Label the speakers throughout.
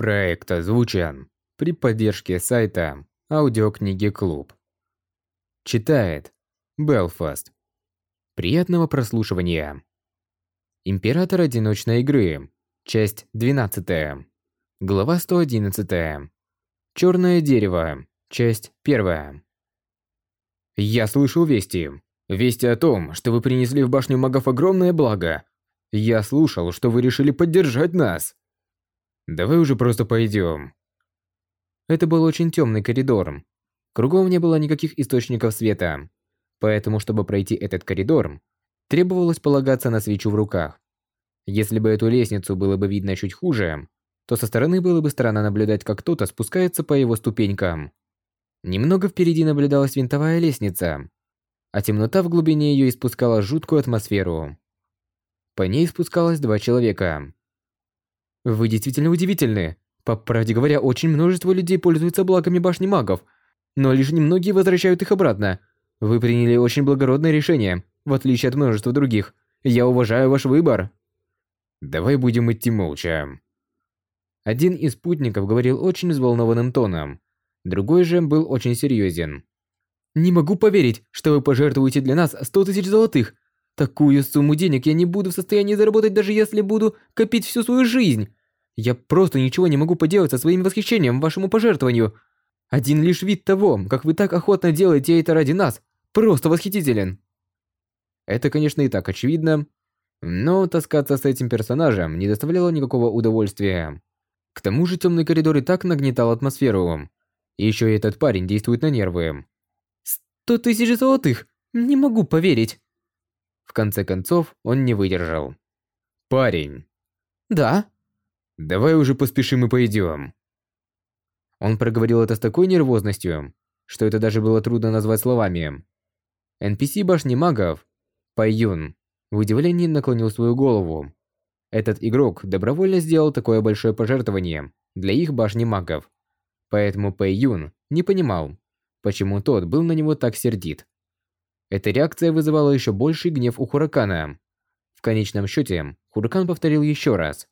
Speaker 1: Проект озвучен при поддержке сайта Аудиокниги Клуб. Читает Белфаст. Приятного прослушивания. Император одиночной игры. Часть 12. Глава 111. Черное дерево. Часть 1. Я слышал вести. Вести о том, что вы принесли в башню магов огромное благо. Я слушал, что вы решили поддержать нас. Давай уже просто пойдем. Это был очень темный коридор. Кругом не было никаких источников света. Поэтому, чтобы пройти этот коридор, требовалось полагаться на свечу в руках. Если бы эту лестницу было бы видно чуть хуже, то со стороны было бы странно наблюдать, как кто-то спускается по его ступенькам. Немного впереди наблюдалась винтовая лестница, а темнота в глубине ее испускала жуткую атмосферу. По ней спускалось два человека. Вы действительно удивительны. По правде говоря, очень множество людей пользуются благами башни магов, но лишь немногие возвращают их обратно. Вы приняли очень благородное решение, в отличие от множества других. Я уважаю ваш выбор. Давай будем идти молча. Один из спутников говорил очень взволнованным тоном, другой же был очень серьезен. Не могу поверить, что вы пожертвуете для нас 100 тысяч золотых. Такую сумму денег я не буду в состоянии заработать, даже если буду копить всю свою жизнь. Я просто ничего не могу поделать со своим восхищением вашему пожертвованию. Один лишь вид того, как вы так охотно делаете это ради нас, просто восхитителен. Это, конечно, и так очевидно, но таскаться с этим персонажем не доставляло никакого удовольствия. К тому же темный коридор и так нагнетал атмосферу. Еще и этот парень действует на нервы. «Сто тысяч золотых! Не могу поверить!» В конце концов, он не выдержал. «Парень!» «Да?» «Давай уже поспешим и пойдем». Он проговорил это с такой нервозностью, что это даже было трудно назвать словами. NPC башни магов, Пайюн, в удивлении наклонил свою голову. Этот игрок добровольно сделал такое большое пожертвование для их башни магов. Поэтому Пэйюн не понимал, почему тот был на него так сердит. Эта реакция вызывала еще больший гнев у Хуракана. В конечном счете, Хуракан повторил еще раз.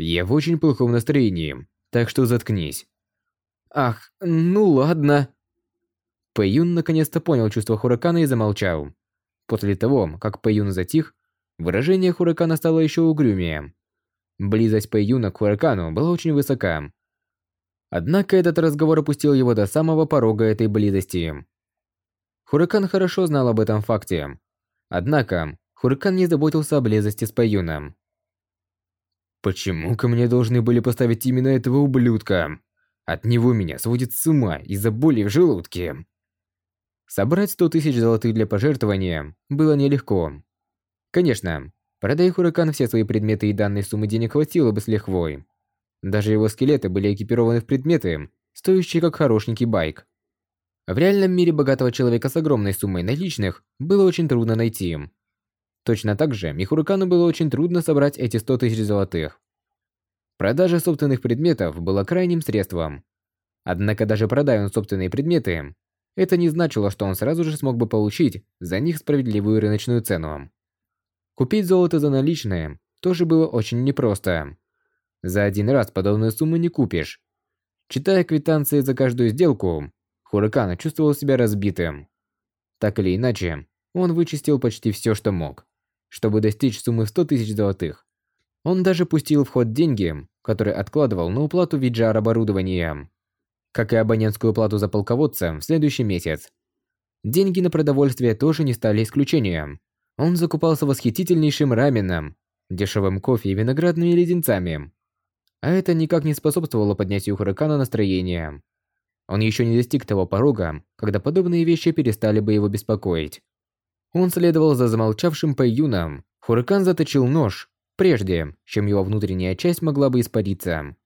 Speaker 1: «Я в очень плохом настроении, так что заткнись». «Ах, ну ладно». Пэйюн наконец-то понял чувство Хуракана и замолчал. После того, как Пэйюн затих, выражение Хуракана стало еще угрюмее. Близость Пэйюна к Хуракану была очень высока. Однако этот разговор опустил его до самого порога этой близости. Хуракан хорошо знал об этом факте. Однако, Хуракан не заботился о близости с Паюном. «Почему ко мне должны были поставить именно этого ублюдка? От него меня сводит с ума из-за боли в желудке». Собрать 100 тысяч золотых для пожертвования было нелегко. Конечно, продай Хуракан все свои предметы и данной суммы денег хватило бы с лихвой. Даже его скелеты были экипированы в предметы, стоящие как хорошенький байк. В реальном мире богатого человека с огромной суммой наличных было очень трудно найти. Точно так же Михуракану было очень трудно собрать эти 100 тысяч золотых. Продажа собственных предметов была крайним средством. Однако даже продая он собственные предметы, это не значило, что он сразу же смог бы получить за них справедливую рыночную цену. Купить золото за наличные тоже было очень непросто. За один раз подобную сумму не купишь. Читая квитанции за каждую сделку, Хуракан чувствовал себя разбитым. Так или иначе, он вычистил почти все, что мог, чтобы достичь суммы в 100 тысяч золотых. Он даже пустил в ход деньги, которые откладывал на уплату виджар оборудования, как и абонентскую плату за полководца в следующий месяц. Деньги на продовольствие тоже не стали исключением. Он закупался восхитительнейшим раменом, дешевым кофе и виноградными леденцами. А это никак не способствовало поднятию Хуракана настроения. Он еще не достиг того порога, когда подобные вещи перестали бы его беспокоить. Он следовал за замолчавшим Пэйюном. Хуракан заточил нож, прежде, чем его внутренняя часть могла бы испариться.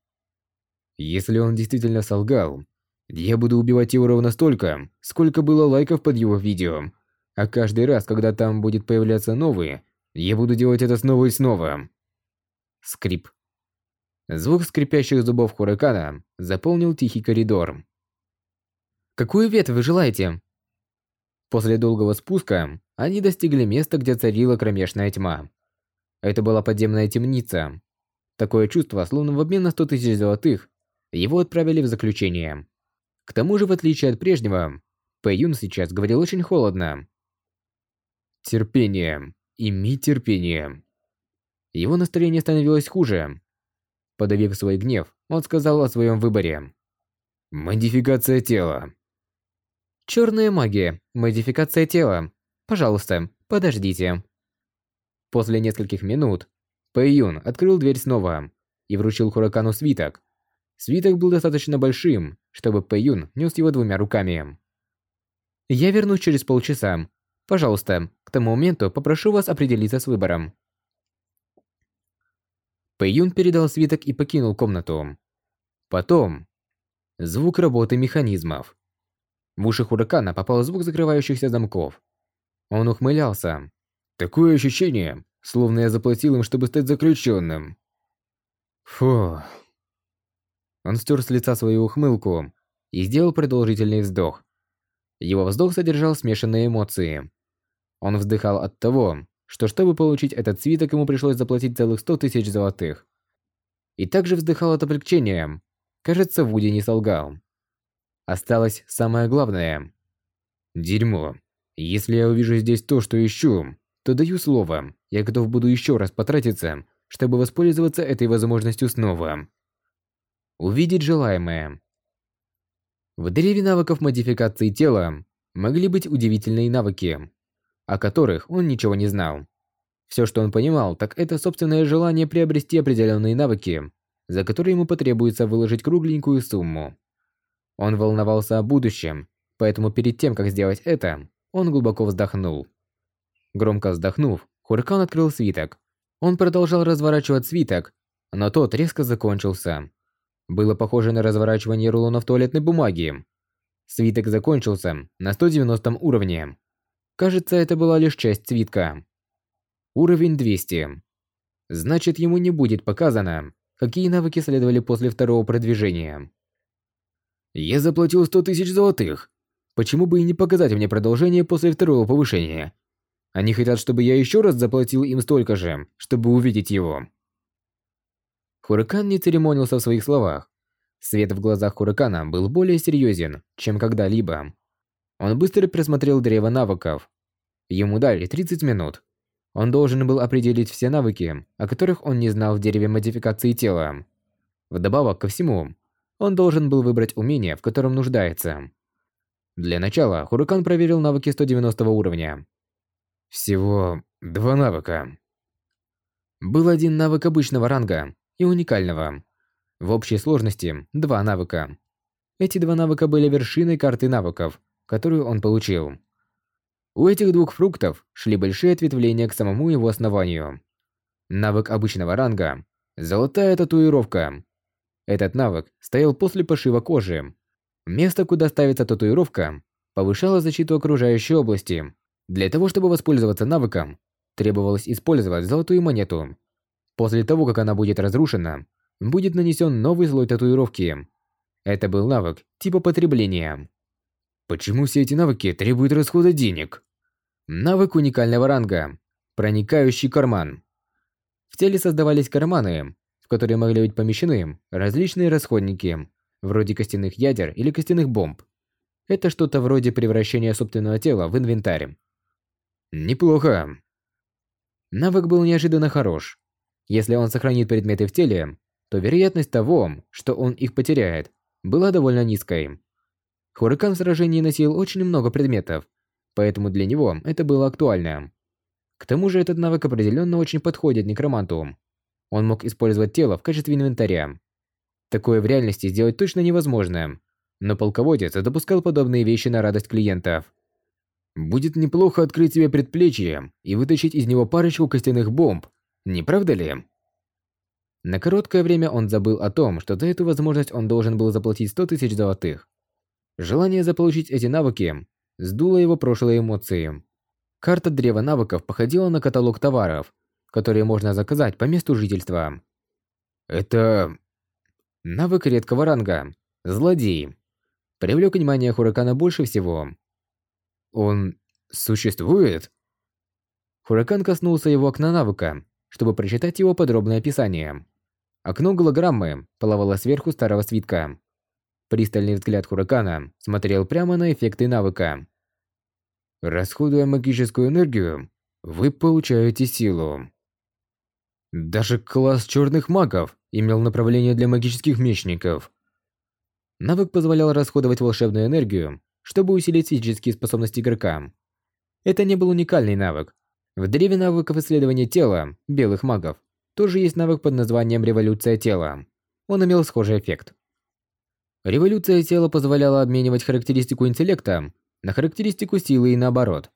Speaker 1: Если он действительно солгал, я буду убивать его ровно столько, сколько было лайков под его видео. А каждый раз, когда там будет появляться новый, я буду делать это снова и снова. Скрип. Звук скрипящих зубов Хуракана заполнил тихий коридор. Какую ветвь вы желаете? После долгого спуска они достигли места, где царила кромешная тьма. Это была подземная темница. Такое чувство, словно в обмен на 100 тысяч золотых, его отправили в заключение. К тому же, в отличие от прежнего, Пэй Юн сейчас говорил очень холодно. Терпение. Имей терпение. Его настроение становилось хуже. Подавив свой гнев, он сказал о своем выборе. Модификация тела. Черная магия. Модификация тела. Пожалуйста, подождите. После нескольких минут Пэй Юн открыл дверь снова и вручил Хуракану свиток. Свиток был достаточно большим, чтобы Пэй Юн нес его двумя руками. «Я вернусь через полчаса. Пожалуйста, к тому моменту попрошу вас определиться с выбором». Пэй Юн передал свиток и покинул комнату. Потом... Звук работы механизмов. В уши Хуракана попал звук закрывающихся замков. Он ухмылялся. Такое ощущение, словно я заплатил им, чтобы стать заключенным. Фу. Он стер с лица свою ухмылку и сделал продолжительный вздох. Его вздох содержал смешанные эмоции. Он вздыхал от того, что чтобы получить этот свиток, ему пришлось заплатить целых сто тысяч золотых. И также вздыхал от облегчения. Кажется, Вуди не солгал. Осталось самое главное. Дерьмо. Если я увижу здесь то, что ищу, то даю слово, я готов буду еще раз потратиться, чтобы воспользоваться этой возможностью снова. Увидеть желаемое. В древе навыков модификации тела могли быть удивительные навыки, о которых он ничего не знал. Все, что он понимал, так это собственное желание приобрести определенные навыки, за которые ему потребуется выложить кругленькую сумму. Он волновался о будущем, поэтому перед тем, как сделать это, он глубоко вздохнул. Громко вздохнув, Хуракан открыл свиток. Он продолжал разворачивать свиток, но тот резко закончился. Было похоже на разворачивание рулонов туалетной бумаги. Свиток закончился на 190 уровне. Кажется, это была лишь часть свитка. Уровень 200. Значит, ему не будет показано, какие навыки следовали после второго продвижения. Я заплатил 100 тысяч золотых. Почему бы и не показать мне продолжение после второго повышения? Они хотят, чтобы я еще раз заплатил им столько же, чтобы увидеть его. Хуракан не церемонился в своих словах. Свет в глазах Хуракана был более серьезен, чем когда-либо. Он быстро просмотрел древо навыков. Ему дали 30 минут. Он должен был определить все навыки, о которых он не знал в дереве модификации тела. Вдобавок ко всему, он должен был выбрать умение, в котором нуждается. Для начала Хуракан проверил навыки 190 уровня. Всего два навыка. Был один навык обычного ранга и уникального. В общей сложности два навыка. Эти два навыка были вершиной карты навыков, которую он получил. У этих двух фруктов шли большие ответвления к самому его основанию. Навык обычного ранга – золотая татуировка. Этот навык стоял после пошива кожи. Место, куда ставится татуировка, повышало защиту окружающей области. Для того, чтобы воспользоваться навыком, требовалось использовать золотую монету. После того, как она будет разрушена, будет нанесен новый слой татуировки. Это был навык типа потребления. Почему все эти навыки требуют расхода денег? Навык уникального ранга. Проникающий карман. В теле создавались карманы, в которые могли быть помещены различные расходники, вроде костяных ядер или костяных бомб. Это что-то вроде превращения собственного тела в инвентарь. Неплохо. Навык был неожиданно хорош. Если он сохранит предметы в теле, то вероятность того, что он их потеряет, была довольно низкой. Хуракан в сражении носил очень много предметов, поэтому для него это было актуально. К тому же этот навык определенно очень подходит некроманту. Он мог использовать тело в качестве инвентаря. Такое в реальности сделать точно невозможно, но полководец допускал подобные вещи на радость клиентов. Будет неплохо открыть себе предплечье и вытащить из него парочку костяных бомб, не правда ли? На короткое время он забыл о том, что за эту возможность он должен был заплатить 100 тысяч золотых. Желание заполучить эти навыки сдуло его прошлые эмоции. Карта древа навыков походила на каталог товаров, которые можно заказать по месту жительства. Это... Навык редкого ранга. Злодей. Привлек внимание Хуракана больше всего. Он... существует? Хуракан коснулся его окна навыка, чтобы прочитать его подробное описание. Окно голограммы плавало сверху старого свитка. Пристальный взгляд Хуракана смотрел прямо на эффекты навыка. Расходуя магическую энергию, вы получаете силу. Даже класс черных магов имел направление для магических мечников. Навык позволял расходовать волшебную энергию, чтобы усилить физические способности игрока. Это не был уникальный навык. В древе навыков исследования тела белых магов тоже есть навык под названием «Революция тела». Он имел схожий эффект. Революция тела позволяла обменивать характеристику интеллекта на характеристику силы и наоборот.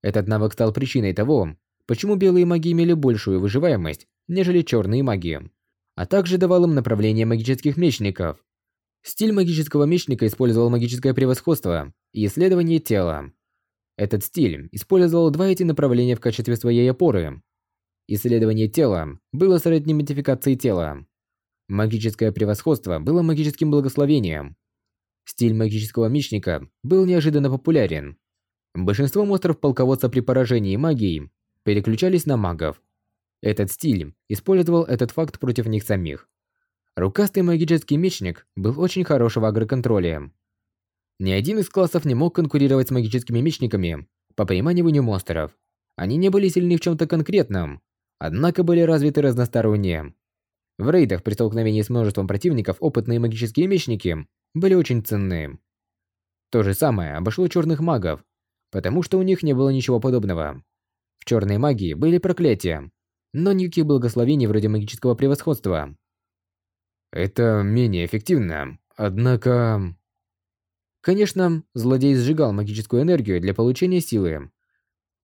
Speaker 1: Этот навык стал причиной того, почему белые маги имели большую выживаемость, нежели черные маги, а также давал им направление магических мечников. Стиль магического мечника использовал магическое превосходство и исследование тела. Этот стиль использовал два эти направления в качестве своей опоры. Исследование тела было сродни модификации тела. Магическое превосходство было магическим благословением. Стиль магического мечника был неожиданно популярен. Большинство монстров полководца при поражении магией переключались на магов. Этот стиль использовал этот факт против них самих. Рукастый магический мечник был очень хорошего агроконтроля. Ни один из классов не мог конкурировать с магическими мечниками по приманиванию монстров. Они не были сильны в чем-то конкретном, однако были развиты разносторонне. В рейдах при столкновении с множеством противников опытные магические мечники были очень ценны. То же самое обошло черных магов, потому что у них не было ничего подобного. В черной магии были проклятия, но никаких благословений вроде магического превосходства. Это менее эффективно, однако... Конечно, злодей сжигал магическую энергию для получения силы,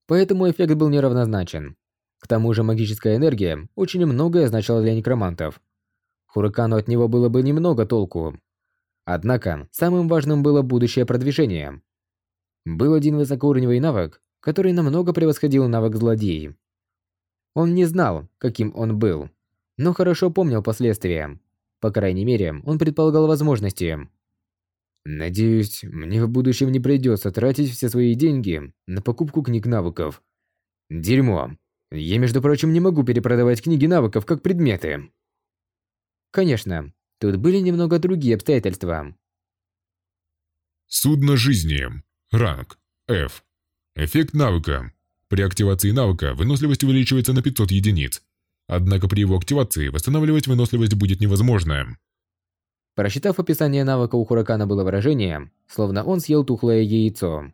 Speaker 1: поэтому эффект был неравнозначен. К тому же магическая энергия очень многое значила для некромантов. Хуракану от него было бы немного толку. Однако, самым важным было будущее продвижение. Был один высокоуровневый навык, который намного превосходил навык злодея. Он не знал, каким он был, но хорошо помнил последствия. По крайней мере, он предполагал возможности. Надеюсь, мне в будущем не придется тратить все свои деньги на покупку книг навыков. Дерьмо. Я, между прочим, не могу перепродавать книги навыков как предметы. Конечно, тут были немного другие обстоятельства.
Speaker 2: Судно жизни. Ранг. F. Эффект навыка. При активации навыка выносливость увеличивается на 500 единиц. Однако при его активации восстанавливать выносливость будет невозможно.
Speaker 1: Прочитав описание навыка у Хуракана было выражение, словно он съел тухлое яйцо.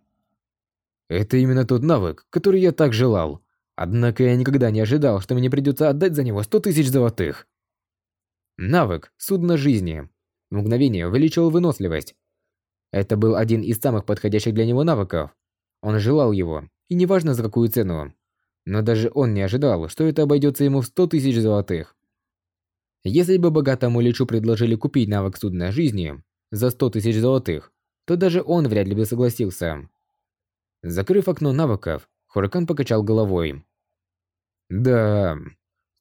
Speaker 1: Это именно тот навык, который я так желал. Однако я никогда не ожидал, что мне придется отдать за него 100 тысяч золотых. Навык «Судно жизни» в мгновение увеличил выносливость. Это был один из самых подходящих для него навыков. Он желал его, и неважно за какую цену. Но даже он не ожидал, что это обойдется ему в 100 тысяч золотых. Если бы богатому Личу предложили купить навык «Судно жизни» за 100 тысяч золотых, то даже он вряд ли бы согласился. Закрыв окно навыков, Хуракан покачал головой. Да,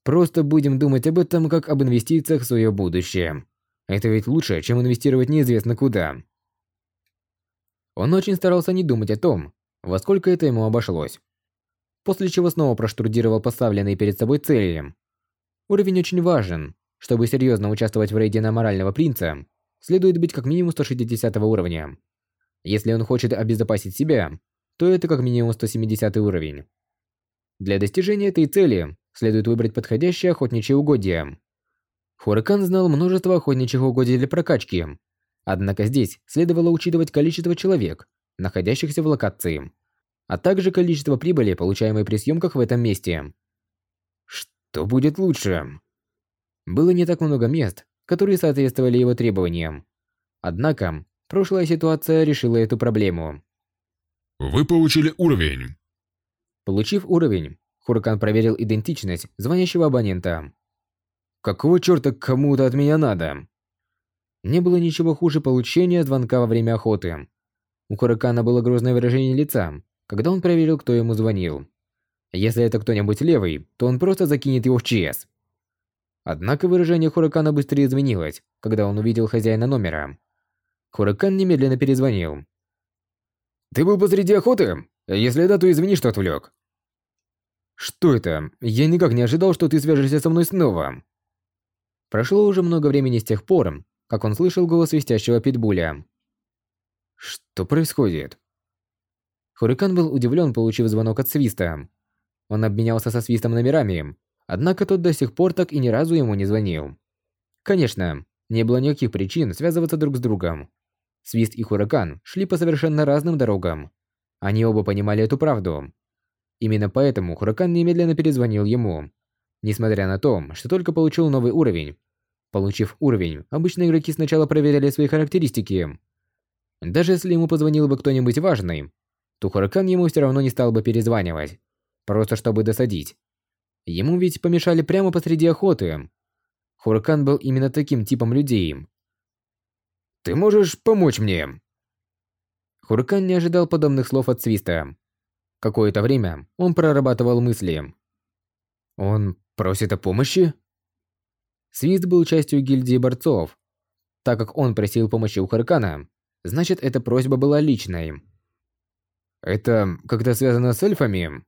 Speaker 1: просто будем думать об этом как об инвестициях в свое будущее. Это ведь лучше, чем инвестировать неизвестно куда. Он очень старался не думать о том, во сколько это ему обошлось. После чего снова проштудировал поставленные перед собой цели. Уровень очень важен. Чтобы серьезно участвовать в рейде на морального принца, следует быть как минимум 160 уровня. Если он хочет обезопасить себя, то это как минимум 170 уровень. Для достижения этой цели следует выбрать подходящее охотничье угодье. Хуракан знал множество охотничьих угодий для прокачки. Однако здесь следовало учитывать количество человек, находящихся в локации, а также количество прибыли, получаемой при съемках в этом месте. Что будет лучше? Было не так много мест, которые соответствовали его требованиям. Однако, прошлая ситуация решила эту проблему.
Speaker 2: Вы получили уровень.
Speaker 1: Получив уровень, Хуракан проверил идентичность звонящего абонента. Какого чёрта кому-то от меня надо? Не было ничего хуже получения звонка во время охоты. У Хуракана было грозное выражение лица, когда он проверил, кто ему звонил. Если это кто-нибудь левый, то он просто закинет его в ЧС. Однако выражение Хуракана быстрее изменилось, когда он увидел хозяина номера. Хуракан немедленно перезвонил. «Ты был посреди охоты? Если да, то извини, что отвлек. Что это? Я никак не ожидал, что ты свяжешься со мной снова. Прошло уже много времени с тех пор, как он слышал голос свистящего питбуля. Что происходит? Хурикан был удивлен, получив звонок от Свиста. Он обменялся со Свистом номерами, однако тот до сих пор так и ни разу ему не звонил. Конечно, не было никаких причин связываться друг с другом. Свист и Хуракан шли по совершенно разным дорогам. Они оба понимали эту правду. Именно поэтому Хуракан немедленно перезвонил ему. Несмотря на то, что только получил новый уровень. Получив уровень, обычно игроки сначала проверяли свои характеристики. Даже если ему позвонил бы кто-нибудь важный, то Хуракан ему все равно не стал бы перезванивать. Просто чтобы досадить. Ему ведь помешали прямо посреди охоты. Хуракан был именно таким типом людей.
Speaker 2: «Ты можешь помочь мне?»
Speaker 1: Хуракан не ожидал подобных слов от Свиста. Какое-то время он прорабатывал мысли. Он просит о помощи? Свист был частью гильдии борцов. Так как он просил помощи у Харкана, значит эта просьба была личной. Это как-то связано с эльфами?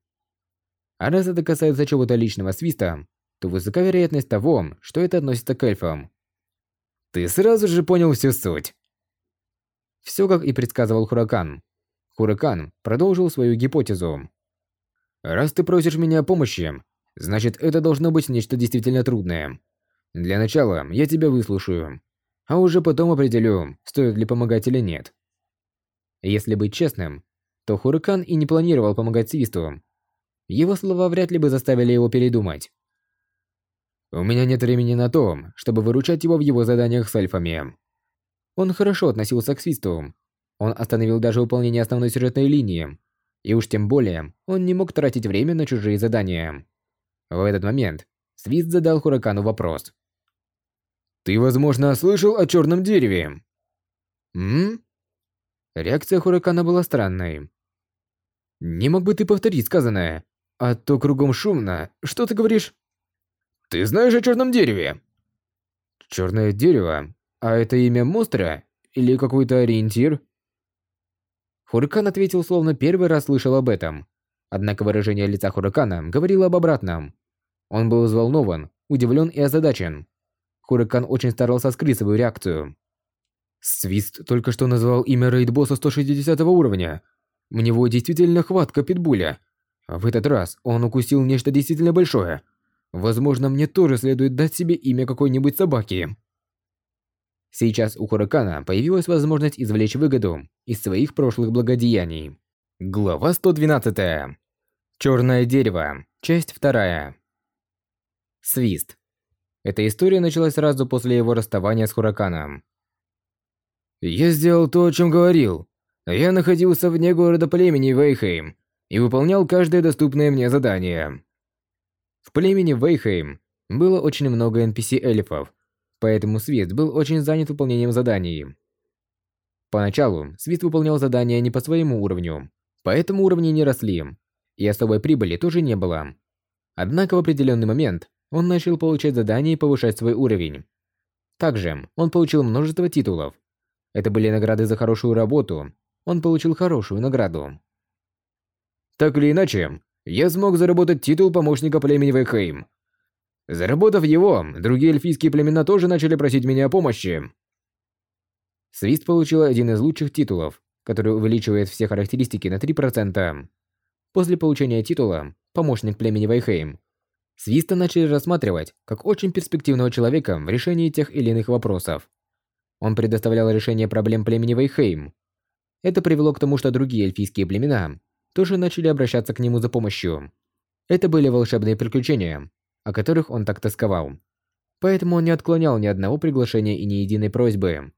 Speaker 1: А раз это касается чего-то личного Свиста, то высока вероятность того, что это относится к эльфам. Ты сразу же понял всю суть. Все как и предсказывал Хуракан. Хуракан продолжил свою гипотезу. Раз ты просишь меня о помощи, значит это должно быть нечто действительно трудное. Для начала я тебя выслушаю, а уже потом определю, стоит ли помогать или нет. Если быть честным, то Хуракан и не планировал помогать Свисту. Его слова вряд ли бы заставили его передумать. У меня нет времени на то, чтобы выручать его в его заданиях с альфами. Он хорошо относился к Свисту. Он остановил даже выполнение основной сюжетной линии. И уж тем более, он не мог тратить время на чужие задания. В этот момент Свист задал Хуракану вопрос. «Ты, возможно, слышал о черном дереве?» «М?» Реакция Хуракана была странной. «Не мог бы ты повторить сказанное? А то кругом шумно. Что ты говоришь?»
Speaker 2: Ты знаешь о черном дереве?
Speaker 1: Черное дерево? А это имя монстра? Или какой-то ориентир? Хурикан ответил, словно первый раз слышал об этом. Однако выражение лица Хурикана говорило об обратном. Он был взволнован, удивлен и озадачен. Хурикан очень старался скрыть свою реакцию. Свист только что назвал имя рейд-босса 160 уровня. У него действительно хватка питбуля. В этот раз он укусил нечто действительно большое – Возможно, мне тоже следует дать себе имя какой-нибудь собаки. Сейчас у Хуракана появилась возможность извлечь выгоду из своих прошлых благодеяний. Глава 112. Черное дерево. Часть 2. Свист. Эта история началась сразу после его расставания с Хураканом.
Speaker 2: Я сделал то, о чем говорил. Я находился вне города племени Вейхейм и выполнял каждое доступное мне задание.
Speaker 1: В племени Вейхейм было очень много NPC-эльфов, поэтому Свист был очень занят выполнением заданий. Поначалу Свист выполнял задания не по своему уровню, поэтому уровни не росли, и особой прибыли тоже не было. Однако в определенный момент он начал получать задания и повышать свой уровень. Также он получил множество титулов. Это были награды за хорошую работу. Он получил хорошую награду.
Speaker 2: Так или иначе, я смог заработать титул помощника племени Вейхейм. Заработав его, другие эльфийские племена тоже начали просить меня о помощи.
Speaker 1: Свист получил один из лучших титулов, который увеличивает все характеристики на 3%. После получения титула «Помощник племени Вайхейм», Свиста начали рассматривать как очень перспективного человека в решении тех или иных вопросов. Он предоставлял решение проблем племени Вайхейм. Это привело к тому, что другие эльфийские племена тоже начали обращаться к нему за помощью. Это были волшебные приключения, о которых он так тосковал. Поэтому он не отклонял ни одного приглашения и ни единой просьбы.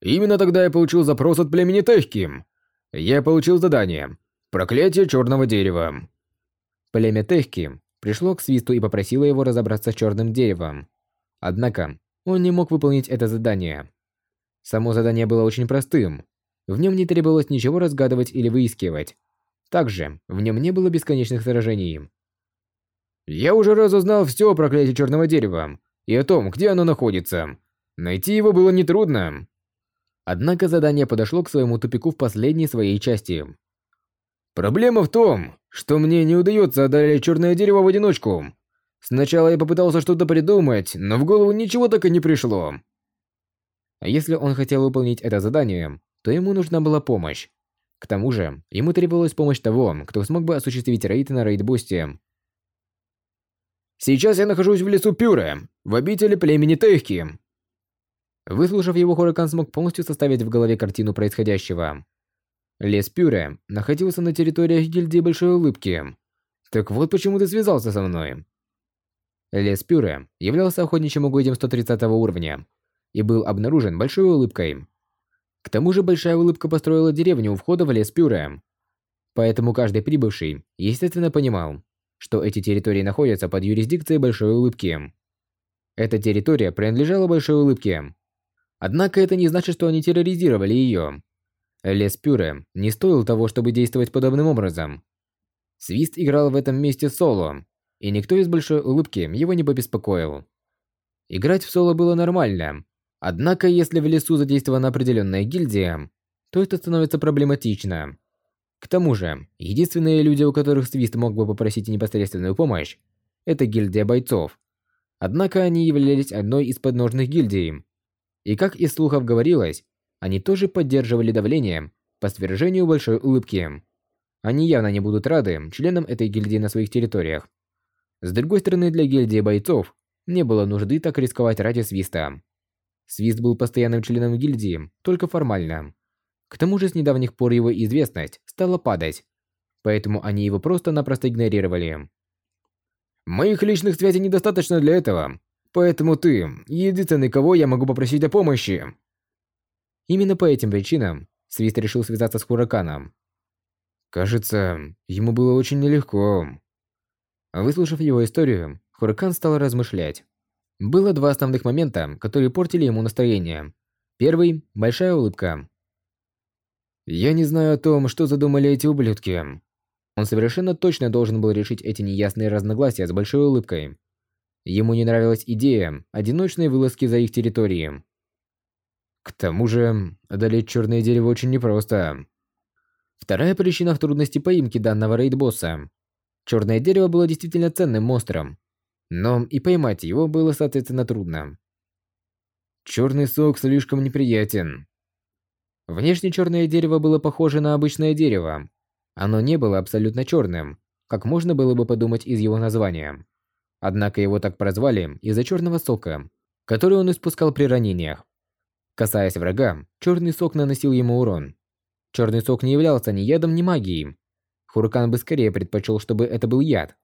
Speaker 2: Именно тогда я получил запрос от племени Техки. Я получил задание «Проклятие черного дерева».
Speaker 1: Племя Техки пришло к Свисту и попросило его разобраться с черным деревом. Однако, он не мог выполнить это задание. Само задание было очень простым, в нем не требовалось ничего разгадывать или выискивать. Также в нем не было бесконечных сражений.
Speaker 2: Я уже разузнал все о проклятии черного дерева и о том, где оно находится. Найти его было нетрудно.
Speaker 1: Однако задание подошло к своему тупику в последней своей части.
Speaker 2: Проблема в том, что мне не удается одолеть черное дерево в одиночку.
Speaker 1: Сначала я попытался что-то придумать, но в голову ничего так и не пришло. А если он хотел выполнить это задание, то ему нужна была помощь. К тому же, ему требовалась помощь того, кто смог бы осуществить рейд на рейд-босса. Сейчас я нахожусь в лесу Пюре, в обители племени Тейхки. Выслушав его, Хоракан смог полностью составить в голове картину происходящего. Лес Пюре находился на территории гильдии Большой Улыбки. Так вот почему ты связался со мной. Лес Пюре являлся охотничьим угодьем 130 уровня и был обнаружен Большой Улыбкой. К тому же Большая Улыбка построила деревню у входа в лес Пюре. Поэтому каждый прибывший, естественно, понимал, что эти территории находятся под юрисдикцией Большой Улыбки. Эта территория принадлежала Большой Улыбке. Однако это не значит, что они терроризировали ее. Лес Пюре не стоил того, чтобы действовать подобным образом. Свист играл в этом месте соло, и никто из Большой Улыбки его не побеспокоил. Играть в соло было нормально, однако если в лесу задействована определенная гильдия, то это становится проблематично. К тому же, единственные люди, у которых Свист мог бы попросить непосредственную помощь, это гильдия бойцов. Однако они являлись одной из подножных гильдий. И как из слухов говорилось, они тоже поддерживали давление по свержению большой улыбки. Они явно не будут рады членам этой гильдии на своих территориях. С другой стороны, для гильдии бойцов не было нужды так рисковать ради Свиста. Свист был постоянным членом гильдии, только формально. К тому же с недавних пор его известность стала падать, поэтому они его просто-напросто игнорировали. «Моих личных связей недостаточно для этого, поэтому ты – единственный, кого я могу попросить о помощи». Именно по этим причинам Свист решил связаться с Хураканом. Кажется, ему было очень нелегко. Выслушав его историю, Хуракан стал размышлять. Было два основных момента, которые портили ему настроение. Первый – большая улыбка. Я не знаю о том, что задумали эти ублюдки. Он совершенно точно должен был решить эти неясные разногласия с большой улыбкой. Ему не нравилась идея одиночной вылазки за их территории. К тому же, одолеть черное дерево очень непросто. Вторая причина в трудности поимки данного рейд-босса. Черное дерево было действительно ценным монстром, но и поймать его было соответственно трудно. Черный сок слишком неприятен. Внешне черное дерево было похоже на обычное дерево. Оно не было абсолютно черным, как можно было бы подумать из его названия. Однако его так прозвали из-за черного сока, который он испускал при ранениях. Касаясь врага, черный сок наносил ему урон. Черный сок не являлся ни ядом, ни магией. Хуракан бы скорее предпочел, чтобы это был яд.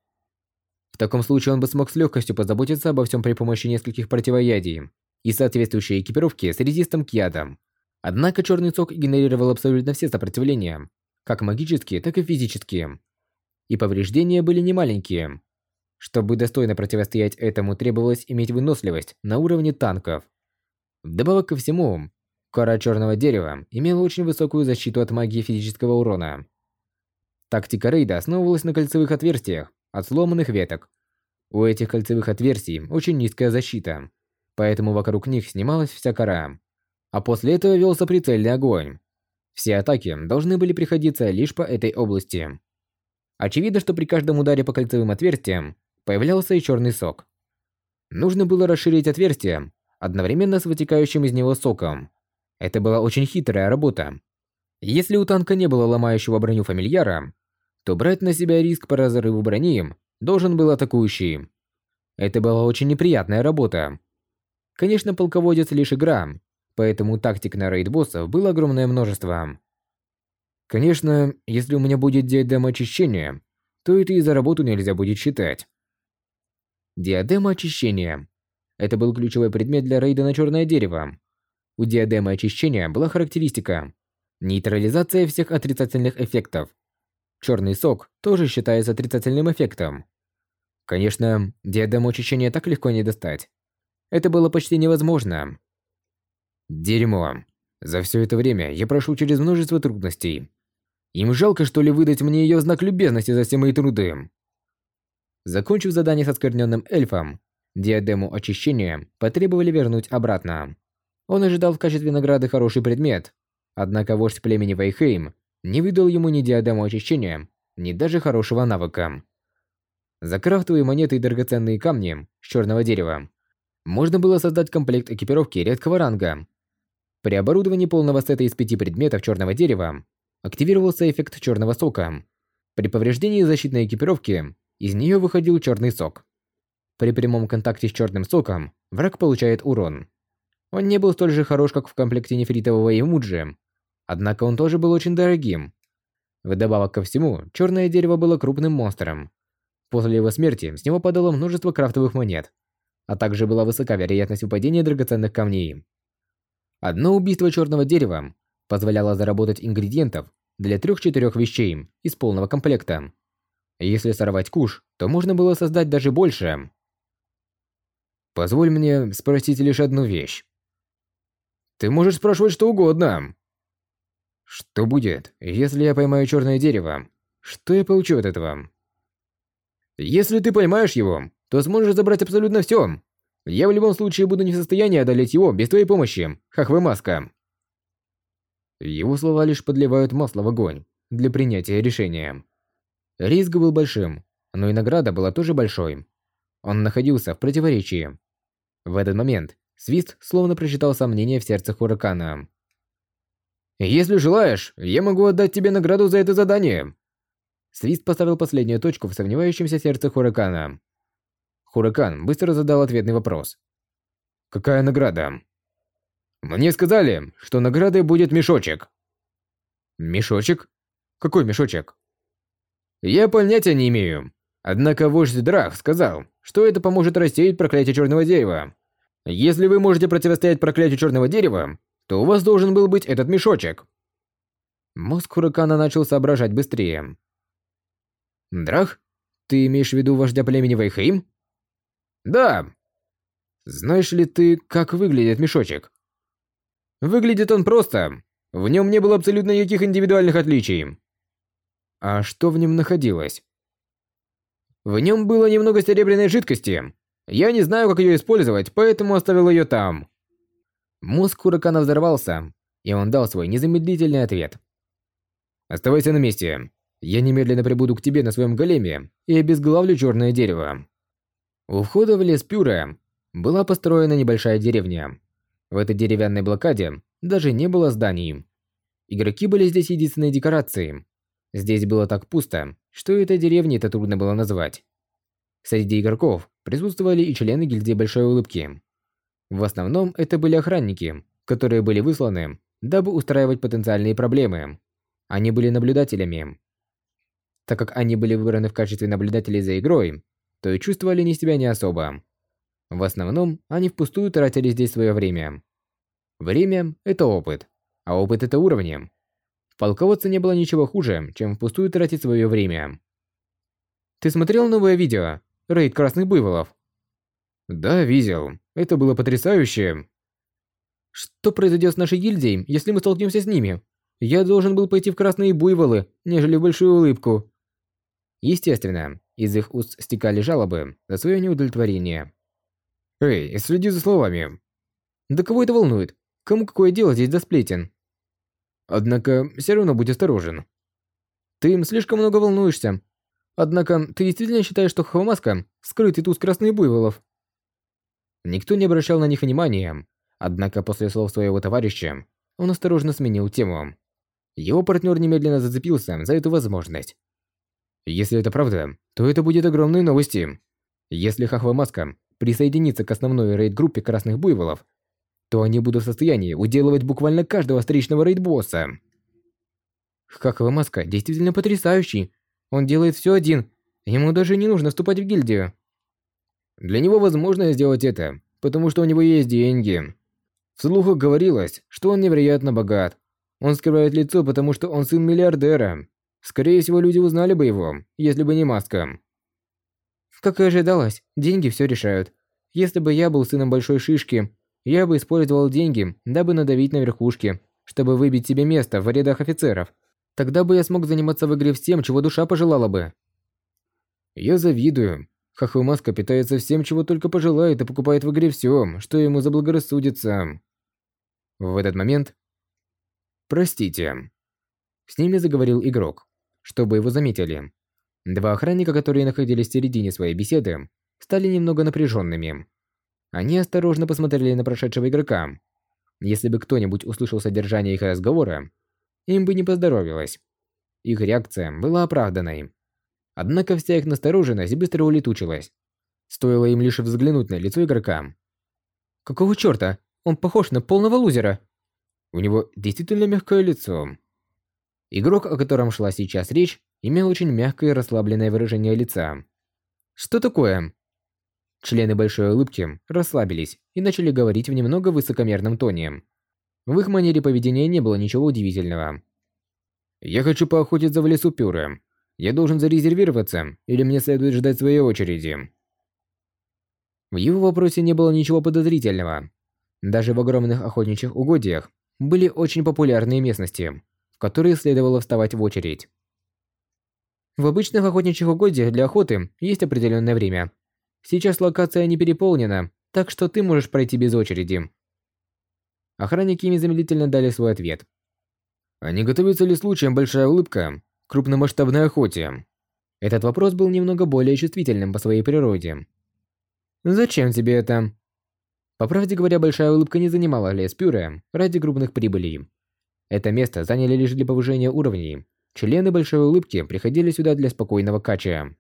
Speaker 1: В таком случае он бы смог с легкостью позаботиться обо всем при помощи нескольких противоядий и соответствующей экипировки с резистом к ядам. Однако черный сок игнорировал абсолютно все сопротивления, как магические, так и физические. И повреждения были немаленькие. Чтобы достойно противостоять этому, требовалось иметь выносливость на уровне танков. Вдобавок ко всему, кора черного дерева имела очень высокую защиту от магии физического урона. Тактика рейда основывалась на кольцевых отверстиях от сломанных веток. У этих кольцевых отверстий очень низкая защита, поэтому вокруг них снималась вся кора а после этого велся прицельный огонь. Все атаки должны были приходиться лишь по этой области. Очевидно, что при каждом ударе по кольцевым отверстиям появлялся и черный сок. Нужно было расширить отверстие, одновременно с вытекающим из него соком. Это была очень хитрая работа. Если у танка не было ломающего броню фамильяра, то брать на себя риск по разрыву брони должен был атакующий. Это была очень неприятная работа. Конечно, полководец лишь игра, поэтому тактик на рейд боссов было огромное множество. Конечно, если у меня будет диадема очищения, то это и за работу нельзя будет считать. Диадема очищения. Это был ключевой предмет для рейда на черное дерево. У диадемы очищения была характеристика нейтрализация всех отрицательных эффектов. Черный сок тоже считается отрицательным эффектом. Конечно, диадему очищения так легко не достать. Это было почти невозможно. Дерьмо. За все это время я прошел через множество трудностей. Им жалко, что ли, выдать мне ее знак любезности за все мои труды. Закончив задание с оскверненным эльфом, диадему очищения потребовали вернуть обратно. Он ожидал в качестве награды хороший предмет, однако вождь племени Вайхейм не выдал ему ни диадему очищения, ни даже хорошего навыка. За монеты и драгоценные камни с черного дерева можно было создать комплект экипировки редкого ранга. При оборудовании полного сета из пяти предметов черного дерева активировался эффект черного сока. При повреждении защитной экипировки из нее выходил черный сок. При прямом контакте с черным соком враг получает урон. Он не был столь же хорош, как в комплекте нефритового эмуджи, однако он тоже был очень дорогим. Вдобавок ко всему, черное дерево было крупным монстром. После его смерти с него падало множество крафтовых монет, а также была высока вероятность выпадения драгоценных камней. Одно убийство черного дерева позволяло заработать ингредиентов для трех-четырех вещей из полного комплекта. Если сорвать куш, то можно было создать даже больше. Позволь мне спросить лишь одну вещь. Ты можешь спрашивать что угодно. Что будет, если я поймаю черное дерево? Что я получу от этого? Если ты поймаешь его, то сможешь забрать абсолютно все. Я в любом случае буду не в состоянии одолеть его без твоей помощи, Хахвы Маска. Его слова лишь подливают масло в огонь для принятия решения. Риск был большим, но и награда была тоже большой. Он находился в противоречии. В этот момент Свист словно прочитал сомнения в сердце Хуракана. «Если желаешь, я могу отдать тебе награду за это задание!» Свист поставил последнюю точку в сомневающемся сердце Хуракана. Хуракан быстро задал ответный вопрос. «Какая награда?» «Мне сказали, что наградой будет мешочек». «Мешочек? Какой мешочек?» «Я понятия не имею. Однако вождь Драх сказал, что это поможет рассеять проклятие черного дерева. Если вы можете противостоять проклятию черного дерева, то у вас должен был быть этот мешочек». Мозг Хуракана начал соображать быстрее. «Драх? Ты имеешь в виду вождя племени Вайхейм?» Да. Знаешь ли ты, как выглядит мешочек? Выглядит он просто. В нем не было абсолютно никаких индивидуальных отличий. А что в нем находилось? В нем было немного серебряной жидкости. Я не знаю, как ее использовать, поэтому оставил ее там. Мозг Хуракана взорвался, и он дал свой незамедлительный ответ. Оставайся на месте. Я немедленно прибуду к тебе на своем големе и обезглавлю черное дерево. У входа в лес Пюре была построена небольшая деревня. В этой деревянной блокаде даже не было зданий. Игроки были здесь единственной декорацией. Здесь было так пусто, что этой деревней это трудно было назвать. Среди игроков присутствовали и члены гильдии Большой Улыбки. В основном это были охранники, которые были высланы, дабы устраивать потенциальные проблемы. Они были наблюдателями. Так как они были выбраны в качестве наблюдателей за игрой, то и чувствовали не себя не особо. В основном, они впустую тратили здесь свое время. Время – это опыт, а опыт – это уровни. В полководце не было ничего хуже, чем впустую тратить свое время. Ты смотрел новое видео? Рейд красных буйволов? Да, видел. Это было потрясающе. Что произойдет с нашей гильдией, если мы столкнемся с ними? Я должен был пойти в красные буйволы, нежели в большую улыбку. Естественно, из их уст стекали жалобы за свое неудовлетворение. «Эй, следи за словами!» «Да кого это волнует? Кому какое дело здесь до сплетен?» «Однако, все равно будь осторожен». «Ты им слишком много волнуешься. Однако, ты действительно считаешь, что Хавамаска – скрытый туз красных буйволов?» Никто не обращал на них внимания, однако после слов своего товарища он осторожно сменил тему. Его партнер немедленно зацепился за эту возможность. Если это правда, то это будет огромной новостью. Если Хахва Маска присоединится к основной рейд-группе Красных Буйволов, то они будут в состоянии уделывать буквально каждого встречного рейд-босса. Хахва Маска действительно потрясающий. Он делает все один. Ему даже не нужно вступать в гильдию. Для него возможно сделать это, потому что у него есть деньги. Слухах говорилось, что он невероятно богат. Он скрывает лицо, потому что он сын миллиардера. Скорее всего, люди узнали бы его, если бы не маска. Как и ожидалось, деньги все решают. Если бы я был сыном большой шишки, я бы использовал деньги, дабы надавить на верхушке, чтобы выбить себе место в рядах офицеров. Тогда бы я смог заниматься в игре всем, чего душа пожелала бы. Я завидую. Хахвы-маска питается всем, чего только пожелает, и покупает в игре все, что ему заблагорассудится. В этот момент... Простите. С ними заговорил игрок чтобы его заметили. Два охранника, которые находились в середине своей беседы, стали немного напряженными. Они осторожно посмотрели на прошедшего игрока. Если бы кто-нибудь услышал содержание их разговора, им бы не поздоровилось. Их реакция была оправданной. Однако вся их настороженность быстро улетучилась. Стоило им лишь взглянуть на лицо игрока. Какого чёрта? Он похож на полного лузера. У него действительно мягкое лицо. Игрок, о котором шла сейчас речь, имел очень мягкое и расслабленное выражение лица. Что такое? Члены большой улыбки расслабились и начали говорить в немного высокомерном тоне. В их манере поведения не было ничего удивительного. «Я хочу поохотиться в лесу Пюры. Я должен зарезервироваться, или мне следует ждать своей очереди?» В его вопросе не было ничего подозрительного. Даже в огромных охотничьих угодьях были очень популярные местности, в которые следовало вставать в очередь. В обычных охотничьих угодьях для охоты есть определенное время. Сейчас локация не переполнена, так что ты можешь пройти без очереди. Охранники незамедлительно дали свой ответ. Не готовится ли случаем большая улыбка к крупномасштабной охоте? Этот вопрос был немного более чувствительным по своей природе. Зачем тебе это? По правде говоря, большая улыбка не занимала лес Пюре ради крупных прибылей. Это место заняли лишь для повышения уровней. Члены большой улыбки приходили сюда для спокойного кача.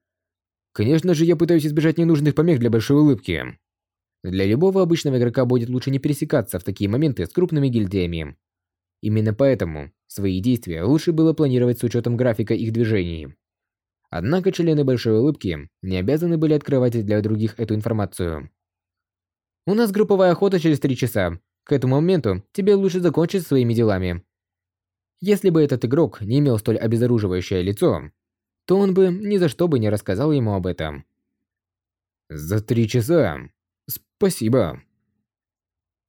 Speaker 1: Конечно же, я пытаюсь избежать ненужных помех для большой улыбки. Для любого обычного игрока будет лучше не пересекаться в такие моменты с крупными гильдиями. Именно поэтому свои действия лучше было планировать с учетом графика их движений. Однако члены Большой Улыбки не обязаны были открывать для других эту информацию. У нас групповая охота через три часа. К этому моменту тебе лучше закончить своими делами. Если бы этот игрок не имел столь обезоруживающее лицо, то он бы ни за что бы не рассказал ему об этом. За три часа. Спасибо.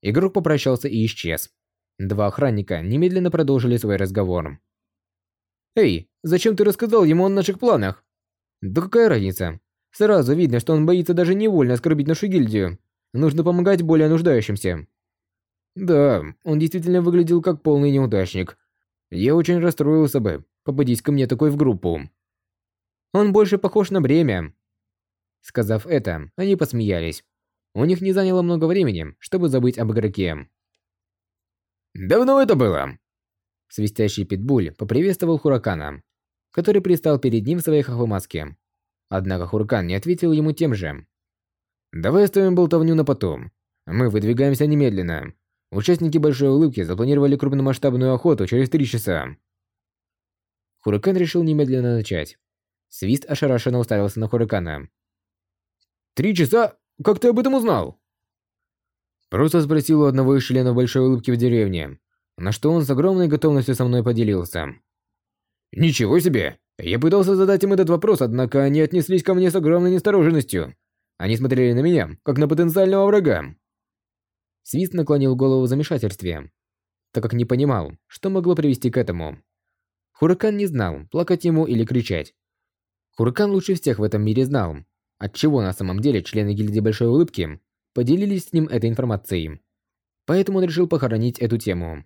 Speaker 1: Игрок попрощался и исчез. Два охранника немедленно продолжили свой разговор. «Эй, зачем ты рассказал ему о наших планах?» «Да какая разница? Сразу видно, что он боится даже невольно оскорбить нашу гильдию. Нужно помогать более нуждающимся. Да, он действительно выглядел как полный неудачник. Я очень расстроился бы, попадись ко мне такой в группу. Он больше похож на бремя. Сказав это, они посмеялись. У них не заняло много времени, чтобы забыть об игроке. «Давно это было?» Свистящий питбуль поприветствовал Хуракана, который пристал перед ним в своей хохломаске. Однако Хуракан не ответил ему тем же. Давай оставим болтовню на потом. Мы выдвигаемся немедленно. Участники Большой Улыбки запланировали крупномасштабную охоту через три часа. Хуракан решил немедленно начать. Свист ошарашенно уставился на Хуракана. «Три часа? Как ты об этом узнал?» Просто спросил у одного из членов Большой Улыбки в деревне, на что он с огромной готовностью со мной поделился. «Ничего себе! Я пытался задать им этот вопрос, однако они отнеслись ко мне с огромной настороженностью. Они смотрели на меня, как на потенциального врага. Свист наклонил голову в замешательстве, так как не понимал, что могло привести к этому. Хуракан не знал, плакать ему или кричать. Хуракан лучше всех в этом мире знал, отчего на самом деле члены гильдии Большой Улыбки поделились с ним этой информацией. Поэтому он решил похоронить эту тему.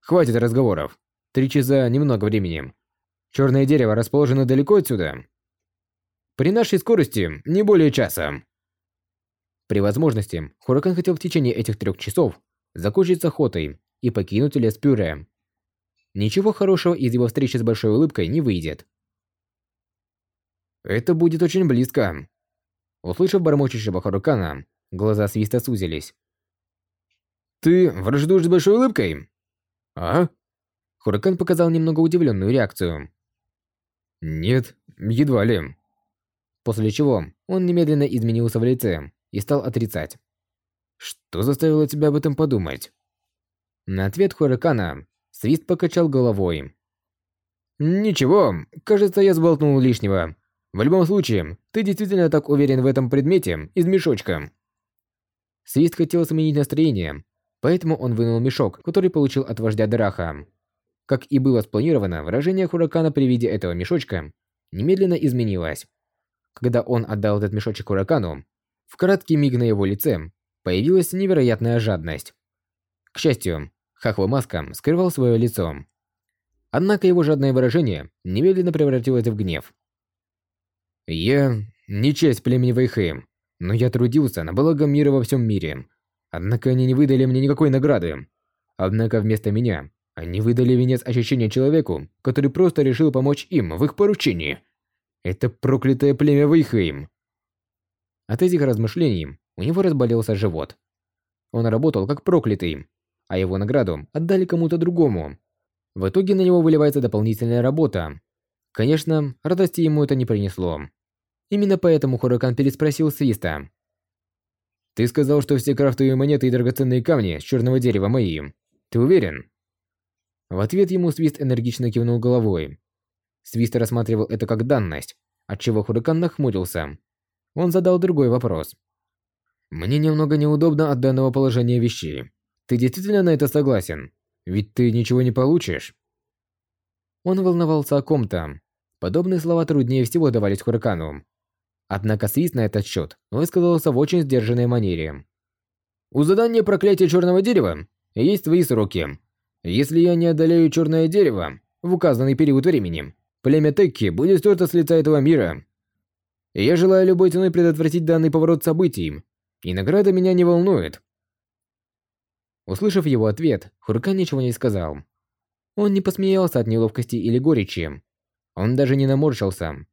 Speaker 1: Хватит разговоров. Три часа – немного времени. Черное дерево расположено далеко отсюда. При нашей скорости не более часа. При возможности, Хуракан хотел в течение этих трех часов закончить с охотой и покинуть лес Пюре. Ничего хорошего из его встречи с большой улыбкой не выйдет. Это будет очень близко. Услышав бормочущего Хуракана, глаза Свиста сузились. «Ты враждуешь с большой улыбкой?» «А?» Хуракан показал немного удивленную реакцию. «Нет, едва ли». После чего он немедленно изменился в лице и стал отрицать. «Что заставило тебя об этом подумать?» На ответ Хуракана Свист покачал головой. «Ничего, кажется, я сболтнул лишнего. В любом случае, ты действительно так уверен в этом предмете из мешочка». Свист хотел сменить настроение, поэтому он вынул мешок, который получил от вождя Драха. Как и было спланировано, выражение Хуракана при виде этого мешочка немедленно изменилось. Когда он отдал этот мешочек Уракану, в краткий миг на его лице появилась невероятная жадность. К счастью, Хахва Маска скрывал свое лицо. Однако его жадное выражение немедленно превратилось в гнев. Я не часть племени Вайхэм, но я трудился на благо мира во всем мире. Однако они не выдали мне никакой награды. Однако вместо меня они выдали венец ощущения человеку, который просто решил помочь им в их поручении. Это проклятое племя Вейхейм. От этих размышлений у него разболелся живот. Он работал как проклятый, а его награду отдали кому-то другому. В итоге на него выливается дополнительная работа. Конечно, радости ему это не принесло. Именно поэтому Хуракан переспросил Свиста. «Ты сказал, что все крафтовые монеты и драгоценные камни с черного дерева мои. Ты уверен?» В ответ ему Свист энергично кивнул головой. Свист рассматривал это как данность, отчего Хуракан нахмурился. Он задал другой вопрос. «Мне немного неудобно от данного положения вещей. Ты действительно на это согласен? Ведь ты ничего не получишь?» Он волновался о ком-то. Подобные слова труднее всего давались Хуракану. Однако Свист на этот счет высказался в очень сдержанной манере. «У задания проклятия черного дерева есть свои сроки. Если я не одолею черное дерево в указанный период времени, племя Текки будет стерто с лица этого мира. Я желаю любой ценой предотвратить данный поворот событий, и награда меня не волнует». Услышав его ответ, Хуркан ничего не сказал. Он не посмеялся от неловкости или горечи. Он даже не наморщился.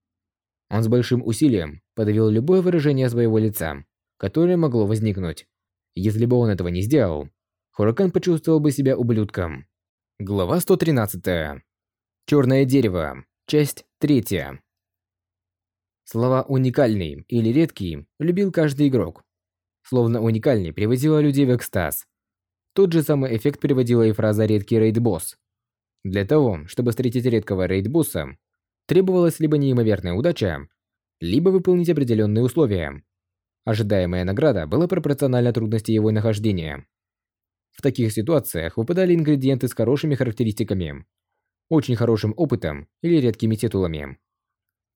Speaker 1: Он с большим усилием подавил любое выражение своего лица, которое могло возникнуть. Если бы он этого не сделал, Хуракан почувствовал бы себя ублюдком. Глава 113. Черное дерево. Часть 3. Слова «уникальный» или «редкий» любил каждый игрок. Словно «уникальный» приводила людей в экстаз. Тот же самый эффект приводила и фраза «редкий рейд-босс». Для того, чтобы встретить редкого рейд-босса, требовалась либо неимоверная удача, либо выполнить определенные условия. Ожидаемая награда была пропорциональна трудности его нахождения. В таких ситуациях выпадали ингредиенты с хорошими характеристиками, очень хорошим опытом или редкими титулами.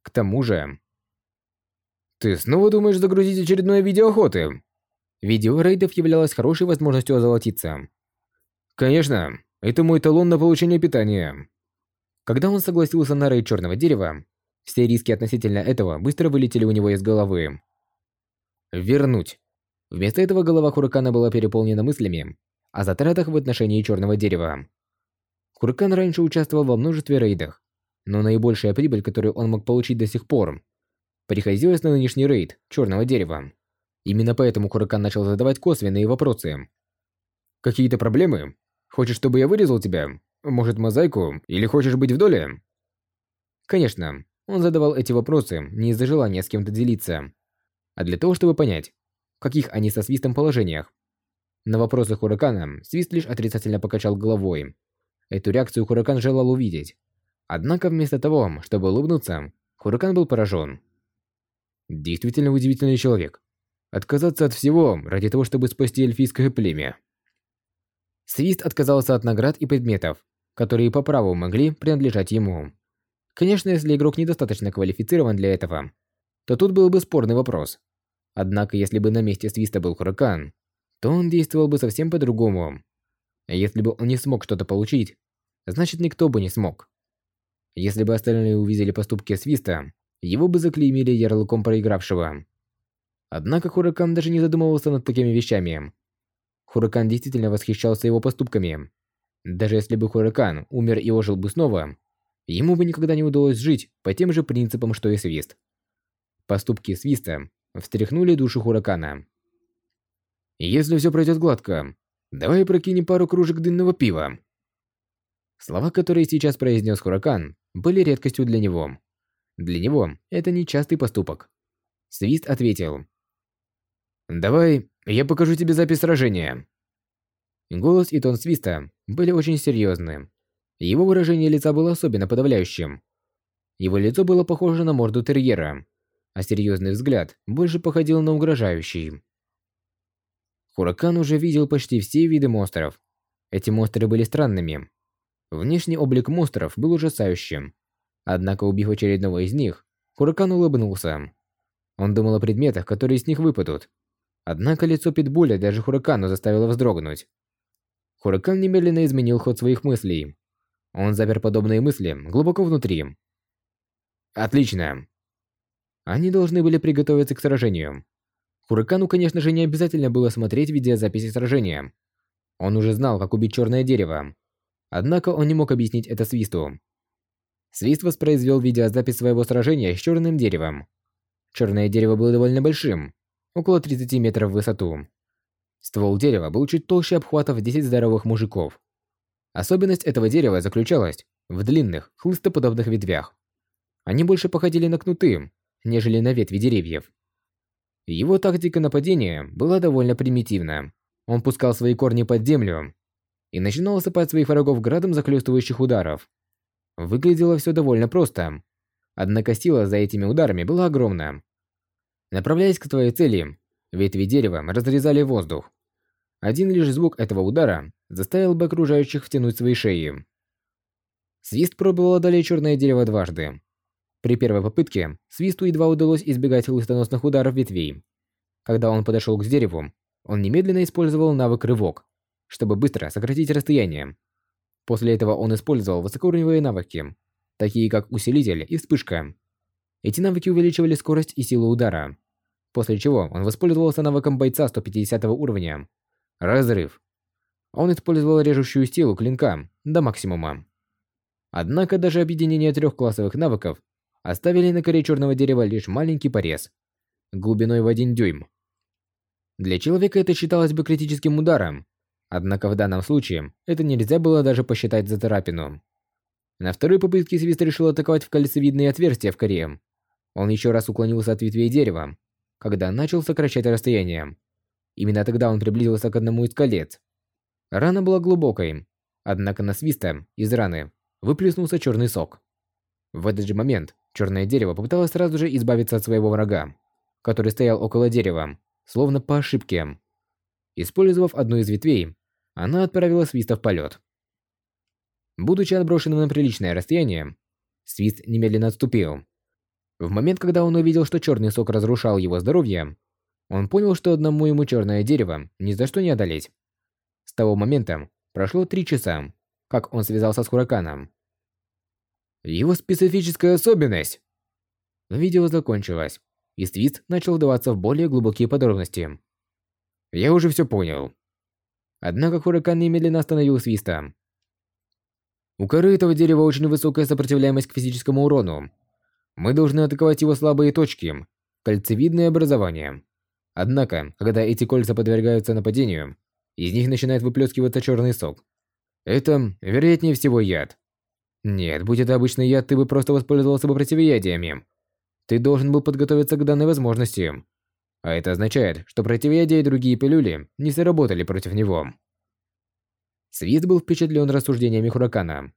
Speaker 1: К тому же... Ты снова думаешь загрузить очередное видео охоты? Видео рейдов являлось хорошей возможностью озолотиться. Конечно, это мой талон на получение питания. Когда он согласился на рейд черного дерева, все риски относительно этого быстро вылетели у него из головы. Вернуть. Вместо этого голова Хуракана была переполнена мыслями о затратах в отношении черного дерева. Хуракан раньше участвовал во множестве рейдах, но наибольшая прибыль, которую он мог получить до сих пор, приходилась на нынешний рейд черного дерева. Именно поэтому Хуракан начал задавать косвенные вопросы. «Какие-то проблемы? Хочешь, чтобы я вырезал тебя? Может, мозаику? Или хочешь быть в доле?» Конечно, он задавал эти вопросы не из-за желания с кем-то делиться, а для того, чтобы понять, в каких они со свистом положениях. На вопросы Хуракана свист лишь отрицательно покачал головой. Эту реакцию Хуракан желал увидеть. Однако вместо того, чтобы улыбнуться, Хуракан был поражен. Действительно удивительный человек. Отказаться от всего ради того, чтобы спасти эльфийское племя. Свист отказался от наград и предметов, которые по праву могли принадлежать ему. Конечно, если игрок недостаточно квалифицирован для этого, то тут был бы спорный вопрос. Однако, если бы на месте Свиста был Хуракан, то он действовал бы совсем по-другому. А если бы он не смог что-то получить, значит никто бы не смог. Если бы остальные увидели поступки Свиста, его бы заклеймили ярлыком проигравшего. Однако Хуракан даже не задумывался над такими вещами. Хуракан действительно восхищался его поступками. Даже если бы Хуракан умер и ожил бы снова, Ему бы никогда не удалось жить по тем же принципам, что и Свист. Поступки Свиста встряхнули душу Хуракана. «Если все пройдет гладко, давай прокинем пару кружек дынного пива». Слова, которые сейчас произнес Хуракан, были редкостью для него. Для него это нечастый поступок. Свист ответил. «Давай, я покажу тебе запись сражения». Голос и тон Свиста были очень серьезны, его выражение лица было особенно подавляющим. Его лицо было похоже на морду терьера, а серьезный взгляд больше походил на угрожающий. Хуракан уже видел почти все виды монстров. Эти монстры были странными. Внешний облик монстров был ужасающим. Однако, убив очередного из них, Хуракан улыбнулся. Он думал о предметах, которые из них выпадут. Однако лицо Питбуля даже Хуракану заставило вздрогнуть. Хуракан немедленно изменил ход своих мыслей. Он запер подобные мысли глубоко внутри. Отлично. Они должны были приготовиться к сражению. Хуракану, конечно же, не обязательно было смотреть видеозаписи сражения. Он уже знал, как убить черное дерево. Однако он не мог объяснить это Свисту. Свист воспроизвел видеозапись своего сражения с черным деревом. Черное дерево было довольно большим, около 30 метров в высоту. Ствол дерева был чуть толще обхватов 10 здоровых мужиков. Особенность этого дерева заключалась в длинных, хлыстоподобных ветвях. Они больше походили на кнуты, нежели на ветви деревьев. Его тактика нападения была довольно примитивна. Он пускал свои корни под землю и начинал осыпать своих врагов градом захлестывающих ударов. Выглядело все довольно просто. Однако сила за этими ударами была огромна. Направляясь к твоей цели, ветви дерева разрезали воздух. Один лишь звук этого удара заставил бы окружающих втянуть свои шеи. Свист пробовал одолеть черное дерево дважды. При первой попытке Свисту едва удалось избегать хлыстоносных ударов ветвей. Когда он подошел к дереву, он немедленно использовал навык «Рывок», чтобы быстро сократить расстояние. После этого он использовал высокоуровневые навыки, такие как усилитель и вспышка. Эти навыки увеличивали скорость и силу удара, после чего он воспользовался навыком бойца 150 уровня «Разрыв». Он использовал режущую силу клинка до максимума. Однако даже объединение трех классовых навыков оставили на коре черного дерева лишь маленький порез, глубиной в один дюйм. Для человека это считалось бы критическим ударом, однако в данном случае это нельзя было даже посчитать за царапину. На второй попытке Свист решил атаковать в кольцевидные отверстия в коре. Он еще раз уклонился от ветвей дерева, когда начал сокращать расстояние. Именно тогда он приблизился к одному из колец. Рана была глубокой, однако на свиста из раны выплеснулся черный сок. В этот же момент черное дерево попыталось сразу же избавиться от своего врага, который стоял около дерева, словно по ошибке. Использовав одну из ветвей, она отправила свиста в полет. Будучи отброшенным на приличное расстояние, свист немедленно отступил. В момент, когда он увидел, что черный сок разрушал его здоровье, он понял, что одному ему черное дерево ни за что не одолеть. С того момента прошло три часа, как он связался с Хураканом. Его специфическая особенность. Видео закончилось, и Свист начал вдаваться в более глубокие подробности. Я уже все понял. Однако Хуракан немедленно остановил Свиста. У коры этого дерева очень высокая сопротивляемость к физическому урону. Мы должны атаковать его слабые точки, кольцевидное образование. Однако, когда эти кольца подвергаются нападению, из них начинает выплескиваться черный сок. Это, вероятнее всего, яд. Нет, будь это обычный яд, ты бы просто воспользовался бы противоядиями. Ты должен был подготовиться к данной возможности. А это означает, что противоядия и другие пилюли не сработали против него. Свист был впечатлен рассуждениями Хуракана.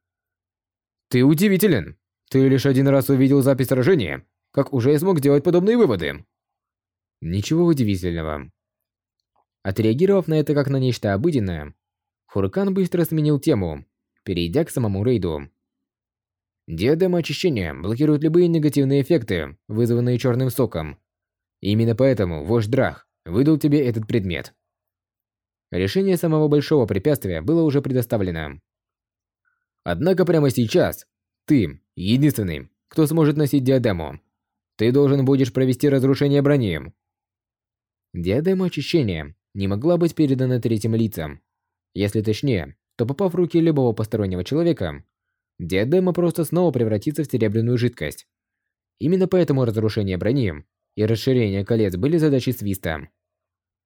Speaker 1: «Ты удивителен! Ты лишь один раз увидел запись сражения, как уже смог делать подобные выводы!» Ничего удивительного. Отреагировав на это как на нечто обыденное, Хуракан быстро сменил тему, перейдя к самому рейду. Диадема очищения блокирует любые негативные эффекты, вызванные черным соком. Именно поэтому вождь Драх выдал тебе этот предмет. Решение самого большого препятствия было уже предоставлено. Однако прямо сейчас ты единственный, кто сможет носить диадему. Ты должен будешь провести разрушение брони, Диадема очищения не могла быть передана третьим лицам. Если точнее, то попав в руки любого постороннего человека, диадема просто снова превратится в серебряную жидкость. Именно поэтому разрушение брони и расширение колец были задачей Свиста.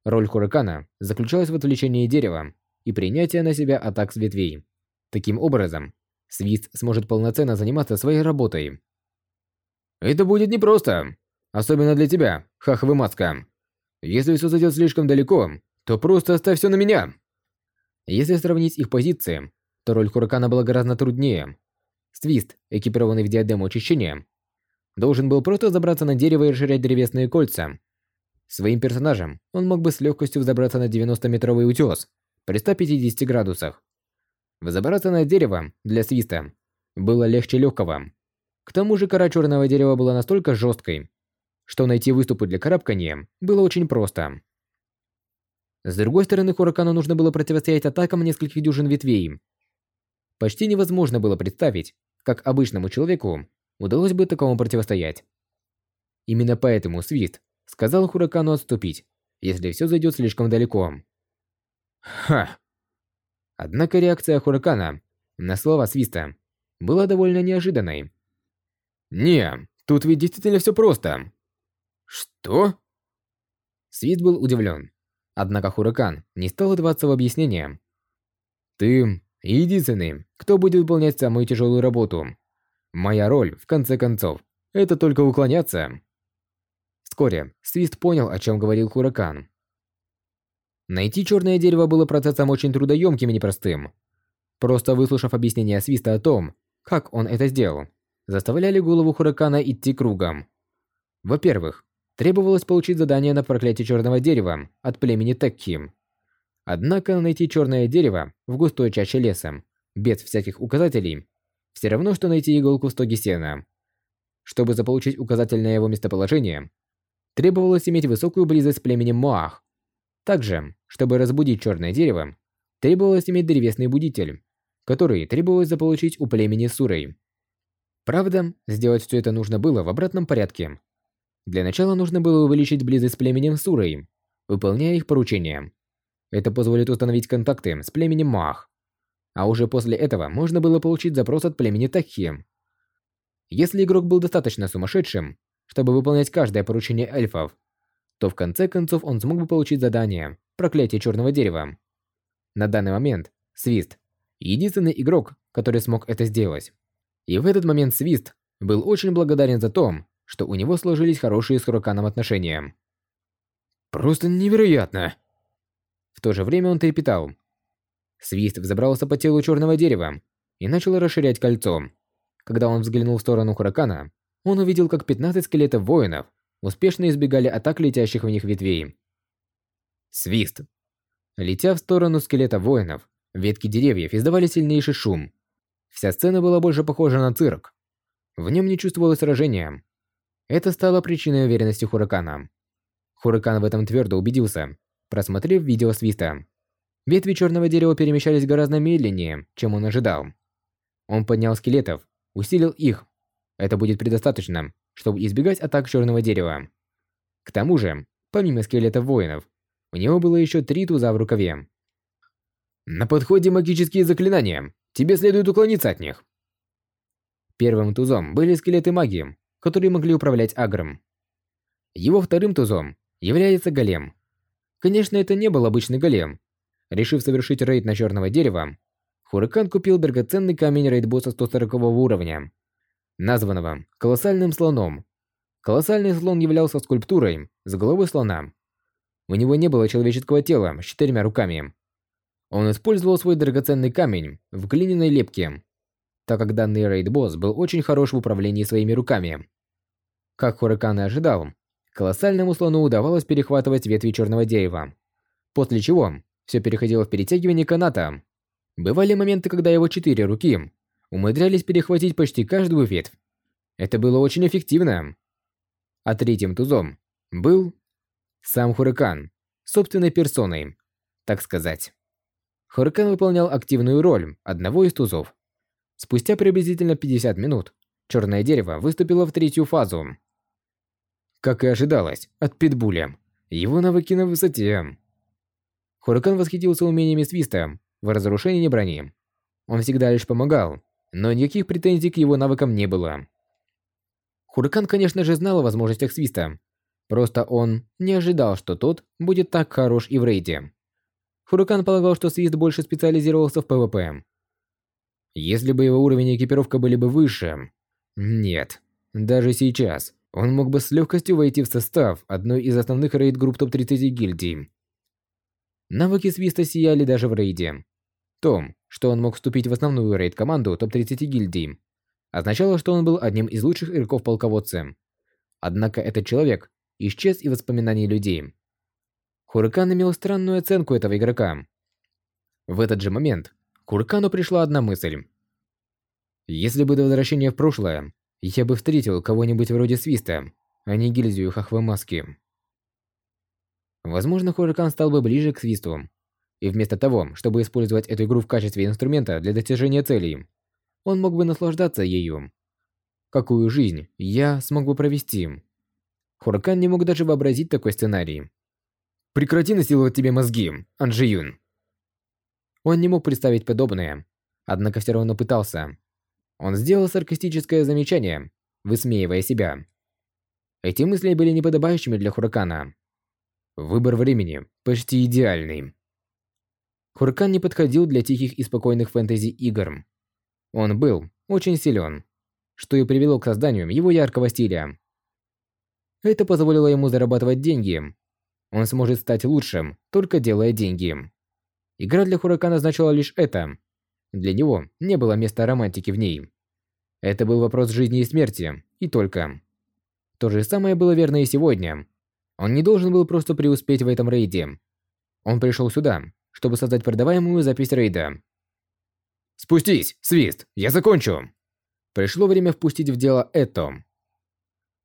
Speaker 1: Роль Хуракана заключалась в отвлечении дерева и принятии на себя атак с ветвей. Таким образом, Свист сможет полноценно заниматься своей работой. Это будет непросто, особенно для тебя, Хахвы Маска. Если все зайдет слишком далеко, то просто оставь все на меня. Если сравнить их позиции, то роль Хуракана была гораздо труднее. Свист, экипированный в диадему очищения, должен был просто забраться на дерево и расширять древесные кольца. Своим персонажем он мог бы с легкостью взобраться на 90-метровый утес при 150 градусах. Взобраться на дерево для свиста было легче легкого. К тому же кора черного дерева была настолько жесткой, что найти выступы для карабкания было очень просто. С другой стороны, Хуракану нужно было противостоять атакам нескольких дюжин ветвей. Почти невозможно было представить, как обычному человеку удалось бы такому противостоять. Именно поэтому Свист сказал Хуракану отступить, если все зайдет слишком далеко. Ха! Однако реакция Хуракана на слова Свиста была довольно неожиданной. «Не, тут ведь действительно все просто». «Что?» Свист был удивлен. Однако Хуракан не стал отдаваться в объяснение. «Ты единственный, кто будет выполнять самую тяжелую работу. Моя роль, в конце концов, это только уклоняться». Вскоре Свист понял, о чем говорил Хуракан. Найти черное дерево было процессом очень трудоемким и непростым. Просто выслушав объяснение Свиста о том, как он это сделал, заставляли голову Хуракана идти кругом. Во-первых, требовалось получить задание на проклятие черного дерева от племени Текки. Однако найти черное дерево в густой чаще леса, без всяких указателей, все равно, что найти иголку в стоге сена. Чтобы заполучить указатель на его местоположение, требовалось иметь высокую близость с племенем Моах. Также, чтобы разбудить черное дерево, требовалось иметь древесный будитель, который требовалось заполучить у племени Сурей. Правда, сделать все это нужно было в обратном порядке. Для начала нужно было увеличить близость с племенем Сурей, выполняя их поручения. Это позволит установить контакты с племенем Мах. А уже после этого можно было получить запрос от племени Тахи. Если игрок был достаточно сумасшедшим, чтобы выполнять каждое поручение эльфов, то в конце концов он смог бы получить задание «Проклятие черного дерева». На данный момент Свист – единственный игрок, который смог это сделать. И в этот момент Свист был очень благодарен за то, что у него сложились хорошие с Хураканом отношения. «Просто невероятно!» В то же время он трепетал. Свист взобрался по телу черного дерева и начал расширять кольцо. Когда он взглянул в сторону Хуракана, он увидел, как 15 скелетов воинов успешно избегали атак летящих в них ветвей. Свист. Летя в сторону скелета воинов, ветки деревьев издавали сильнейший шум. Вся сцена была больше похожа на цирк. В нем не чувствовалось сражения. Это стало причиной уверенности Хуракана. Хуракан в этом твердо убедился, просмотрев видео Свиста. Ветви черного дерева перемещались гораздо медленнее, чем он ожидал. Он поднял скелетов, усилил их. Это будет предостаточно, чтобы избегать атак черного дерева. К тому же, помимо скелетов воинов, у него было еще три туза в рукаве. На подходе магические заклинания. Тебе следует уклониться от них. Первым тузом были скелеты магии, которые могли управлять агром. Его вторым тузом является голем. Конечно, это не был обычный голем. Решив совершить рейд на черного дерева, Хуракан купил драгоценный камень рейд-босса 140 уровня, названного колоссальным слоном. Колоссальный слон являлся скульптурой с головой слона. У него не было человеческого тела с четырьмя руками. Он использовал свой драгоценный камень в глиняной лепке, так как данный рейд-босс был очень хорош в управлении своими руками. Как Хуракан и ожидал, колоссальному слону удавалось перехватывать ветви черного дерева, после чего все переходило в перетягивание каната. Бывали моменты, когда его четыре руки умудрялись перехватить почти каждую ветвь. Это было очень эффективно. А третьим тузом был сам Хуракан, собственной персоной, так сказать. Хуракан выполнял активную роль одного из тузов. Спустя приблизительно 50 минут черное дерево выступило в третью фазу. Как и ожидалось от Питбуля, его навыки на высоте. Хуракан восхитился умениями Свиста в разрушении брони. Он всегда лишь помогал, но никаких претензий к его навыкам не было. Хуракан, конечно же, знал о возможностях Свиста. Просто он не ожидал, что тот будет так хорош и в рейде. Хуракан полагал, что Свист больше специализировался в ПВП. Если бы его уровень и экипировка были бы выше... Нет. Даже сейчас он мог бы с легкостью войти в состав одной из основных рейд-групп топ-30 гильдий. Навыки Свиста сияли даже в рейде. Том, что он мог вступить в основную рейд-команду топ-30 гильдий, означало, что он был одним из лучших игроков полководца. Однако этот человек исчез из воспоминаний людей. Хуракан имел странную оценку этого игрока. В этот же момент к Хуракану пришла одна мысль. Если бы до возвращения в прошлое, я бы встретил кого-нибудь вроде Свиста, а не гильдию Хахвамаски. Возможно, Хуракан стал бы ближе к свисту. И вместо того, чтобы использовать эту игру в качестве инструмента для достижения целей, он мог бы наслаждаться ею. Какую жизнь я смог бы провести? Хуракан не мог даже вообразить такой сценарий. «Прекрати насиловать тебе мозги, Анжиюн!» Он не мог представить подобное, однако все равно пытался. Он сделал саркастическое замечание, высмеивая себя. Эти мысли были неподобающими для Хуракана. Выбор времени почти идеальный. Хуракан не подходил для тихих и спокойных фэнтези-игр. Он был очень силен, что и привело к созданию его яркого стиля. Это позволило ему зарабатывать деньги. Он сможет стать лучшим, только делая деньги. Игра для Хуракана значила лишь это. Для него не было места романтики в ней. Это был вопрос жизни и смерти, и только. То же самое было верно и сегодня. Он не должен был просто преуспеть в этом рейде. Он пришел сюда, чтобы создать продаваемую запись рейда. «Спустись, свист, я закончу!» Пришло время впустить в дело это.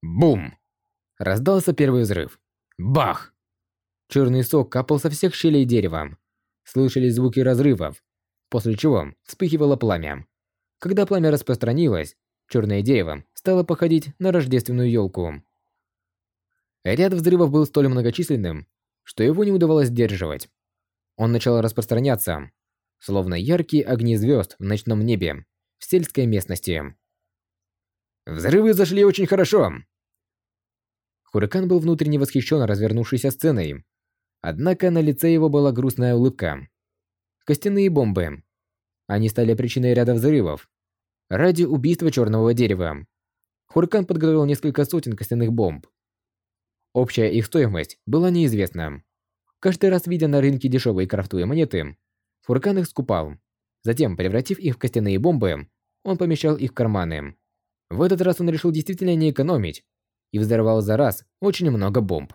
Speaker 1: Бум! Раздался первый взрыв. Бах! Черный сок капал со всех щелей дерева. Слышались звуки разрывов, после чего вспыхивало пламя. Когда пламя распространилось, черное дерево стало походить на рождественную елку. Ряд взрывов был столь многочисленным, что его не удавалось сдерживать. Он начал распространяться, словно яркие огни звезд в ночном небе в сельской местности. Взрывы зашли очень хорошо. Хуракан был внутренне восхищен развернувшейся сценой. Однако на лице его была грустная улыбка. Костяные бомбы. Они стали причиной ряда взрывов. Ради убийства черного дерева. Хуракан подготовил несколько сотен костяных бомб. Общая их стоимость была неизвестна. Каждый раз, видя на рынке дешевые крафтовые монеты, Фуркан их скупал. Затем, превратив их в костяные бомбы, он помещал их в карманы. В этот раз он решил действительно не экономить и взорвал за раз очень много бомб.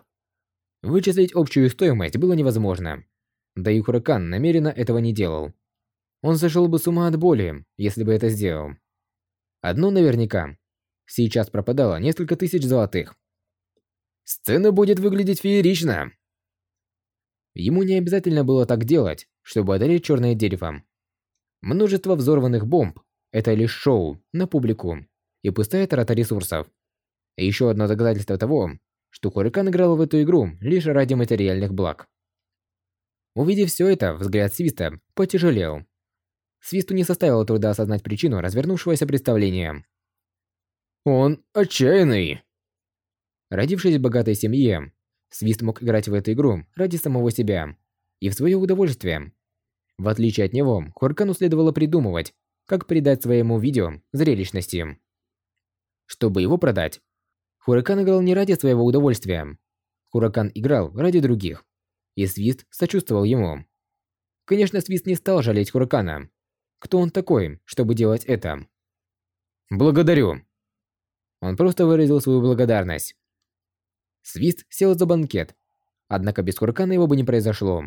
Speaker 1: Вычислить общую стоимость было невозможно. Да и Хуракан намеренно этого не делал. Он сошел бы с ума от боли, если бы это сделал. Одно наверняка. Сейчас пропадало несколько тысяч золотых. Сцена будет выглядеть феерично. Ему не обязательно было так делать, чтобы одолеть черное дерево. Множество взорванных бомб – это лишь шоу на публику и пустая трата ресурсов. Еще одно доказательство того, что Хурикан играл в эту игру лишь ради материальных благ. Увидев все это, взгляд Свиста потяжелел. Свисту не составило труда осознать причину развернувшегося представления. Он отчаянный. Родившись в богатой семье, Свист мог играть в эту игру ради самого себя и в свое удовольствие. В отличие от него, Хуркану следовало придумывать, как придать своему видео зрелищности. Чтобы его продать, Хуракан играл не ради своего удовольствия. Хуракан играл ради других, и Свист сочувствовал ему. Конечно, Свист не стал жалеть Хуракана. Кто он такой, чтобы делать это? «Благодарю!» Он просто выразил свою благодарность. Свист сел за банкет. Однако без Хуракана его бы не произошло.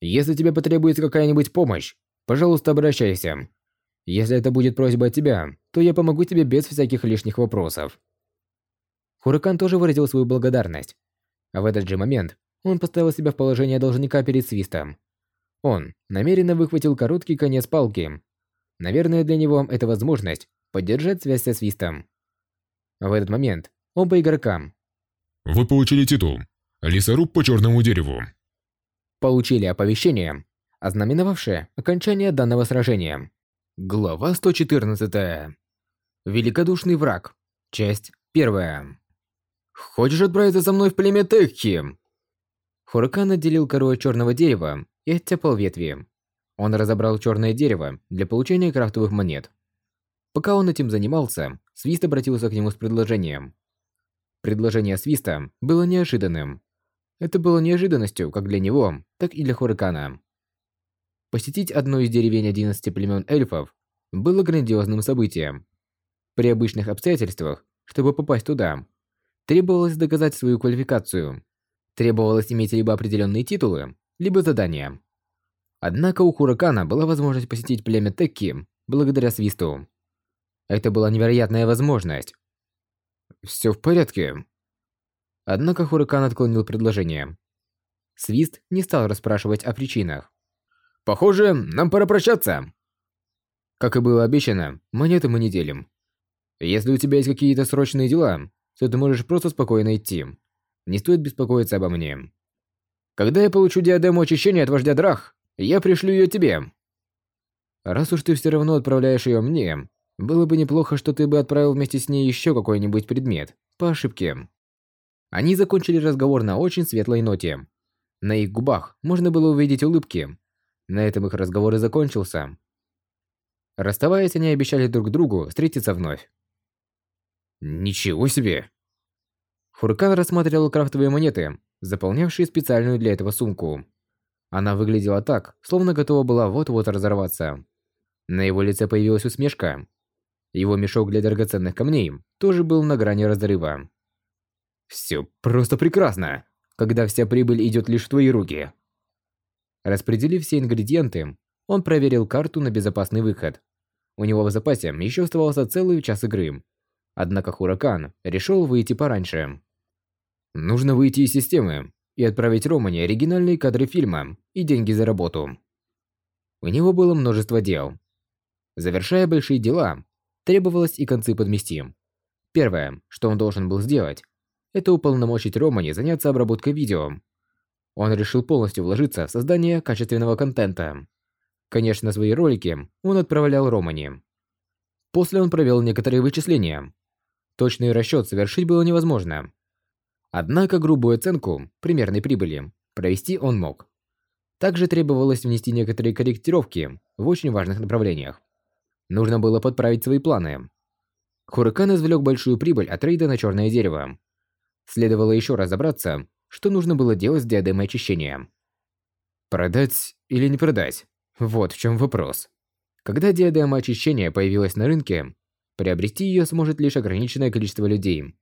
Speaker 1: «Если тебе потребуется какая-нибудь помощь, пожалуйста, обращайся. Если это будет просьба от тебя, то я помогу тебе без всяких лишних вопросов». Хуракан тоже выразил свою благодарность. А в этот же момент он поставил себя в положение должника перед Свистом. Он намеренно выхватил короткий конец палки. Наверное, для него это возможность поддержать связь со Свистом. В этот момент оба игрока
Speaker 2: вы получили титул «Лесоруб по черному дереву».
Speaker 1: Получили оповещение, ознаменовавшее окончание данного сражения. Глава 114. Великодушный враг. Часть 1. «Хочешь отправиться со мной в племя Текхи?» Хуракан отделил кору от черного дерева и оттяпал ветви. Он разобрал черное дерево для получения крафтовых монет. Пока он этим занимался, Свист обратился к нему с предложением. Предложение Свиста было неожиданным. Это было неожиданностью как для него, так и для Хуракана. Посетить одну из деревень 11 племен эльфов было грандиозным событием. При обычных обстоятельствах, чтобы попасть туда, требовалось доказать свою квалификацию. Требовалось иметь либо определенные титулы, либо задания. Однако у Хуракана была возможность посетить племя Текки благодаря Свисту. Это была невероятная возможность. Все в порядке. Однако Хуракан отклонил предложение. Свист не стал расспрашивать о причинах. Похоже, нам пора прощаться. Как и было обещано, монеты мы не делим. Если у тебя есть какие-то срочные дела, то ты можешь просто спокойно идти. Не стоит беспокоиться обо мне. Когда я получу диадему очищения от вождя Драх, я пришлю ее тебе. Раз уж ты все равно отправляешь ее мне, было бы неплохо, что ты бы отправил вместе с ней еще какой-нибудь предмет, по ошибке. Они закончили разговор на очень светлой ноте. На их губах можно было увидеть улыбки. На этом их разговор и закончился. Расставаясь, они обещали друг другу встретиться вновь. Ничего себе! Хуркан рассматривал крафтовые монеты, заполнявшие специальную для этого сумку. Она выглядела так, словно готова была вот-вот разорваться. На его лице появилась усмешка. Его мешок для драгоценных камней тоже был на грани разрыва. «Все просто прекрасно, когда вся прибыль идет лишь в твои руки». Распределив все ингредиенты, он проверил карту на безопасный выход. У него в запасе еще оставался целый час игры. Однако Хуракан решил выйти пораньше. Нужно выйти из системы и отправить Романе оригинальные кадры фильма и деньги за работу. У него было множество дел. Завершая большие дела, требовалось и концы подмести. Первое, что он должен был сделать, это уполномочить Романе заняться обработкой видео. Он решил полностью вложиться в создание качественного контента. Конечно, свои ролики он отправлял Романе. После он провел некоторые вычисления. Точный расчет совершить было невозможно. Однако грубую оценку примерной прибыли провести он мог. Также требовалось внести некоторые корректировки в очень важных направлениях. Нужно было подправить свои планы. Хуракан извлек большую прибыль от рейда на черное дерево. Следовало еще разобраться, что нужно было делать с диадемой очищения. Продать или не продать? Вот в чем вопрос. Когда диадема очищения появилась на рынке, приобрести ее сможет лишь ограниченное количество людей.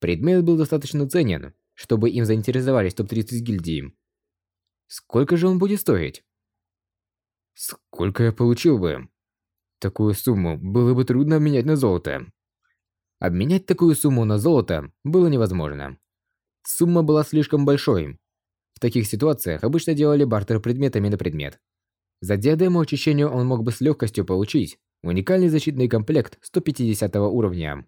Speaker 1: Предмет был достаточно ценен, чтобы им заинтересовались топ-30 гильдии. Сколько же он будет стоить? Сколько я получил бы? Такую сумму было бы трудно обменять на золото. Обменять такую сумму на золото было невозможно. Сумма была слишком большой. В таких ситуациях обычно делали бартер предметами на предмет. За диадему очищения он мог бы с легкостью получить уникальный защитный комплект 150 уровня.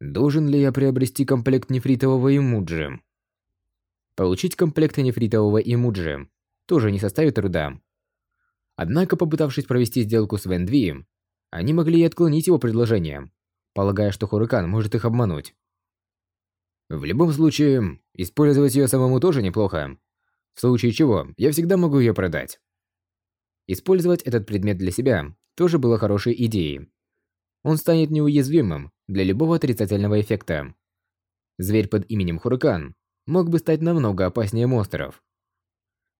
Speaker 1: Должен ли я приобрести комплект нефритового имуджи? Получить комплект нефритового имуджи тоже не составит труда. Однако, попытавшись провести сделку с Вендви, они могли и отклонить его предложение, полагая, что Хурикан может их обмануть. В любом случае, использовать ее самому тоже неплохо. В случае чего, я всегда могу ее продать. Использовать этот предмет для себя тоже было хорошей идеей. Он станет неуязвимым для любого отрицательного эффекта. Зверь под именем Хурикан мог бы стать намного опаснее монстров.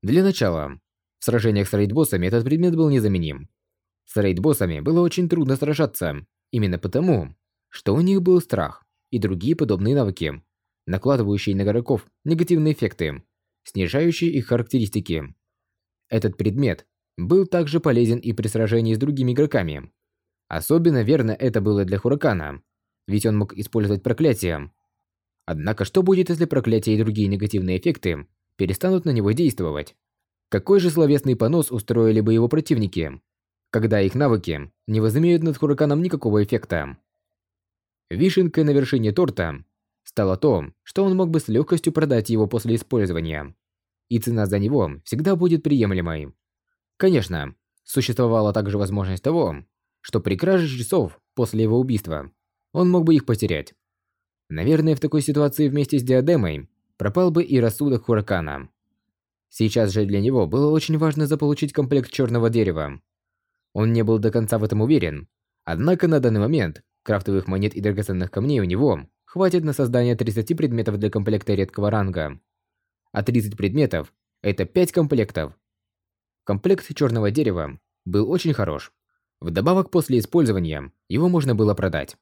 Speaker 1: Для начала, в сражениях с рейдбоссами этот предмет был незаменим. С рейдбоссами было очень трудно сражаться, именно потому, что у них был страх и другие подобные навыки, накладывающие на игроков негативные эффекты, снижающие их характеристики. Этот предмет был также полезен и при сражении с другими игроками. Особенно верно это было для Хуракана, ведь он мог использовать проклятие. Однако что будет, если проклятия и другие негативные эффекты перестанут на него действовать? Какой же словесный понос устроили бы его противники, когда их навыки не возымеют над Хураканом никакого эффекта? Вишенкой на вершине торта стало то, что он мог бы с легкостью продать его после использования. И цена за него всегда будет приемлемой. Конечно, существовала также возможность того, что при краже часов после его убийства он мог бы их потерять. Наверное, в такой ситуации вместе с диадемой пропал бы и рассудок Хуракана. Сейчас же для него было очень важно заполучить комплект черного дерева. Он не был до конца в этом уверен, однако на данный момент крафтовых монет и драгоценных камней у него хватит на создание 30 предметов для комплекта редкого ранга. А 30 предметов – это 5 комплектов. Комплект черного дерева был очень хорош. Вдобавок, после использования его можно было продать.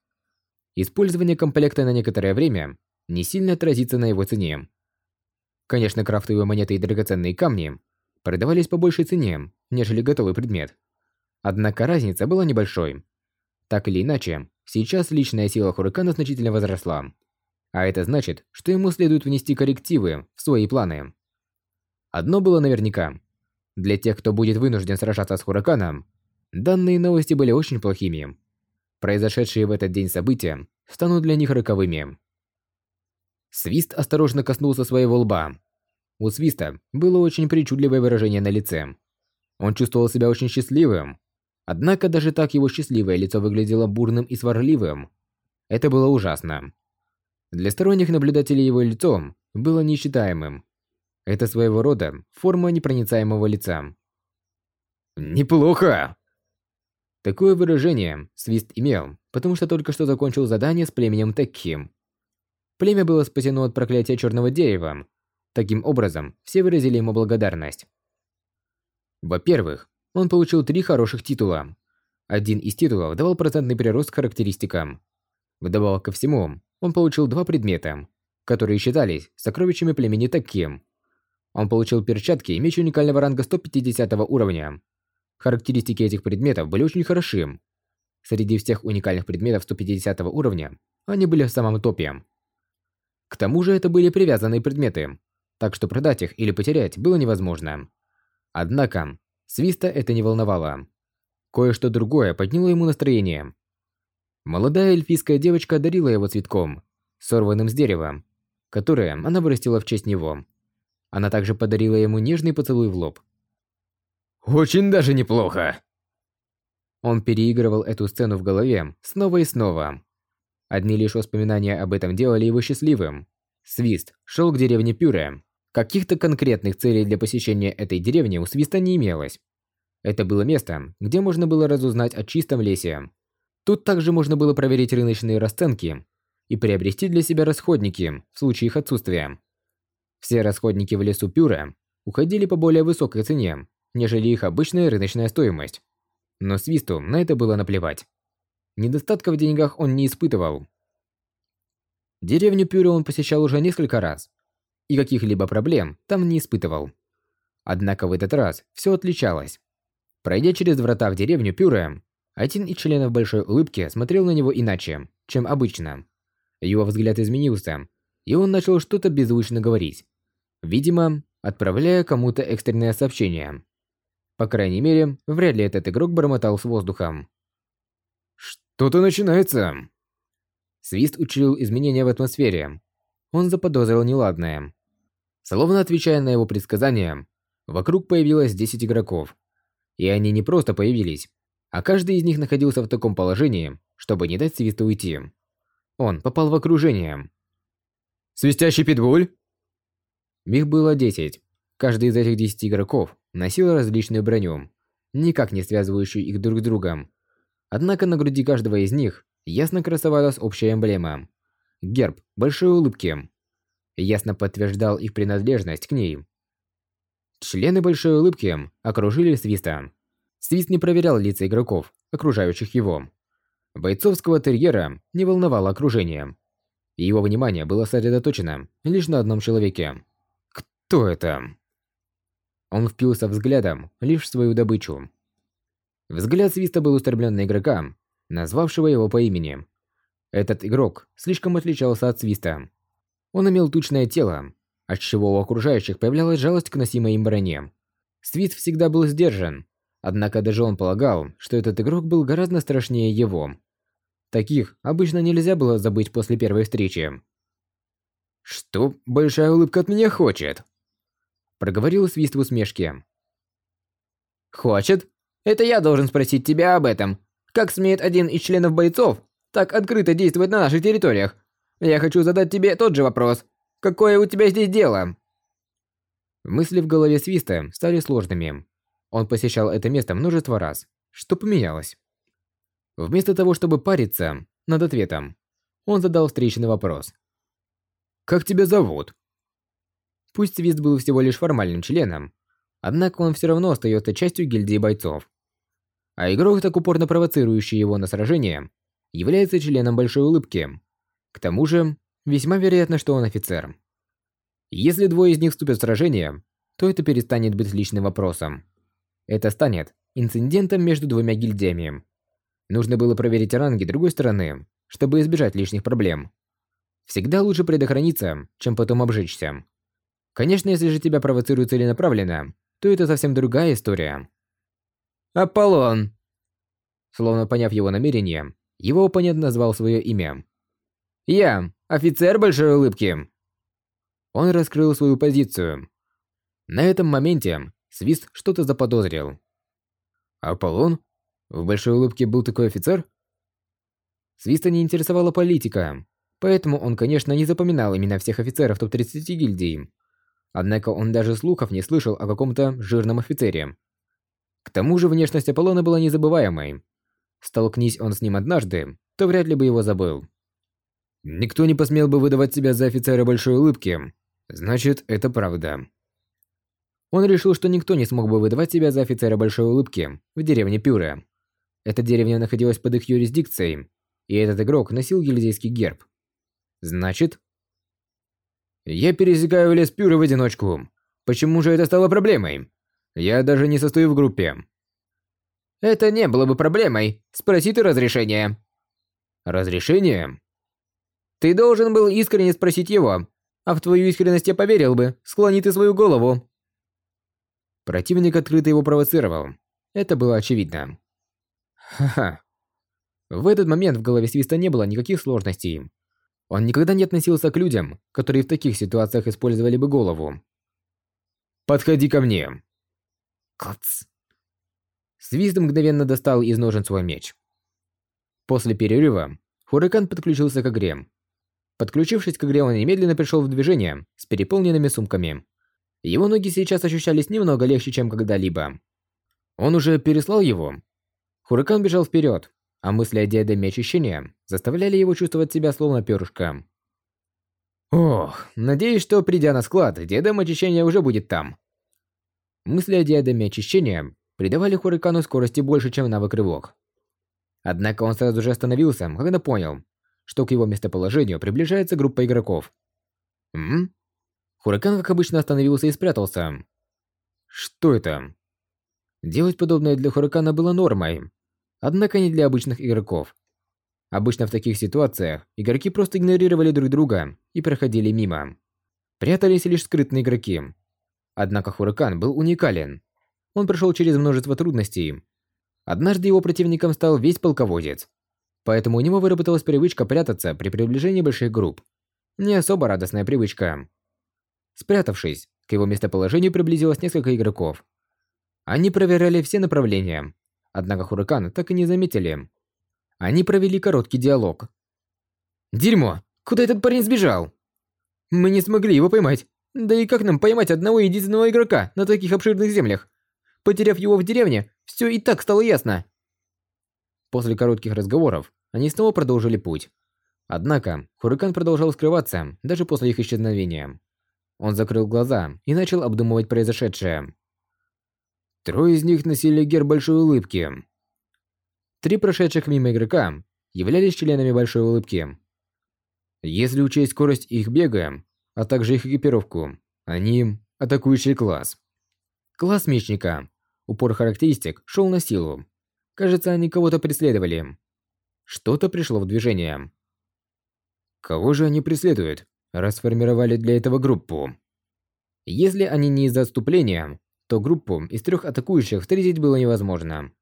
Speaker 1: Использование комплекта на некоторое время не сильно отразится на его цене. Конечно, крафтовые монеты и драгоценные камни продавались по большей цене, нежели готовый предмет. Однако разница была небольшой. Так или иначе, сейчас личная сила Хурикана значительно возросла. А это значит, что ему следует внести коррективы в свои планы. Одно было наверняка. Для тех, кто будет вынужден сражаться с Хураканом, данные новости были очень плохими. Произошедшие в этот день события станут для них роковыми. Свист осторожно коснулся своего лба. У Свиста было очень причудливое выражение на лице. Он чувствовал себя очень счастливым. Однако даже так его счастливое лицо выглядело бурным и сварливым. Это было ужасно. Для сторонних наблюдателей его лицо было несчитаемым. Это своего рода форма непроницаемого лица. «Неплохо!» Такое выражение Свист имел, потому что только что закончил задание с племенем Текхи. Племя было спасено от проклятия черного дерева. Таким образом, все выразили ему благодарность. Во-первых, он получил три хороших титула. Один из титулов давал процентный прирост к характеристикам. Вдобавок ко всему, он получил два предмета, которые считались сокровищами племени Такки. Он получил перчатки и меч уникального ранга 150 уровня. Характеристики этих предметов были очень хороши. Среди всех уникальных предметов 150 уровня, они были в самом топе. К тому же это были привязанные предметы, так что продать их или потерять было невозможно. Однако, Свиста это не волновало. Кое-что другое подняло ему настроение. Молодая эльфийская девочка одарила его цветком, сорванным с дерева, которое она вырастила в честь него. Она также подарила ему нежный поцелуй в лоб. «Очень даже неплохо!» Он переигрывал эту сцену в голове снова и снова. Одни лишь воспоминания об этом делали его счастливым. Свист шел к деревне Пюре. Каких-то конкретных целей для посещения этой деревни у Свиста не имелось. Это было место, где можно было разузнать о чистом лесе, Тут также можно было проверить рыночные расценки и приобрести для себя расходники в случае их отсутствия. Все расходники в лесу Пюра уходили по более высокой цене, нежели их обычная рыночная стоимость. Но Свисту на это было наплевать. Недостатка в деньгах он не испытывал. Деревню Пюра он посещал уже несколько раз, и каких-либо проблем там не испытывал. Однако в этот раз все отличалось. Пройдя через врата в деревню Пюре, один из членов большой улыбки смотрел на него иначе, чем обычно. Его взгляд изменился, и он начал что-то беззвучно говорить. Видимо, отправляя кому-то экстренное сообщение. По крайней мере, вряд ли этот игрок бормотал с воздухом. «Что-то начинается!» Свист учил изменения в атмосфере. Он заподозрил неладное. Словно отвечая на его предсказания, вокруг появилось 10 игроков. И они не просто появились, а каждый из них находился в таком положении, чтобы не дать Свисту уйти. Он попал в окружение. «Свистящий питбуль?» Их было 10. Каждый из этих 10 игроков носил различную броню, никак не связывающую их друг с другом. Однако на груди каждого из них ясно красовалась общая эмблема. Герб большой улыбки. Ясно подтверждал их принадлежность к ней. Члены большой улыбки окружили Свиста. Свист не проверял лица игроков, окружающих его. Бойцовского терьера не волновало окружение. Его внимание было сосредоточено лишь на одном человеке. Кто это? Он впился взглядом лишь в свою добычу. Взгляд Свиста был устремлен на игрока, назвавшего его по имени. Этот игрок слишком отличался от Свиста. Он имел тучное тело, отчего у окружающих появлялась жалость к носимой им броне. Свист всегда был сдержан, Однако даже он полагал, что этот игрок был гораздо страшнее его. Таких обычно нельзя было забыть после первой встречи. «Что большая улыбка от меня хочет?» Проговорил Свист в усмешке. «Хочет? Это я должен спросить тебя об этом. Как смеет один из членов бойцов так открыто действовать на наших территориях? Я хочу задать тебе тот же вопрос. Какое у тебя здесь дело?» Мысли в голове Свиста стали сложными. Он посещал это место множество раз. Что поменялось? Вместо того, чтобы париться над ответом, он задал встречный вопрос. «Как тебя зовут?» Пусть Свист был всего лишь формальным членом, однако он все равно остается частью гильдии бойцов. А игрок, так упорно провоцирующий его на сражение, является членом Большой Улыбки. К тому же, весьма вероятно, что он офицер. Если двое из них вступят в сражение, то это перестанет быть личным вопросом. Это станет инцидентом между двумя гильдиями. Нужно было проверить ранги другой стороны, чтобы избежать лишних проблем. Всегда лучше предохраниться, чем потом обжечься. Конечно, если же тебя провоцируют целенаправленно, то это совсем другая история. Аполлон! Словно поняв его намерение, его оппонент назвал свое имя. Я, офицер большой улыбки. Он раскрыл свою позицию. На этом моменте Свист что-то заподозрил. Аполлон? В большой улыбке был такой офицер? Свиста не интересовала политика, поэтому он, конечно, не запоминал имена всех офицеров топ-30 гильдий. Однако он даже слухов не слышал о каком-то жирном офицере. К тому же внешность Аполлона была незабываемой. Столкнись он с ним однажды, то вряд ли бы его забыл. Никто не посмел бы выдавать себя за офицера большой улыбки. Значит, это правда. Он решил, что никто не смог бы выдавать себя за офицера большой улыбки в деревне Пюре. Эта деревня находилась под их юрисдикцией, и этот игрок носил гильдейский герб. Значит... Я пересекаю лес Пюре в одиночку. Почему же это стало проблемой? Я даже не состою в группе. Это не было бы проблемой. Спроси ты разрешение. Разрешение? Ты должен был искренне спросить его. А в твою искренность я поверил бы. Склони ты свою голову. Противник открыто его провоцировал. Это было очевидно. Ха-ха. В этот момент в голове Свиста не было никаких сложностей. Он никогда не относился к людям, которые в таких ситуациях использовали бы голову. «Подходи ко мне!» Клац. Свист мгновенно достал из ножен свой меч. После перерыва Хуракан подключился к игре. Подключившись к игре, он немедленно пришел в движение с переполненными сумками. Его ноги сейчас ощущались немного легче, чем когда-либо. Он уже переслал его. Хуракан бежал вперед, а мысли о диадеме очищения заставляли его чувствовать себя словно перышко. Ох, надеюсь, что придя на склад, диадем очищения уже будет там. Мысли о диадеме очищения придавали Хурикану скорости больше, чем навык рывок. Однако он сразу же остановился, когда понял, что к его местоположению приближается группа игроков. М? Хуракан, как обычно, остановился и спрятался. Что это? Делать подобное для Хуракана было нормой, Однако не для обычных игроков. Обычно в таких ситуациях игроки просто игнорировали друг друга и проходили мимо. Прятались лишь скрытные игроки. Однако Хуракан был уникален. Он прошел через множество трудностей. Однажды его противником стал весь полководец. Поэтому у него выработалась привычка прятаться при приближении больших групп. Не особо радостная привычка. Спрятавшись, к его местоположению приблизилось несколько игроков. Они проверяли все направления, Однако Хуракана так и не заметили. Они провели короткий диалог. «Дерьмо! Куда этот парень сбежал?» «Мы не смогли его поймать. Да и как нам поймать одного единственного игрока на таких обширных землях? Потеряв его в деревне, все и так стало ясно». После коротких разговоров они снова продолжили путь. Однако, Хурикан продолжал скрываться даже после их исчезновения. Он закрыл глаза и начал обдумывать произошедшее. Трое из них носили герб большой улыбки. Три прошедших мимо игрока являлись членами большой улыбки. Если учесть скорость их бега, а также их экипировку, они – атакующий класс. Класс мечника. Упор характеристик шел на силу. Кажется, они кого-то преследовали. Что-то пришло в движение. Кого же они преследуют, расформировали для этого группу? Если они не из-за отступления, то группу из трех атакующих встретить было невозможно.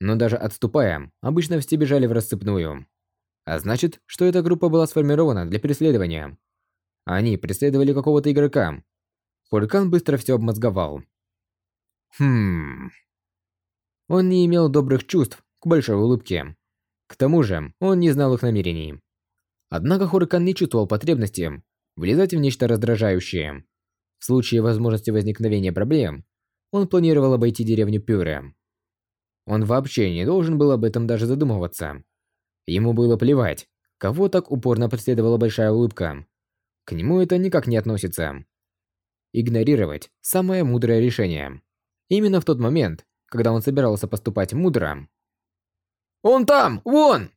Speaker 1: Но даже отступая, обычно все бежали в рассыпную. А значит, что эта группа была сформирована для преследования. Они преследовали какого-то игрока. Фуркан быстро все обмозговал. Хм... Он не имел добрых чувств к большой улыбке. К тому же, он не знал их намерений. Однако Хурикан не чувствовал потребности влезать в нечто раздражающее. В случае возможности возникновения проблем, он планировал обойти деревню Пюре. Он вообще не должен был об этом даже задумываться. Ему было плевать, кого так упорно преследовала большая улыбка. К нему это никак не относится. Игнорировать – самое мудрое решение. Именно в тот момент, когда он собирался поступать мудро. «Он там! Вон!»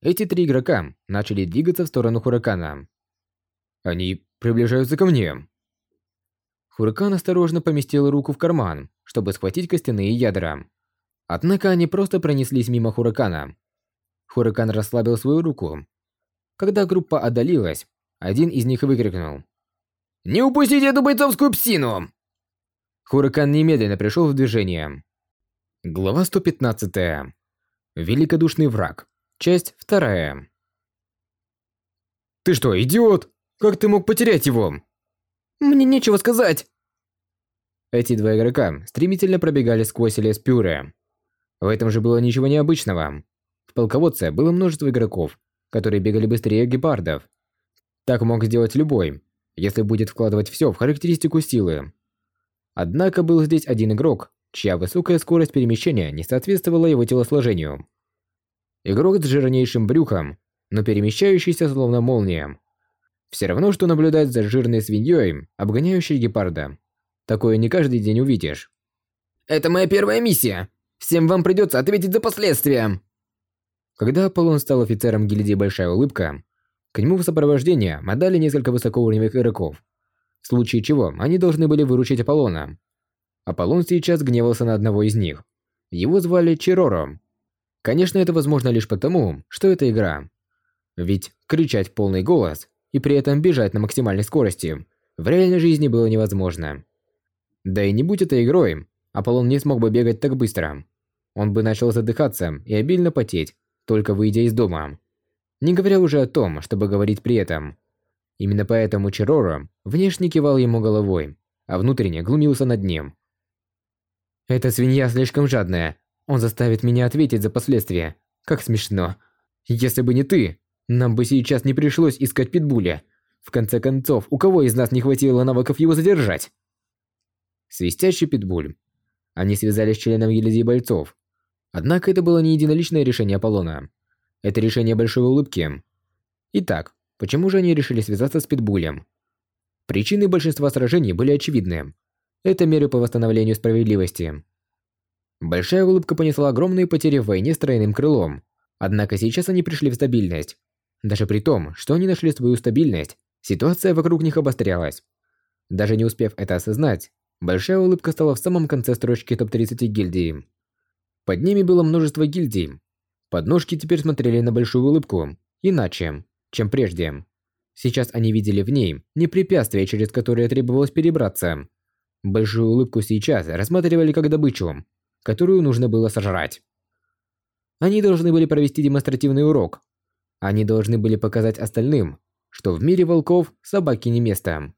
Speaker 1: Эти три игрока начали двигаться в сторону Хуракана. «Они приближаются ко мне!» Хуракан осторожно поместил руку в карман, чтобы схватить костяные ядра. Однако они просто пронеслись мимо Хуракана. Хуракан расслабил свою руку. Когда группа отдалилась, один из них выкрикнул. «Не упустите эту бойцовскую псину!» Хуракан немедленно пришел в движение. Глава 115. Великодушный враг. Часть 2. Ты что, идиот? Как ты мог потерять его?
Speaker 3: Мне нечего сказать.
Speaker 1: Эти два игрока стремительно пробегали сквозь лес Пюре. В этом же было ничего необычного. В полководце было множество игроков, которые бегали быстрее гепардов. Так мог сделать любой, если будет вкладывать все в характеристику силы. Однако был здесь один игрок, чья высокая скорость перемещения не соответствовала его телосложению. Игрок с жирнейшим брюхом, но перемещающийся словно молния. Все равно, что наблюдать за жирной свиньей, обгоняющей гепарда. Такое не каждый день увидишь.
Speaker 3: Это моя первая миссия. Всем вам придется ответить за последствия.
Speaker 1: Когда Аполлон стал офицером гильдии Большая Улыбка, к нему в сопровождение отдали несколько высокоуровневых игроков, в случае чего они должны были выручить Аполлона. Аполлон сейчас гневался на одного из них. Его звали Чироро. Конечно, это возможно лишь потому, что это игра. Ведь кричать в полный голос и при этом бежать на максимальной скорости в реальной жизни было невозможно. Да и не будь это игрой, Аполлон не смог бы бегать так быстро. Он бы начал задыхаться и обильно потеть, только выйдя из дома. Не говоря уже о том, чтобы говорить при этом. Именно поэтому Чироро внешне кивал ему головой, а внутренне глумился над ним. «Эта свинья слишком жадная. Он заставит меня ответить за последствия. Как смешно. Если бы не ты, нам бы сейчас не пришлось искать питбуля. В конце концов, у кого из нас не хватило навыков его задержать?» Свистящий питбуль. Они связались с членом гильдии бойцов. Однако это было не единоличное решение Аполлона. Это решение большой улыбки. Итак, почему же они решили связаться с питбулем? Причины большинства сражений были очевидны. Это меры по восстановлению справедливости. Большая улыбка понесла огромные потери в войне с тройным крылом. Однако сейчас они пришли в стабильность. Даже при том, что они нашли свою стабильность, ситуация вокруг них обострялась. Даже не успев это осознать, Большая улыбка стала в самом конце строчки топ-30 гильдии. Под ними было множество гильдий. Подножки теперь смотрели на большую улыбку, иначе, чем прежде. Сейчас они видели в ней не препятствие, через которое требовалось перебраться. Большую улыбку сейчас рассматривали как добычу, которую нужно было сожрать. Они должны были провести демонстративный урок. Они должны были показать остальным, что в мире волков собаки не место.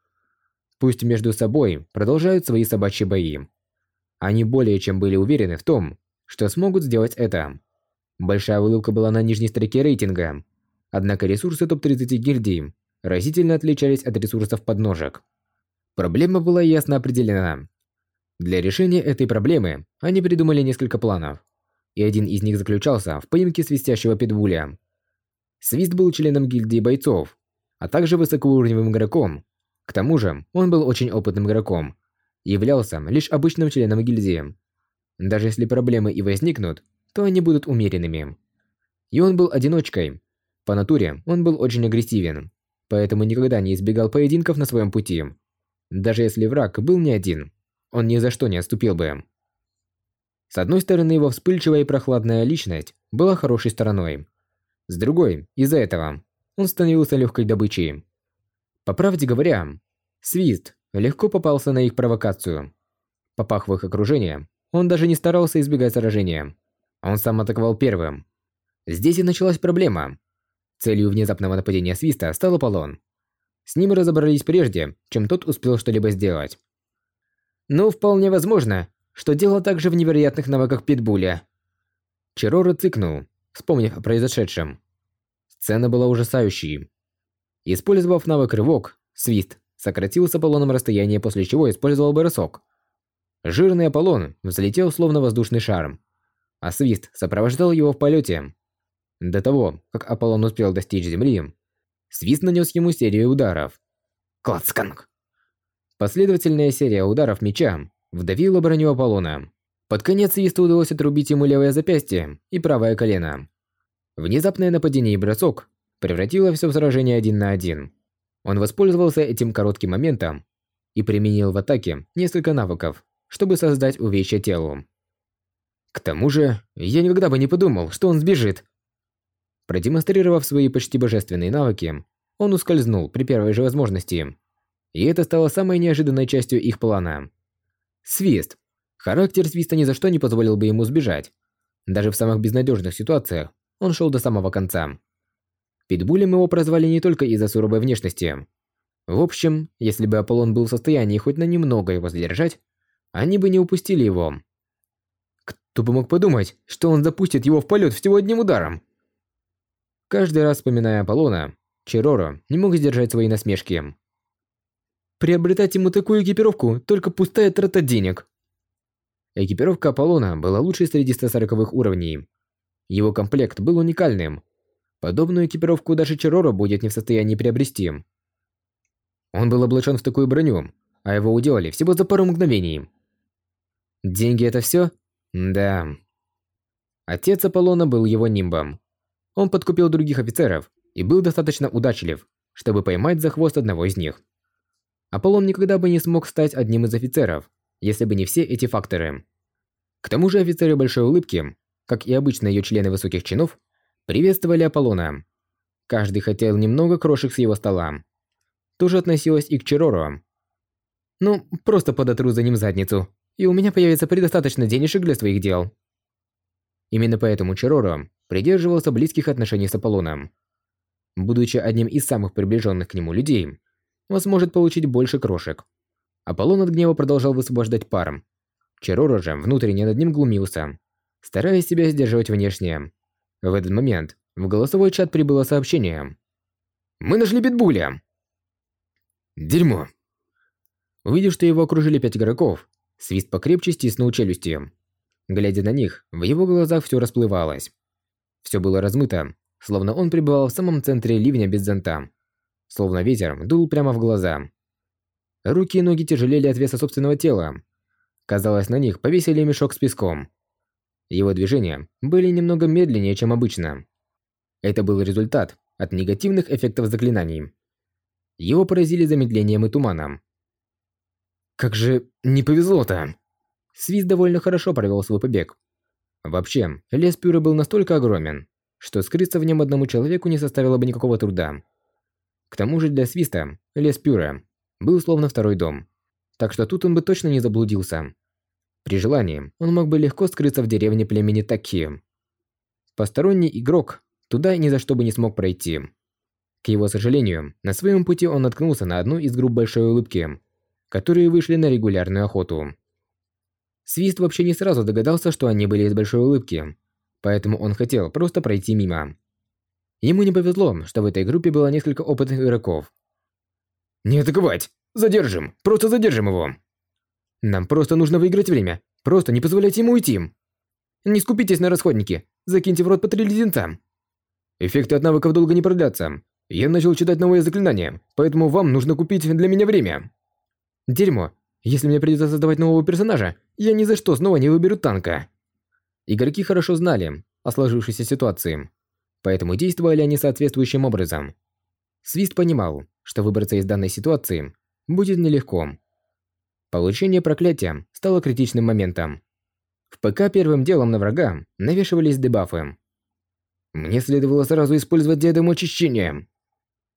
Speaker 1: Пусть между собой продолжают свои собачьи бои. Они более чем были уверены в том, что смогут сделать это. Большая улыбка была на нижней строке рейтинга. Однако ресурсы топ-30 гильдий разительно отличались от ресурсов подножек. Проблема была ясно определена. Для решения этой проблемы они придумали несколько планов. И один из них заключался в поимке свистящего питбуля. Свист был членом гильдии бойцов, а также высокоуровневым игроком, к тому же, он был очень опытным игроком, являлся лишь обычным членом гильдии. Даже если проблемы и возникнут, то они будут умеренными. И он был одиночкой. По натуре он был очень агрессивен, поэтому никогда не избегал поединков на своем пути. Даже если враг был не один, он ни за что не отступил бы. С одной стороны, его вспыльчивая и прохладная личность была хорошей стороной. С другой, из-за этого, он становился легкой добычей. По правде говоря, Свист легко попался на их провокацию. Попав в их окружение, он даже не старался избегать сражения. Он сам атаковал первым. Здесь и началась проблема. Целью внезапного нападения Свиста стал Аполлон. С ним разобрались прежде, чем тот успел что-либо сделать. Но вполне возможно, что дело также в невероятных навыках Питбуля. Чироро цыкнул, вспомнив о произошедшем. Сцена была ужасающей. Использовав навык рывок, свист сократил с Аполлоном расстояние, после чего использовал бросок. Жирный Аполлон взлетел словно воздушный шар, а свист сопровождал его в полете. До того, как Аполлон успел достичь земли, свист нанес ему серию ударов. Клацканг! Последовательная серия ударов меча вдавила броню Аполлона. Под конец свисту удалось отрубить ему левое запястье и правое колено. Внезапное нападение и бросок превратило все в сражение один на один. Он воспользовался этим коротким моментом и применил в атаке несколько навыков, чтобы создать увечья телу. К тому же, я никогда бы не подумал, что он сбежит. Продемонстрировав свои почти божественные навыки, он ускользнул при первой же возможности. И это стало самой неожиданной частью их плана. Свист. Характер Свиста ни за что не позволил бы ему сбежать. Даже в самых безнадежных ситуациях он шел до самого конца. Питбулем его прозвали не только из-за суровой внешности. В общем, если бы Аполлон был в состоянии хоть на немного его задержать, они бы не упустили его. Кто бы мог подумать, что он запустит его в полет всего одним ударом? Каждый раз вспоминая Аполлона, Чироро не мог сдержать свои насмешки. Приобретать ему такую экипировку – только пустая трата денег. Экипировка Аполлона была лучшей среди 140 уровней. Его комплект был уникальным. Подобную экипировку даже Чироро будет не в состоянии приобрести. Он был облачен в такую броню, а его уделали всего за пару мгновений. Деньги это все? Да. Отец Аполлона был его нимбом. Он подкупил других офицеров и был достаточно удачлив, чтобы поймать за хвост одного из них. Аполлон никогда бы не смог стать одним из офицеров, если бы не все эти факторы. К тому же офицеры Большой Улыбки, как и обычно ее члены высоких чинов, приветствовали Аполлона. Каждый хотел немного крошек с его стола. Тоже относилось и к Чироро. Ну, просто подотру за ним задницу, и у меня появится предостаточно денежек для своих дел. Именно поэтому Чироро придерживался близких отношений с Аполлоном. Будучи одним из самых приближенных к нему людей, он сможет получить больше крошек. Аполлон от гнева продолжал высвобождать пар. Чироро же внутренне над ним глумился, стараясь себя сдерживать внешне. В этот момент в голосовой чат прибыло сообщение. «Мы нашли Питбуля!» «Дерьмо!» Увидев, что его окружили пять игроков, Свист покрепче стиснул челюсти. Глядя на них, в его глазах все расплывалось. Все было размыто, словно он пребывал в самом центре ливня без зонта. Словно ветер дул прямо в глаза. Руки и ноги тяжелели от веса собственного тела. Казалось, на них повесили мешок с песком. Его движения были немного медленнее, чем обычно. Это был результат от негативных эффектов заклинаний. Его поразили замедлением и туманом. Как же не повезло-то. Свист довольно хорошо провел свой побег. Вообще, лес Пюры был настолько огромен, что скрыться в нем одному человеку не составило бы никакого труда. К тому же для Свиста лес Пюре был словно второй дом, так что тут он бы точно не заблудился. При желании он мог бы легко скрыться в деревне племени Таки. Посторонний игрок туда ни за что бы не смог пройти. К его сожалению, на своем пути он наткнулся на одну из групп Большой Улыбки, которые вышли на регулярную охоту. Свист вообще не сразу догадался, что они были из большой улыбки, поэтому он хотел просто пройти мимо. Ему не повезло, что в этой группе было несколько опытных игроков. «Не атаковать! Задержим! Просто задержим его!» «Нам просто нужно выиграть время. Просто не позволяйте ему уйти!» «Не скупитесь на расходники. Закиньте в рот по три леденца!» «Эффекты от навыков долго не продлятся. Я начал читать новые заклинания, поэтому вам нужно купить для меня время!» «Дерьмо! Если мне придется создавать нового персонажа, я ни за что снова не выберу танка. Игроки хорошо знали о сложившейся ситуации, поэтому действовали они соответствующим образом. Свист понимал, что выбраться из данной ситуации будет нелегко. Получение проклятия стало критичным моментом. В ПК первым делом на врага навешивались дебафы. Мне следовало сразу использовать диадему очищения.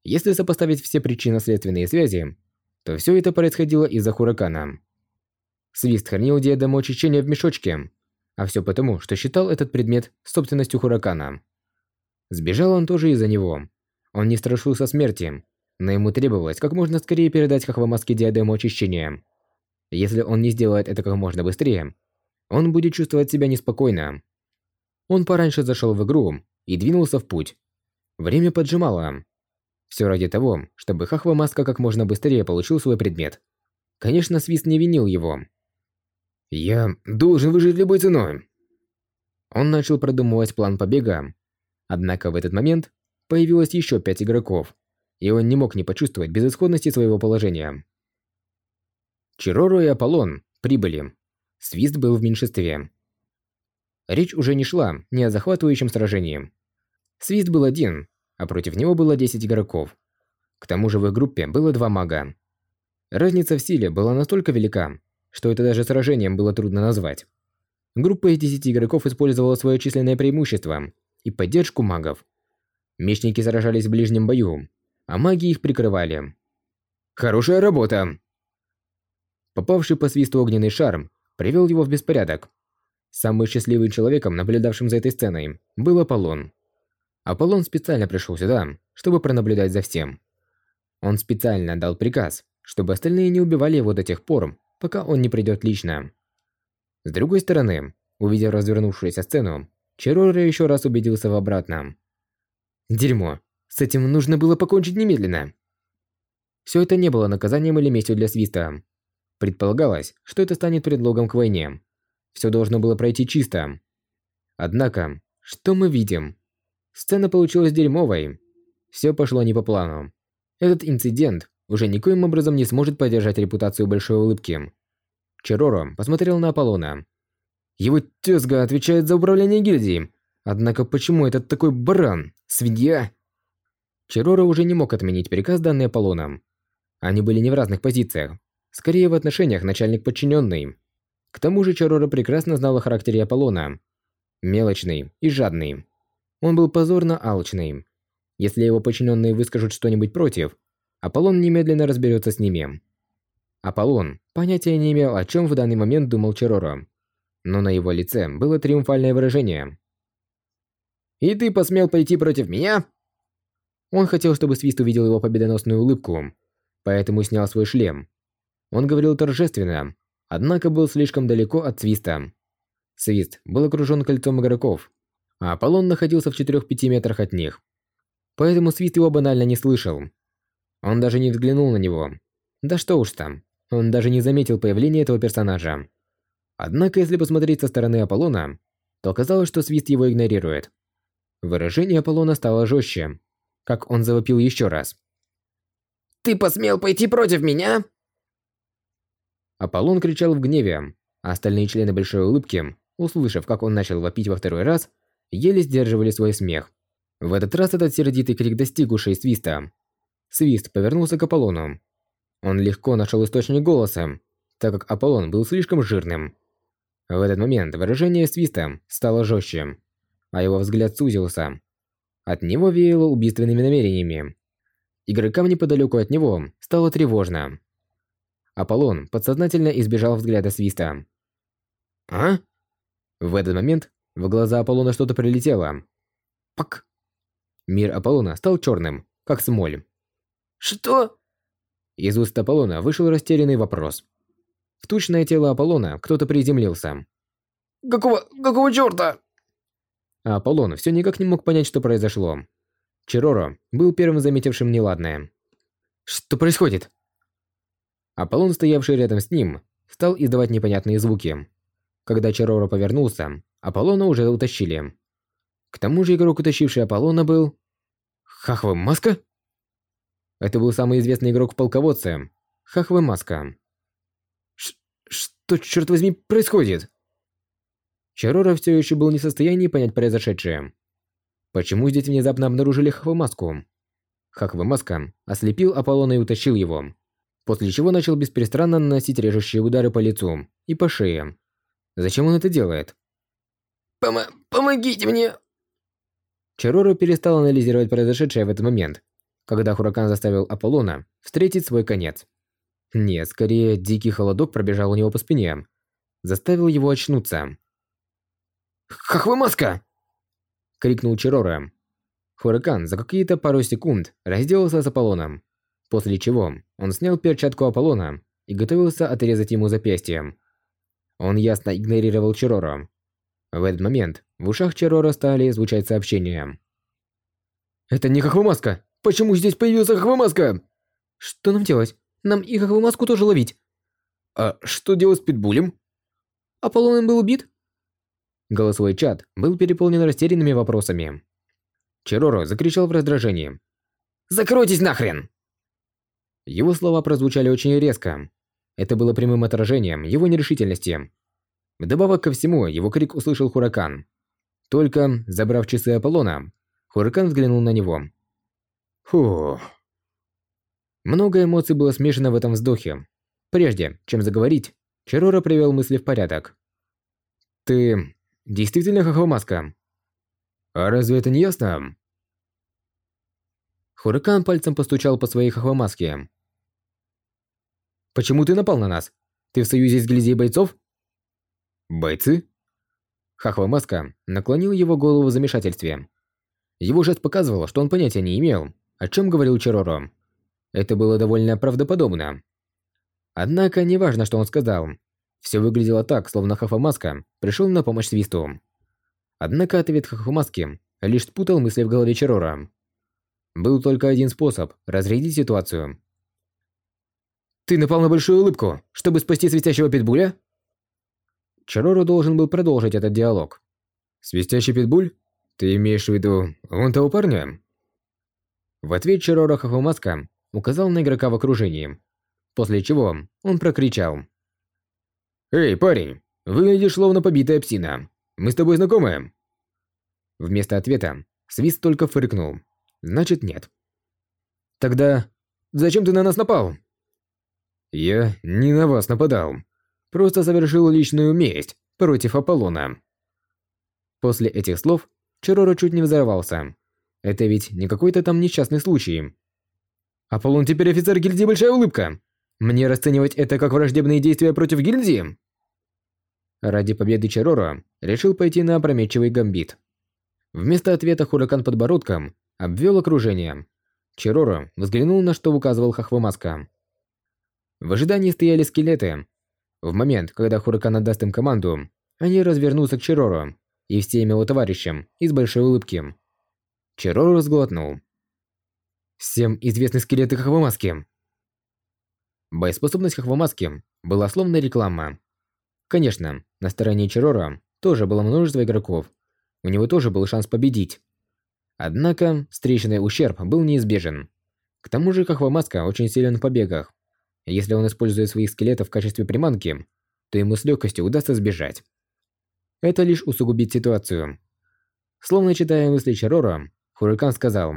Speaker 1: Если сопоставить все причинно-следственные связи, то все это происходило из-за Хуракана. Свист хранил диадему очищения в мешочке, а все потому, что считал этот предмет собственностью Хуракана. Сбежал он тоже из-за него. Он не страшился смерти, но ему требовалось как можно скорее передать Хахвамаске диадему очищения. Если он не сделает это как можно быстрее, он будет чувствовать себя неспокойно. Он пораньше зашел в игру и двинулся в путь. Время поджимало. Все ради того, чтобы Хахва Маска как можно быстрее получил свой предмет. Конечно, Свист не винил его. «Я должен выжить любой ценой!» Он начал продумывать план побега. Однако в этот момент появилось еще пять игроков, и он не мог не почувствовать безысходности своего положения. Чироро и Аполлон прибыли. Свист был в меньшинстве. Речь уже не шла ни о захватывающем сражении. Свист был один, а против него было 10 игроков. К тому же в их группе было два мага. Разница в силе была настолько велика, что это даже сражением было трудно назвать. Группа из 10 игроков использовала свое численное преимущество и поддержку магов. Мечники сражались в ближнем бою, а маги их прикрывали. «Хорошая работа!» Попавший по свисту огненный шар привел его в беспорядок. Самым счастливым человеком, наблюдавшим за этой сценой, был Аполлон. Аполлон специально пришел сюда, чтобы пронаблюдать за всем. Он специально дал приказ, чтобы остальные не убивали его до тех пор, пока он не придет лично. С другой стороны, увидев развернувшуюся сцену, Черора еще раз убедился в обратном. Дерьмо. С этим нужно было покончить немедленно. Все это не было наказанием или местью для Свиста. Предполагалось, что это станет предлогом к войне. Все должно было пройти чисто. Однако, что мы видим? Сцена получилась дерьмовой. Все пошло не по плану. Этот инцидент уже никоим образом не сможет поддержать репутацию большой улыбки. Чероро посмотрел на Аполлона. Его тезга отвечает за управление гильдией. Однако почему этот такой баран? Свинья? Чероро уже не мог отменить приказ, данный Аполлоном. Они были не в разных позициях. Скорее в отношениях начальник-подчиненный. К тому же Чероро прекрасно знал о характере Аполлона. Мелочный и жадный. Он был позорно алчный. Если его подчиненные выскажут что-нибудь против, Аполлон немедленно разберется с ними. Аполлон понятия не имел, о чем в данный момент думал Чероро. Но на его лице было триумфальное выражение. «И ты посмел пойти против меня?» Он хотел, чтобы Свист увидел его победоносную улыбку, поэтому снял свой шлем. Он говорил торжественно, однако был слишком далеко от Свиста. Свист был окружен кольцом игроков, а Аполлон находился в 4-5 метрах от них. Поэтому Свист его банально не слышал. Он даже не взглянул на него. Да что уж там, он даже не заметил появления этого персонажа. Однако, если посмотреть со стороны Аполлона, то оказалось, что Свист его игнорирует. Выражение Аполлона стало жестче, как он завопил еще раз.
Speaker 3: «Ты посмел пойти против меня?»
Speaker 1: Аполлон кричал в гневе, а остальные члены Большой Улыбки, услышав, как он начал вопить во второй раз, еле сдерживали свой смех. В этот раз этот сердитый крик достиг ушей Свиста. Свист повернулся к Аполлону. Он легко нашел источник голоса, так как Аполлон был слишком жирным. В этот момент выражение Свиста стало жестче, а его взгляд сузился. От него веяло убийственными намерениями. Игрокам неподалеку от него стало тревожно. Аполлон подсознательно избежал взгляда Свиста. «А?» В этот момент в глаза Аполлона что-то прилетело. Пак! Мир Аполлона стал черным, как смоль.
Speaker 3: «Что?»
Speaker 1: Из уст Аполлона вышел растерянный вопрос. В тучное тело Аполлона кто-то приземлился.
Speaker 3: «Какого... какого чёрта?»
Speaker 1: А Аполлон все никак не мог понять, что произошло. Чироро был первым заметившим неладное. «Что происходит?» Аполлон, стоявший рядом с ним, стал издавать непонятные звуки. Когда Чироро повернулся, Аполлона уже утащили. К тому же игрок, утащивший Аполлона, был... Хахва Маска? Это был самый известный игрок в полководце. Хахва Маска. Ш что, черт возьми, происходит? Чарора все еще был не в состоянии понять произошедшее. Почему здесь внезапно обнаружили Хахвамаску? Хахвамаска ослепил Аполлона и утащил его, после чего начал бесперестанно наносить режущие удары по лицу и по шее. Зачем он это делает?
Speaker 3: Пом «Помогите мне!»
Speaker 1: Чарора перестал анализировать произошедшее в этот момент, когда Хуракан заставил Аполлона встретить свой конец. Нет, скорее, дикий холодок пробежал у него по спине, заставил его очнуться.
Speaker 3: «Хахвамаска!» — крикнул
Speaker 1: Чирора. Хуракан за какие-то пару секунд разделался с Аполлоном, после чего он снял перчатку Аполлона и готовился отрезать ему запястье. Он ясно игнорировал Чирора. В этот момент в ушах Чирора стали звучать сообщения. «Это не Хахвамаска! Почему здесь появился Хахвамаска?» «Что нам делать? Нам и Хахвамаску тоже ловить!» «А что делать с Питбулем?» «Аполлон был убит?» Голосовой чат был переполнен растерянными вопросами. Чироро закричал в раздражении. «Закройтесь нахрен!» Его слова прозвучали очень резко. Это было прямым отражением его нерешительности. Вдобавок ко всему, его крик услышал Хуракан. Только, забрав часы Аполлона, Хуракан взглянул на него. Фух. Много эмоций было смешано в этом вздохе. Прежде, чем заговорить, Чарора привел мысли в порядок. «Ты Действительно хохомаска. А разве это не ясно? Хуракан пальцем постучал по своей хохомаске. Почему ты напал на нас? Ты в союзе с гильдией бойцов? Бойцы? Хахвамаска наклонил его голову в замешательстве. Его жест показывал, что он понятия не имел, о чем говорил Чороро. Это было довольно правдоподобно. Однако, неважно, что он сказал, все выглядело так, словно Хафамаска пришел на помощь Свисту. Однако ответ Хахамаски лишь спутал мысли в голове Чарора. Был только один способ разрядить ситуацию. «Ты напал на большую улыбку, чтобы спасти светящего питбуля?» Чарору должен был продолжить этот диалог. «Свистящий питбуль? Ты имеешь в виду вон того парня?» В ответ Чарора Хахамаска указал на игрока в окружении, после чего он прокричал. «Эй, парень, выглядишь словно побитая псина. Мы с тобой знакомы?» Вместо ответа Свист только фыркнул. Значит, нет. «Тогда зачем ты на нас напал?» «Я не на вас нападал. Просто совершил личную месть против Аполлона». После этих слов Чороро чуть не взорвался. Это ведь не какой-то там несчастный случай. Аполлон теперь офицер гильдии Большая Улыбка. Мне расценивать это как враждебные действия против гильдии? Ради победы Чороро решил пойти на опрометчивый гамбит. Вместо ответа Хуракан подбородком обвел окружение. Чороро взглянул на что указывал Хахвамаска. В ожидании стояли скелеты. В момент, когда Хуракан отдаст им команду, они развернутся к Чороро и всем его товарищам из большой улыбки. Чороро сглотнул. Всем известны скелеты Хахвамаски. Боеспособность Хахвамаски была словно реклама. Конечно, на стороне Чарора тоже было множество игроков. У него тоже был шанс победить. Однако, встреченный ущерб был неизбежен. К тому же Хахвамаска очень силен в побегах. Если он использует своих скелетов в качестве приманки, то ему с легкостью удастся сбежать. Это лишь усугубит ситуацию. Словно читая мысли Чарора, Хурикан сказал,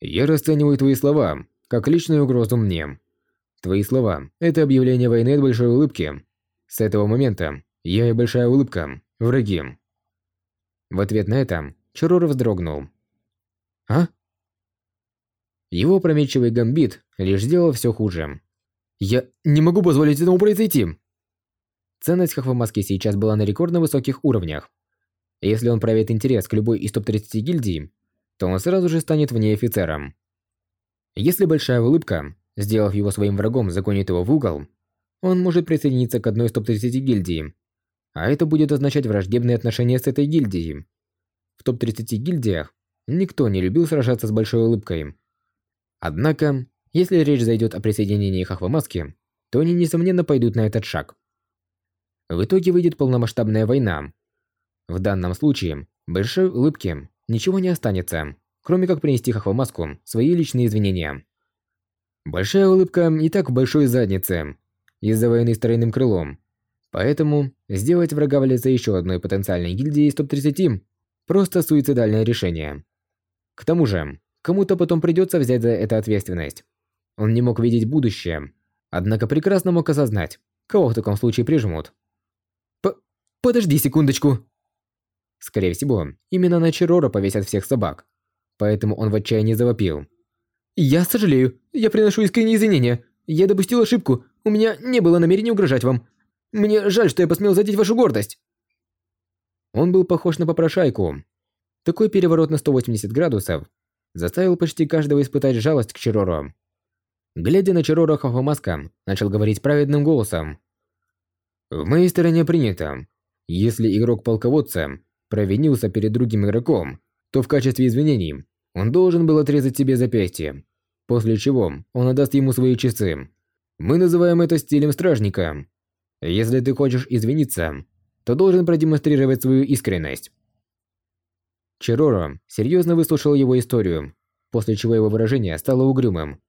Speaker 1: «Я расцениваю твои слова как личную угрозу мне. Твои слова – это объявление войны от большой улыбки. С этого момента я и большая улыбка – враги. В ответ на это Чарора вздрогнул. А? Его прометчивый гамбит лишь сделал все хуже. Я не могу позволить этому произойти. Ценность Хахвамаски сейчас была на рекордно высоких уровнях. Если он проявит интерес к любой из топ-30 гильдий, то он сразу же станет вне офицером. Если большая улыбка сделав его своим врагом, загонит его в угол, он может присоединиться к одной из топ-30 гильдий. А это будет означать враждебные отношения с этой гильдией. В топ-30 гильдиях никто не любил сражаться с большой улыбкой. Однако, если речь зайдет о присоединении Хахвамаски, то они несомненно пойдут на этот шаг. В итоге выйдет полномасштабная война. В данном случае, большой улыбке ничего не останется, кроме как принести Хахвамаску свои личные извинения. Большая улыбка и так в большой заднице, из-за войны с тройным крылом. Поэтому сделать врага в лице еще одной потенциальной гильдии из топ-30 – просто суицидальное решение. К тому же, кому-то потом придется взять за это ответственность. Он не мог видеть будущее, однако прекрасно мог осознать, кого в таком случае прижмут. П подожди секундочку. Скорее всего, именно на Чирора повесят всех собак. Поэтому он в отчаянии завопил. «Я сожалею. Я приношу искренние извинения. Я допустил ошибку. У меня не было намерения угрожать вам. Мне жаль, что я посмел задеть вашу гордость». Он был похож на попрошайку. Такой переворот на 180 градусов заставил почти каждого испытать жалость к Чироро. Глядя на Чироро Хохомаска, начал говорить праведным голосом. «В моей стороне принято. Если игрок-полководца провинился перед другим игроком, то в качестве извинений он должен был отрезать себе запястье, после чего он отдаст ему свои часы. Мы называем это стилем стражника. Если ты хочешь извиниться, то должен продемонстрировать свою искренность. Чироро серьезно выслушал его историю, после чего его выражение стало угрюмым.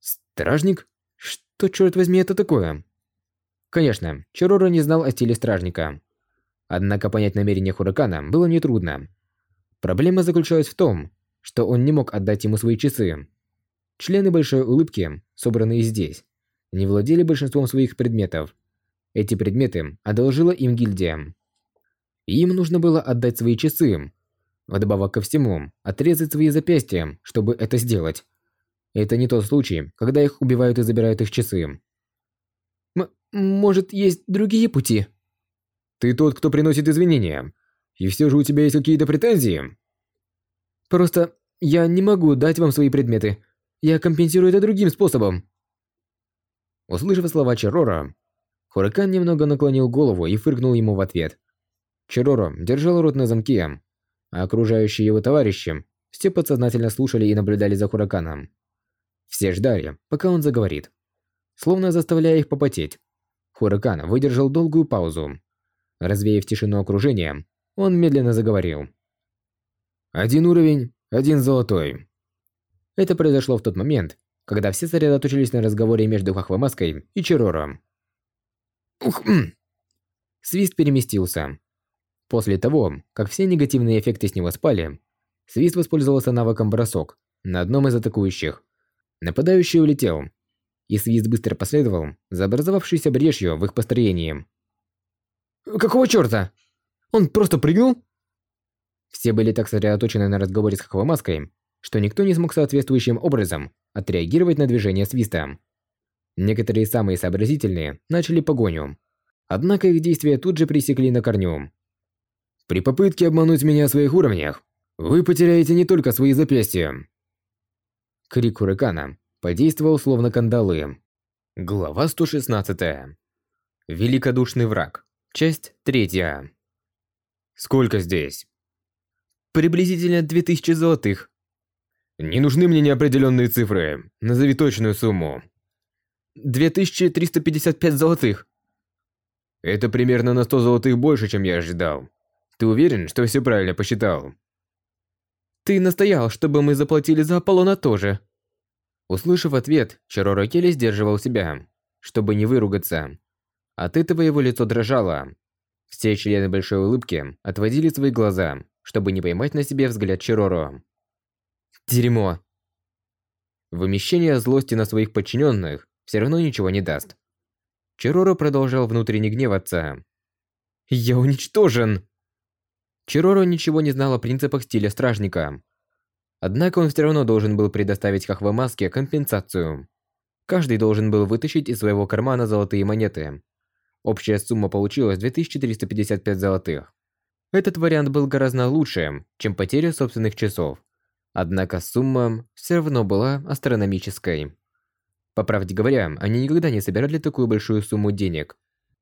Speaker 1: «Стражник? Что, черт возьми, это такое?» Конечно, Чироро не знал о стиле стражника. Однако понять намерения Хуракана было нетрудно. Проблема заключалась в том, что он не мог отдать ему свои часы. Члены Большой Улыбки, собранные здесь, не владели большинством своих предметов. Эти предметы одолжила им гильдия. Им нужно было отдать свои часы. Вдобавок ко всему, отрезать свои запястья, чтобы это сделать. Это не тот случай, когда их убивают и забирают их часы. М может, есть другие пути? Ты тот, кто приносит извинения. И все же у тебя есть какие-то претензии?
Speaker 3: Просто я не могу дать вам свои предметы. Я компенсирую это другим способом.
Speaker 1: Услышав слова Чарора, Хуракан немного наклонил голову и фыркнул ему в ответ. Чароро держал рот на замке, а окружающие его товарищи все подсознательно слушали и наблюдали за Хураканом. Все ждали, пока он заговорит. Словно заставляя их попотеть. Хуракан выдержал долгую паузу. Развеяв тишину окружения, он медленно заговорил. «Один уровень, один золотой». Это произошло в тот момент, когда все сосредоточились на разговоре между Хахвамаской и Чирором. Свист переместился. После того, как все негативные эффекты с него спали, Свист воспользовался навыком бросок на одном из атакующих. Нападающий улетел, и Свист быстро последовал за образовавшейся брешью в их построении.
Speaker 3: «Какого чёрта? Он просто прыгнул?»
Speaker 1: Все были так сосредоточены на разговоре с Хахвамаской, что никто не смог соответствующим образом отреагировать на движение свиста. Некоторые самые сообразительные начали погоню. Однако их действия тут же пресекли на корню. При попытке обмануть меня о своих уровнях, вы потеряете не только свои запястья. Крик Хуракана подействовал словно кандалы. Глава 116. Великодушный враг. Часть 3. Сколько здесь?
Speaker 3: Приблизительно 2000 золотых.
Speaker 1: Не нужны мне неопределенные цифры. Назови точную сумму.
Speaker 3: 2355 золотых.
Speaker 1: Это примерно на 100 золотых больше, чем я ожидал. Ты уверен, что все правильно посчитал?
Speaker 3: Ты настоял, чтобы мы заплатили за Аполлона тоже.
Speaker 1: Услышав ответ, Чарора Келли сдерживал себя, чтобы не выругаться. От этого его лицо дрожало. Все члены большой улыбки отводили свои глаза, чтобы не поймать на себе взгляд Чироро. Дерьмо. Вымещение злости на своих подчиненных все равно ничего не даст. Чироро продолжал внутренне гневаться.
Speaker 3: «Я уничтожен!»
Speaker 1: Чироро ничего не знал о принципах стиля стражника. Однако он все равно должен был предоставить Хахвамаске компенсацию. Каждый должен был вытащить из своего кармана золотые монеты. Общая сумма получилась 2355 золотых. Этот вариант был гораздо лучше, чем потеря собственных часов. Однако сумма все равно была астрономической. По правде говоря, они никогда не собирали такую большую сумму денег.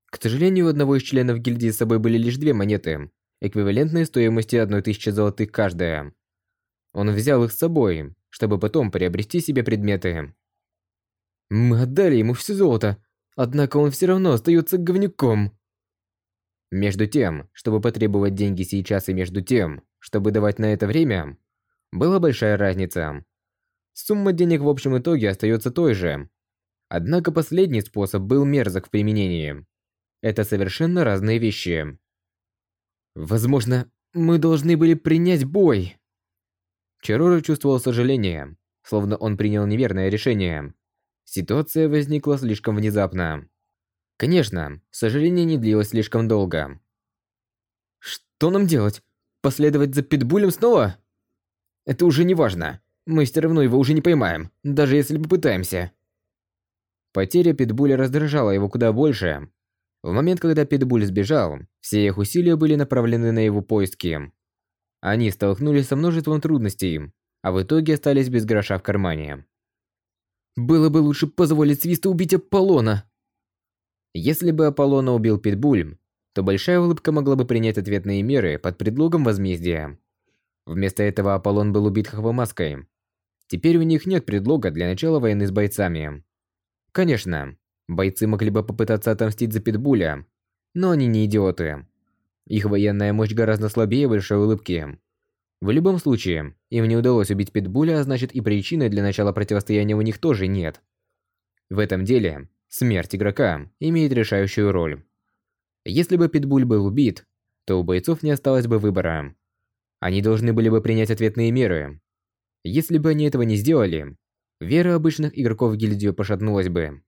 Speaker 1: К сожалению, у одного из членов гильдии с собой были лишь две монеты, эквивалентные стоимости 1000 золотых каждая. Он взял их с собой, чтобы потом приобрести себе предметы.
Speaker 3: Мы отдали ему все золото, однако он все равно остается говнюком.
Speaker 1: Между тем, чтобы потребовать деньги сейчас и между тем, чтобы давать на это время, была большая разница. Сумма денег в общем итоге остается той же. Однако последний способ был мерзок в применении. Это совершенно разные вещи.
Speaker 3: Возможно, мы должны были принять бой.
Speaker 1: Чарора чувствовал сожаление, словно он принял неверное решение. Ситуация возникла слишком внезапно. Конечно, сожаление не длилось слишком долго.
Speaker 3: Что нам делать? Последовать за Питбулем снова? Это уже не важно. Мы все равно его уже не поймаем, даже если попытаемся.
Speaker 1: Потеря Питбуля раздражала его куда больше. В момент, когда Питбуль сбежал, все их усилия были направлены на его поиски. Они столкнулись со множеством трудностей, а в итоге остались без гроша в кармане.
Speaker 3: Было бы лучше позволить Свисту убить Аполлона.
Speaker 1: Если бы Аполлона убил Питбуль, то Большая Улыбка могла бы принять ответные меры под предлогом возмездия. Вместо этого Аполлон был убит Хахвамаской. Теперь у них нет предлога для начала войны с бойцами. Конечно, бойцы могли бы попытаться отомстить за Питбуля, но они не идиоты. Их военная мощь гораздо слабее Большой Улыбки. В любом случае, им не удалось убить Питбуля, а значит и причины для начала противостояния у них тоже нет. В этом деле, смерть игрока имеет решающую роль. Если бы Питбуль был убит, то у бойцов не осталось бы выбора. Они должны были бы принять ответные меры. Если бы они этого не сделали, вера обычных игроков в гильдию пошатнулась бы.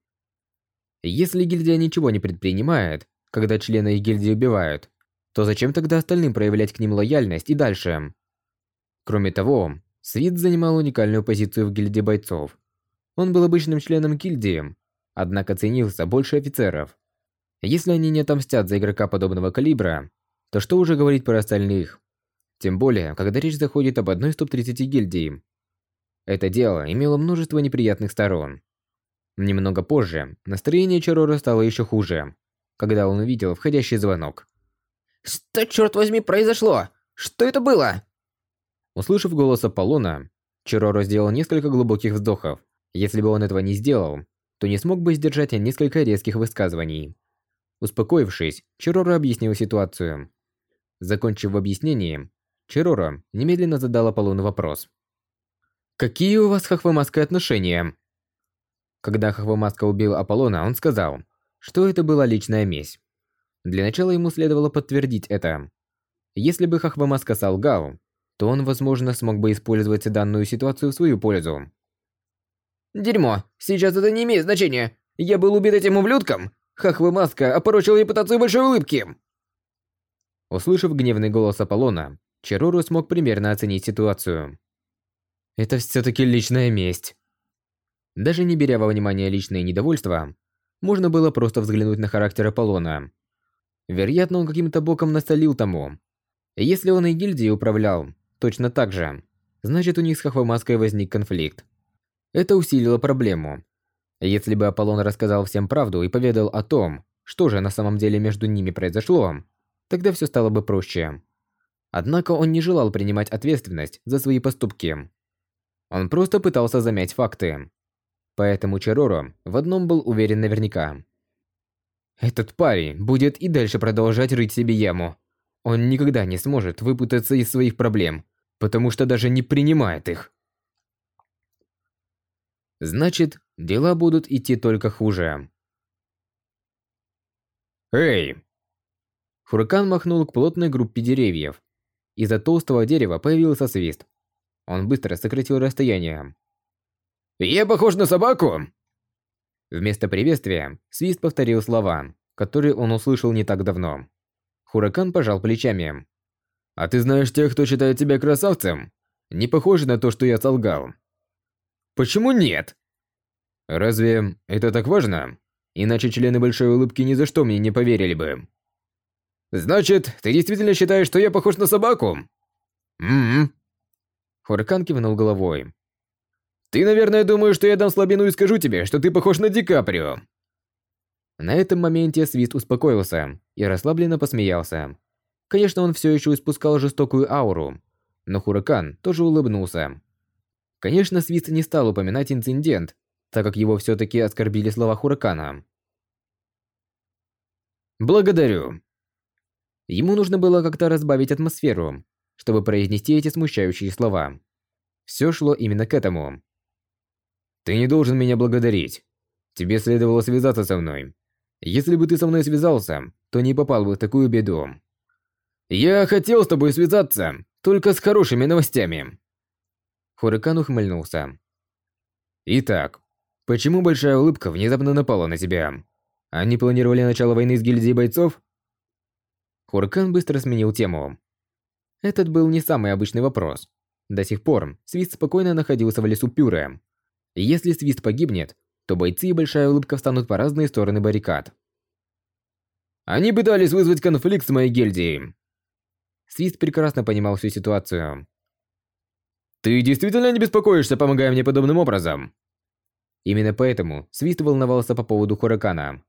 Speaker 1: Если гильдия ничего не предпринимает, когда члены их гильдии убивают, то зачем тогда остальным проявлять к ним лояльность и дальше? Кроме того, Свит занимал уникальную позицию в гильдии бойцов. Он был обычным членом гильдии, однако ценился больше офицеров. Если они не отомстят за игрока подобного калибра, то что уже говорить про остальных? Тем более, когда речь заходит об одной из топ-30 гильдий. Это дело имело множество неприятных сторон. Немного позже настроение Чарора стало еще хуже, когда он увидел входящий звонок.
Speaker 3: «Что, черт возьми, произошло? Что это было?»
Speaker 1: Услышав голос Аполлона, Чироро сделал несколько глубоких вздохов. Если бы он этого не сделал, то не смог бы сдержать несколько резких высказываний. Успокоившись, Чироро объяснил ситуацию. Закончив объяснение, Чироро немедленно задал Аполлону вопрос. «Какие у вас с Хахвамаской отношения?» Когда Хахвамаска убил Аполлона, он сказал, что это была личная месть. Для начала ему следовало подтвердить это. Если бы Хахвамаска солгал, то он, возможно, смог бы использовать данную ситуацию в свою пользу.
Speaker 3: «Дерьмо! Сейчас это не имеет значения! Я был убит этим ублюдком! Хахвамаска опорочил репутацию большой улыбки!»
Speaker 1: Услышав гневный голос Аполлона, Чаруру смог примерно оценить ситуацию. Это все-таки личная месть. Даже не беря во внимание личное недовольство, можно было просто взглянуть на характер Аполлона. Вероятно, он каким-то боком насолил тому. Если он и гильдией управлял, точно так же, значит у них с Хахвамаской возник конфликт. Это усилило проблему. Если бы Аполлон рассказал всем правду и поведал о том, что же на самом деле между ними произошло, тогда все стало бы проще. Однако он не желал принимать ответственность за свои поступки. Он просто пытался замять факты. Поэтому Чароро в одном был уверен наверняка. Этот парень будет и дальше продолжать рыть себе яму. Он никогда не сможет выпутаться из своих проблем, потому что даже не принимает их. Значит, дела будут идти только хуже. Эй! Хуракан махнул к плотной группе деревьев. Из-за толстого дерева появился свист. Он быстро сократил расстояние.
Speaker 3: «Я похож на собаку?»
Speaker 1: Вместо приветствия Свист повторил слова, которые он услышал не так давно. Хуракан пожал плечами. «А ты знаешь тех, кто считает тебя красавцем? Не похоже на то, что я солгал».
Speaker 3: «Почему нет?»
Speaker 1: «Разве это так важно? Иначе члены Большой Улыбки ни за что мне не поверили бы».
Speaker 3: «Значит, ты действительно считаешь, что я похож на собаку?»
Speaker 1: «М-м». Хуракан кивнул головой.
Speaker 3: «Ты, наверное, думаешь, что я дам слабину и скажу тебе, что ты похож на Ди Каприо».
Speaker 1: На этом моменте Свист успокоился и расслабленно посмеялся. Конечно, он все еще испускал жестокую ауру, но Хуракан тоже улыбнулся. Конечно, Свист не стал упоминать инцидент, так как его все-таки оскорбили слова Хуракана.
Speaker 3: «Благодарю»,
Speaker 1: Ему нужно было как-то разбавить атмосферу, чтобы произнести эти смущающие слова. Все шло именно к этому. «Ты не должен меня благодарить. Тебе следовало связаться со мной. Если бы ты со мной связался, то не попал бы в такую беду».
Speaker 3: «Я хотел с тобой связаться, только с хорошими новостями».
Speaker 1: Хуракан ухмыльнулся. «Итак, почему большая улыбка внезапно напала на тебя? Они планировали начало войны с гильдией бойцов?» Хуракан быстро сменил тему. Этот был не самый обычный вопрос. До сих пор Свист спокойно находился в лесу Пюре. Если Свист погибнет, то бойцы и Большая Улыбка встанут по разные стороны баррикад.
Speaker 3: Они пытались вызвать конфликт с моей гильдией.
Speaker 1: Свист прекрасно понимал всю ситуацию.
Speaker 3: Ты действительно не беспокоишься, помогая мне подобным образом?
Speaker 1: Именно поэтому Свист волновался по поводу Хуракана.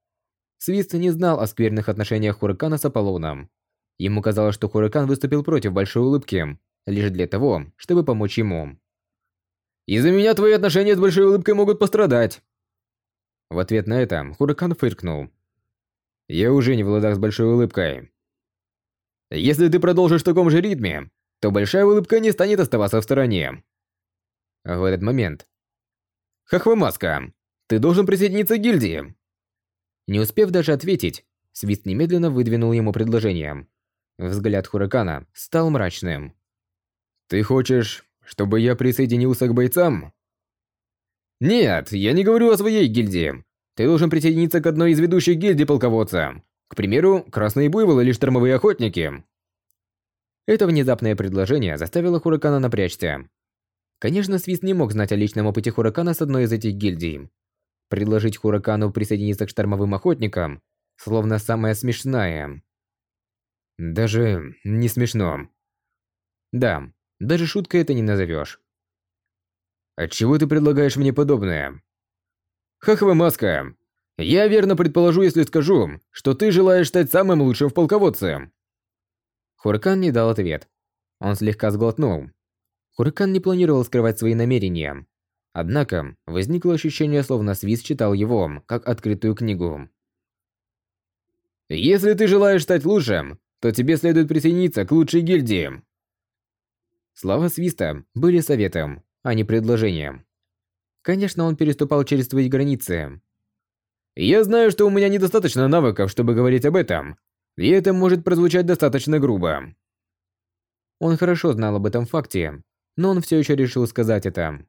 Speaker 1: Свист не знал о скверных отношениях Хуракана с Аполлоном. Ему казалось, что Хуракан выступил против Большой Улыбки, лишь для того, чтобы помочь ему.
Speaker 3: «Из-за меня твои отношения с Большой Улыбкой могут пострадать!»
Speaker 1: В ответ на это Хуракан фыркнул. «Я уже не в ладах с Большой Улыбкой».
Speaker 3: «Если ты продолжишь в таком же ритме, то Большая Улыбка не станет оставаться в стороне».
Speaker 1: В этот момент.
Speaker 3: «Хахвамаска, ты должен присоединиться к гильдии!»
Speaker 1: Не успев даже ответить, Свист немедленно выдвинул ему предложение. Взгляд Хуракана стал мрачным.
Speaker 3: «Ты хочешь, чтобы я присоединился к бойцам?» «Нет, я не говорю о своей гильдии. Ты должен присоединиться к одной из ведущих гильдий полководца. К примеру, Красные Буйволы или Штормовые Охотники».
Speaker 1: Это внезапное предложение заставило Хуракана напрячься. Конечно, Свист не мог знать о личном опыте Хуракана с одной из этих гильдий. Предложить Хуракану присоединиться к штормовым охотникам словно самое смешное. Даже не смешно. Да, даже шуткой это не назовешь.
Speaker 3: Отчего ты предлагаешь мне подобное? Хахва маска. Я верно предположу, если скажу, что ты желаешь стать самым лучшим в полководце.
Speaker 1: Хуракан не дал ответ. Он слегка сглотнул. Хуракан не планировал скрывать свои намерения. Однако, возникло ощущение, словно Свиз читал его, как открытую книгу.
Speaker 3: «Если ты желаешь стать лучшим, то тебе следует присоединиться к лучшей гильдии».
Speaker 1: Слова Свиста были советом, а не предложением. Конечно, он переступал через свои границы.
Speaker 3: «Я знаю, что у меня недостаточно навыков, чтобы говорить об этом, и это может прозвучать достаточно грубо».
Speaker 1: Он хорошо знал об этом факте, но он все еще решил сказать это.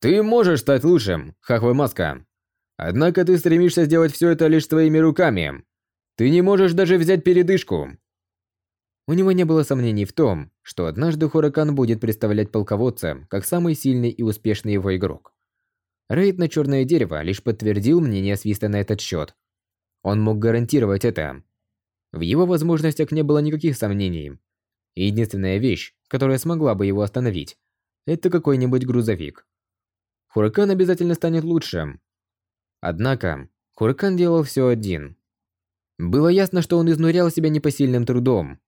Speaker 3: «Ты можешь стать лучшим, Хахвы Маска. Однако ты стремишься сделать все это лишь своими руками. Ты не можешь даже взять передышку.
Speaker 1: У него не было сомнений в том, что однажды Хуракан будет представлять полководца как самый сильный и успешный его игрок. Рейд на Черное Дерево лишь подтвердил мнение Свиста на этот счет. Он мог гарантировать это. В его возможностях не было никаких сомнений. единственная вещь, которая смогла бы его остановить, это какой-нибудь грузовик. Хуракан обязательно станет лучшим. Однако, Хуракан делал все один. Было ясно, что он изнурял себя непосильным трудом.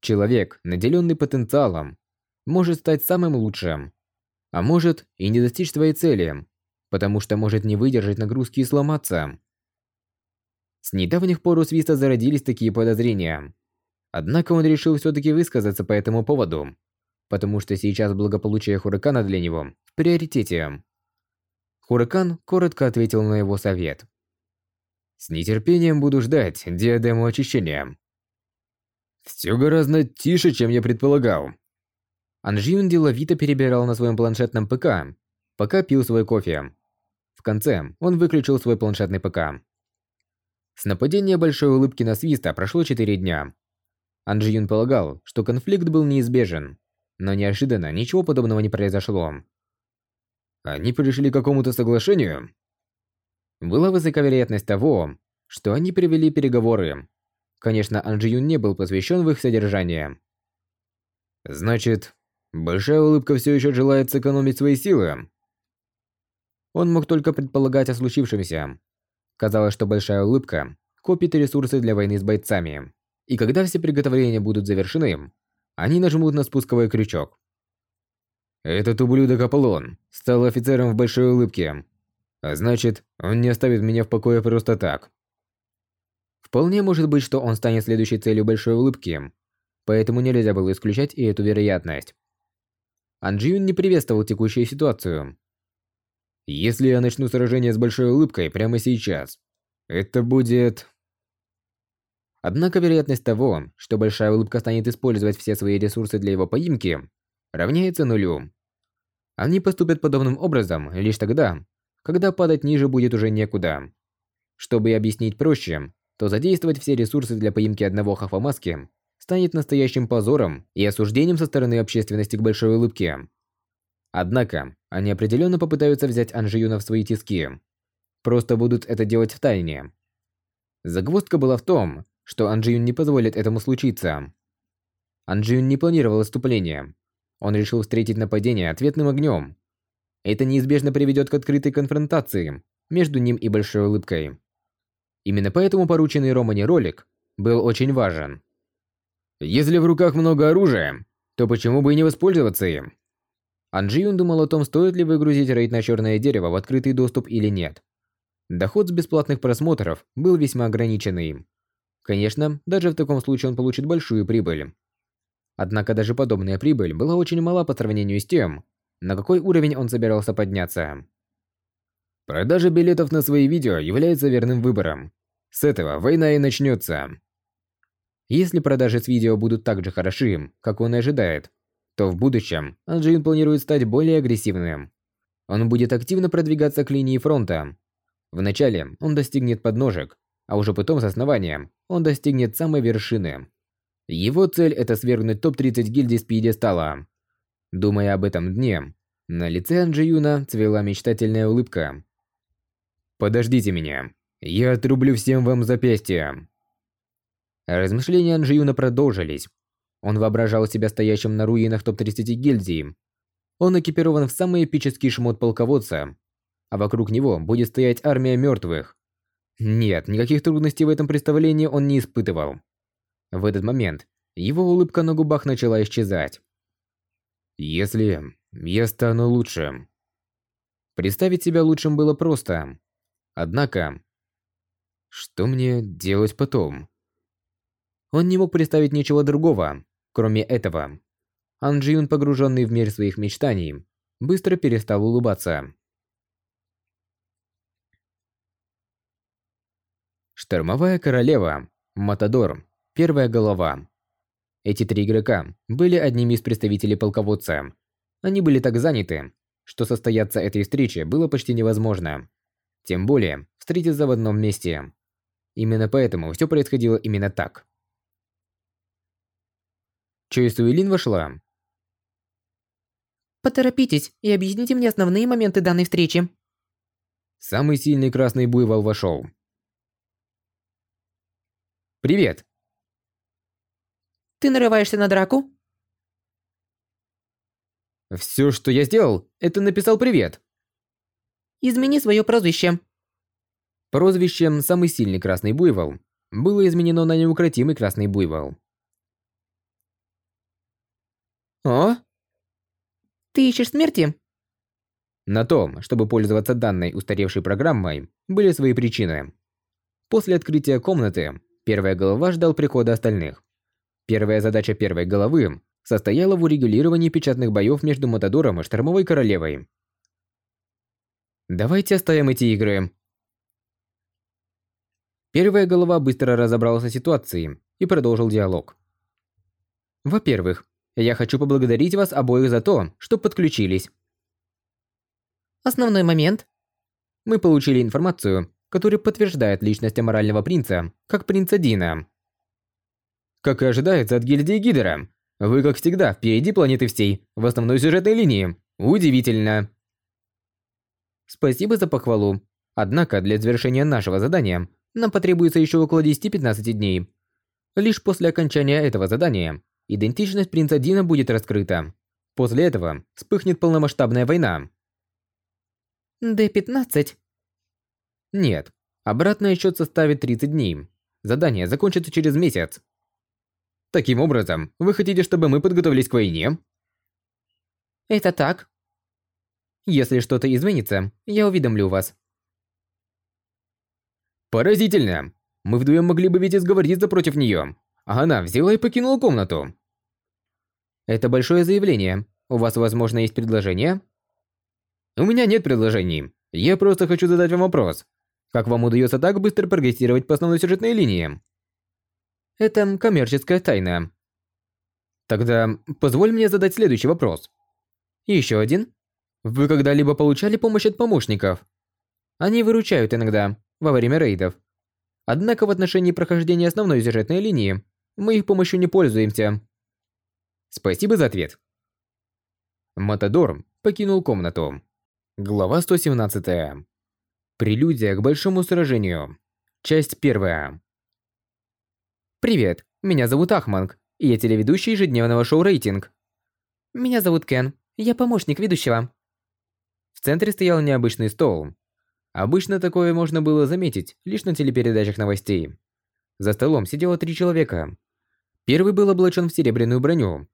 Speaker 1: Человек, наделенный потенциалом, может стать самым лучшим. А может и не достичь своей цели, потому что может не выдержать нагрузки и сломаться. С недавних пор у Свиста зародились такие подозрения. Однако он решил все-таки высказаться по этому поводу, потому что сейчас благополучие Хуракана для него в приоритете. Хуракан коротко ответил на его совет.
Speaker 3: С нетерпением буду ждать диадему очищения. Все гораздо тише, чем я предполагал.
Speaker 1: Анжиун деловито перебирал на своем планшетном ПК, пока пил свой кофе. В конце он выключил свой планшетный ПК. С нападения большой улыбки на Свиста прошло 4 дня. Анжиюн полагал, что конфликт был неизбежен, но неожиданно ничего подобного не произошло.
Speaker 3: Они пришли к какому-то соглашению?
Speaker 1: Была высока вероятность того, что они привели переговоры. Конечно, Анджиюн не был посвящен в их содержание.
Speaker 3: Значит, Большая Улыбка все еще желает сэкономить свои силы?
Speaker 1: Он мог только предполагать о случившемся. Казалось, что Большая Улыбка копит ресурсы для войны с бойцами. И когда все приготовления будут завершены, они нажмут на спусковой крючок.
Speaker 3: Этот ублюдок Аполлон стал офицером в Большой Улыбке. А значит, он не оставит меня в покое просто так.
Speaker 1: Вполне может быть, что он станет следующей целью Большой Улыбки, поэтому нельзя было исключать и эту вероятность. Анджиюн не приветствовал текущую ситуацию.
Speaker 3: Если я начну сражение с Большой Улыбкой прямо сейчас, это будет...
Speaker 1: Однако вероятность того, что Большая Улыбка станет использовать все свои ресурсы для его поимки, равняется нулю. Они поступят подобным образом лишь тогда, когда падать ниже будет уже некуда. Чтобы объяснить проще, то задействовать все ресурсы для поимки одного Хафамаски станет настоящим позором и осуждением со стороны общественности к большой улыбке. Однако, они определенно попытаются взять Анжиюна в свои тиски. Просто будут это делать в тайне. Загвоздка была в том, что Анжиюн не позволит этому случиться. Анжиюн не планировал отступление. Он решил встретить нападение ответным огнем это неизбежно приведет к открытой конфронтации между ним и Большой Улыбкой. Именно поэтому порученный Романе ролик был очень важен.
Speaker 3: Если в руках много оружия, то почему бы и не воспользоваться им?
Speaker 1: Анджиюн думал о том, стоит ли выгрузить рейд на черное дерево в открытый доступ или нет. Доход с бесплатных просмотров был весьма ограниченный. Конечно, даже в таком случае он получит большую прибыль. Однако даже подобная прибыль была очень мала по сравнению с тем, на какой уровень он собирался подняться.
Speaker 3: Продажа билетов на свои видео является верным выбором. С этого война и начнется.
Speaker 1: Если продажи с видео будут так же хороши, как он и ожидает, то в будущем Анджин планирует стать более агрессивным. Он будет активно продвигаться к линии фронта. Вначале он достигнет подножек, а уже потом с основания он достигнет самой вершины. Его цель это свергнуть топ-30 гильдий с пьедестала. Думая об этом дне, на лице Анджиюна цвела мечтательная улыбка.
Speaker 3: «Подождите меня. Я отрублю всем вам запястья».
Speaker 1: Размышления Анджиюна продолжились. Он воображал себя стоящим на руинах топ-30 гильдии. Он экипирован в самый эпический шмот полководца, а вокруг него будет стоять армия мертвых. Нет, никаких трудностей в этом представлении он не испытывал. В этот момент его улыбка на губах начала исчезать. Если я стану лучшим. Представить себя лучшим было просто. Однако, что мне делать потом? Он не мог представить ничего другого, кроме этого. Ан Джиюн, погруженный в мир своих мечтаний, быстро перестал улыбаться. Штормовая королева, Матадор, первая голова. Эти три игрока были одними из представителей полководца. Они были так заняты, что состояться этой встречи было почти невозможно. Тем более, встретиться в одном месте. Именно поэтому все происходило именно так. Чой Суэлин вошла.
Speaker 4: Поторопитесь и объясните мне основные моменты данной встречи.
Speaker 1: Самый сильный красный буйвол вошел. «Привет!»
Speaker 4: Ты нарываешься на драку?
Speaker 1: Все, что я сделал, это написал привет.
Speaker 4: Измени свое прозвище.
Speaker 1: Прозвищем «Самый сильный красный буйвол» было изменено на «Неукротимый красный буйвол». О?
Speaker 4: Ты ищешь смерти?
Speaker 1: На том, чтобы пользоваться данной устаревшей программой, были свои причины. После открытия комнаты, первая голова ждал прихода остальных. Первая задача первой головы состояла в урегулировании печатных боев между Матадором и Штормовой Королевой. Давайте оставим эти игры. Первая голова быстро разобралась с ситуацией и продолжил диалог. Во-первых, я хочу поблагодарить вас обоих за то, что подключились.
Speaker 4: Основной момент.
Speaker 1: Мы получили информацию, которая подтверждает личность аморального принца, как принца Дина. Как и ожидается от гильдии Гидера, вы, как всегда, впереди планеты всей, в основной сюжетной линии. Удивительно. Спасибо за похвалу. Однако, для завершения нашего задания, нам потребуется еще около 10-15 дней. Лишь после окончания этого задания, идентичность принца Дина будет раскрыта. После этого вспыхнет полномасштабная война.
Speaker 4: Д-15?
Speaker 1: Нет. Обратный отсчет составит 30 дней. Задание закончится через месяц. Таким образом, вы хотите, чтобы мы подготовились к войне?
Speaker 4: Это так.
Speaker 1: Если что-то изменится, я уведомлю вас. Поразительно. Мы вдвоем могли бы ведь изговориться против нее. Она взяла и покинула комнату. Это большое заявление. У вас, возможно, есть предложение? У меня нет предложений. Я просто хочу задать вам вопрос. Как вам удается так быстро прогрессировать по основной сюжетной линии? Это коммерческая тайна. Тогда позволь мне задать следующий вопрос. Еще один. Вы когда-либо получали помощь от помощников? Они выручают иногда, во время рейдов. Однако в отношении прохождения основной сюжетной линии мы их помощью не пользуемся. Спасибо за ответ. Матадор покинул комнату. Глава 117. Прелюдия к большому сражению. Часть первая. Привет, меня зовут Ахманг, и я телеведущий ежедневного шоу «Рейтинг».
Speaker 4: Меня зовут Кен, я помощник ведущего.
Speaker 1: В центре стоял необычный стол. Обычно такое можно было заметить лишь на телепередачах новостей. За столом сидело три человека. Первый был облачен в серебряную броню,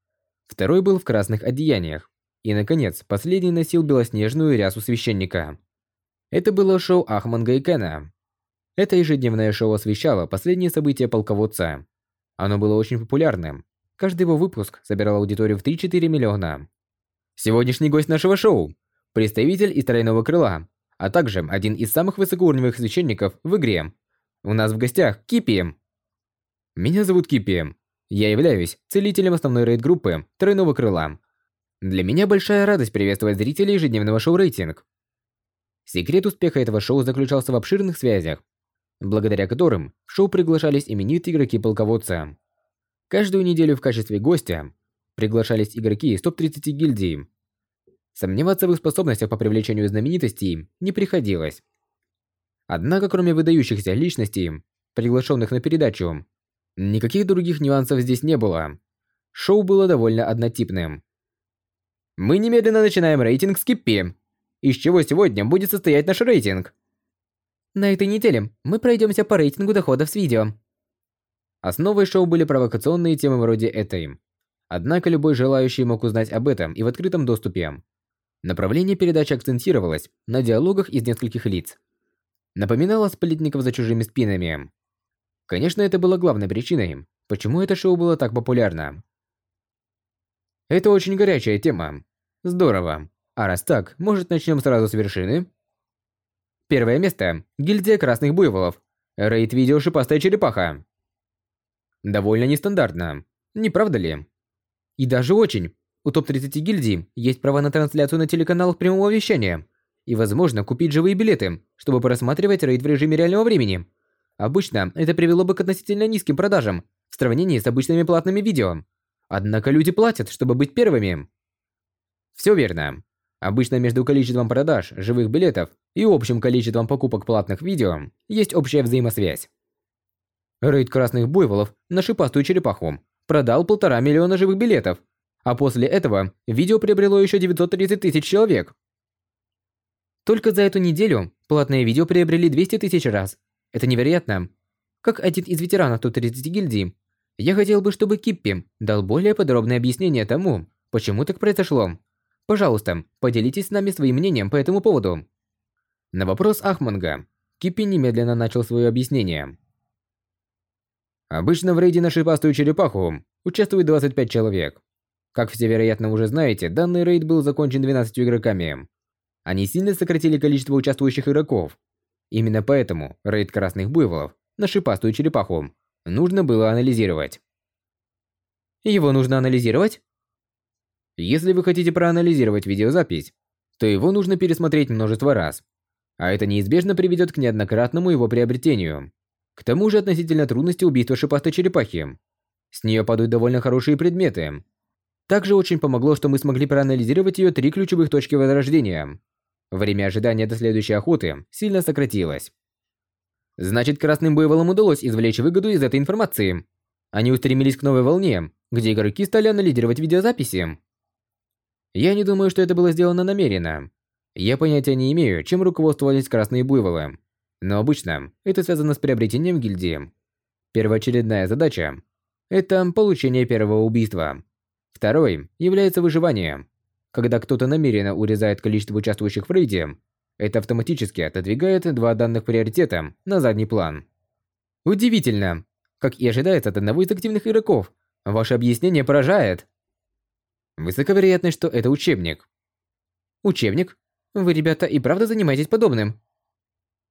Speaker 1: второй был в красных одеяниях, и, наконец, последний носил белоснежную рясу священника. Это было шоу Ахманга и Кена. Это ежедневное шоу освещало последние события полководца. Оно было очень популярным. Каждый его выпуск собирал аудиторию в 3-4 миллиона. Сегодняшний гость нашего шоу – представитель из тройного крыла, а также один из самых высокоуровневых священников в игре. У нас в гостях Кипи. Меня зовут Кипи. Я являюсь целителем основной рейд-группы тройного крыла. Для меня большая радость приветствовать зрителей ежедневного шоу «Рейтинг». Секрет успеха этого шоу заключался в обширных связях, благодаря которым в шоу приглашались именитые игроки-полководца. Каждую неделю в качестве гостя приглашались игроки из топ-30 гильдий. Сомневаться в их способностях по привлечению знаменитостей не приходилось. Однако, кроме выдающихся личностей, приглашенных на передачу, никаких других нюансов здесь не было. шоу было довольно однотипным. Мы немедленно начинаем рейтинг Скиппи. Из чего сегодня будет состоять наш рейтинг?
Speaker 5: На этой неделе мы пройдемся по рейтингу доходов с видео.
Speaker 1: Основой шоу были провокационные темы вроде этой. Однако любой желающий мог узнать об этом и в открытом доступе. Направление передачи акцентировалось на диалогах из нескольких лиц. Напоминало сплетников за чужими спинами. Конечно, это было главной причиной, почему это шоу было так популярно. Это очень горячая тема. Здорово. А раз так, может начнем сразу с вершины? Первое место. Гильдия Красных Буйволов. Рейд видео Шипастая Черепаха. Довольно нестандартно. Не правда ли? И даже очень. У топ-30 гильдий есть права на трансляцию на телеканалах прямого вещания. И возможно купить живые билеты, чтобы просматривать рейд в режиме реального времени. Обычно это привело бы к относительно низким продажам в сравнении с обычными платными видео. Однако люди платят, чтобы быть первыми. Все верно. Обычно между количеством продаж живых билетов и общим количеством покупок платных видео есть общая взаимосвязь. Рейд Красных Буйволов на шипастую черепаху продал полтора миллиона живых билетов а после этого видео приобрело еще 930 тысяч человек. Только за эту неделю платные видео приобрели 200 тысяч раз. Это невероятно. Как один из ветеранов топ-30 гильдии, я хотел бы, чтобы Киппи дал более подробное объяснение тому, почему так произошло. Пожалуйста, поделитесь с нами своим мнением по этому поводу. На вопрос Ахманга, Киппи немедленно начал свое объяснение. Обычно в рейде на шипастую черепаху участвует 25 человек. Как все вероятно уже знаете, данный рейд был закончен 12 игроками. Они сильно сократили количество участвующих игроков. Именно поэтому рейд Красных Буйволов на шипастую черепаху нужно было анализировать.
Speaker 5: Его нужно анализировать?
Speaker 1: Если вы хотите проанализировать видеозапись, то его нужно пересмотреть множество раз. А это неизбежно приведет к неоднократному его приобретению. К тому же относительно трудности убийства шипастой черепахи. С нее падают довольно хорошие предметы, также очень помогло, что мы смогли проанализировать ее три ключевых точки возрождения. Время ожидания до следующей охоты сильно сократилось. Значит, красным буйволам удалось извлечь выгоду из этой информации. Они устремились к новой волне, где игроки стали анализировать видеозаписи. Я не думаю, что это было сделано намеренно. Я понятия не имею, чем руководствовались красные буйволы. Но обычно это связано с приобретением гильдии. Первоочередная задача – это получение первого убийства. Второй является выживанием. Когда кто-то намеренно урезает количество участвующих в рейде, это автоматически отодвигает два данных приоритета на задний план. Удивительно. Как и ожидается от одного из активных игроков, ваше объяснение поражает. Высока вероятность, что это учебник.
Speaker 5: Учебник? Вы, ребята, и правда занимаетесь подобным?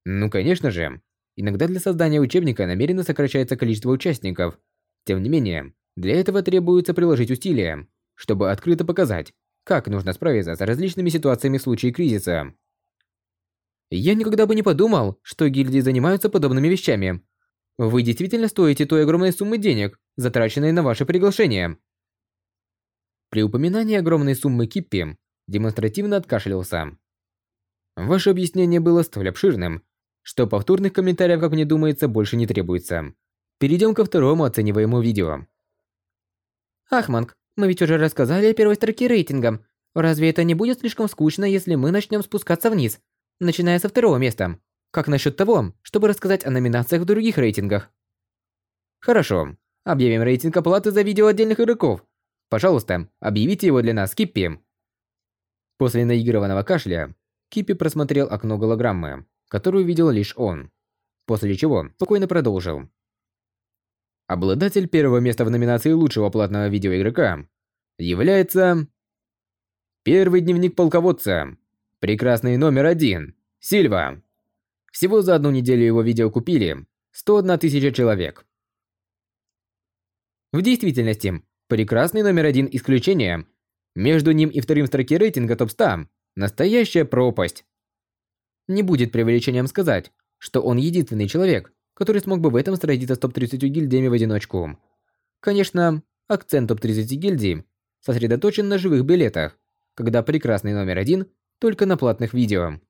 Speaker 1: Ну, конечно же. Иногда для создания учебника намеренно сокращается количество участников. Тем не менее, для этого требуется приложить усилия, чтобы открыто показать, как нужно справиться с различными ситуациями в случае кризиса.
Speaker 5: Я никогда бы не подумал, что гильдии занимаются подобными вещами. Вы действительно стоите той огромной суммы денег, затраченной на ваше приглашение.
Speaker 1: При упоминании огромной суммы Киппи демонстративно откашлялся. Ваше объяснение было столь обширным, что повторных комментариев, как мне думается, больше не требуется. Перейдем ко второму оцениваемому видео.
Speaker 5: Ахманг, мы ведь уже рассказали о первой строке рейтинга. Разве это не будет слишком скучно, если мы начнем спускаться вниз, начиная со второго места? Как насчет того, чтобы рассказать о номинациях в других рейтингах?
Speaker 1: Хорошо. Объявим рейтинг оплаты за видео отдельных игроков. Пожалуйста, объявите его для нас, Киппи. После наигрыванного кашля, Киппи просмотрел окно голограммы, которую видел лишь он. После чего спокойно продолжил. Обладатель первого места в номинации лучшего платного видеоигрока является... Первый дневник полководца. Прекрасный номер один. Сильва. Всего за одну неделю его видео купили 101 тысяча человек. В действительности, прекрасный номер один исключение. Между ним и вторым строке рейтинга топ-100 настоящая пропасть. Не будет преувеличением сказать, что он единственный человек, который смог бы в этом сразиться с топ-30 гильдиями в одиночку. Конечно, акцент топ-30 гильдий сосредоточен на живых билетах, когда прекрасный номер один только на платных видео.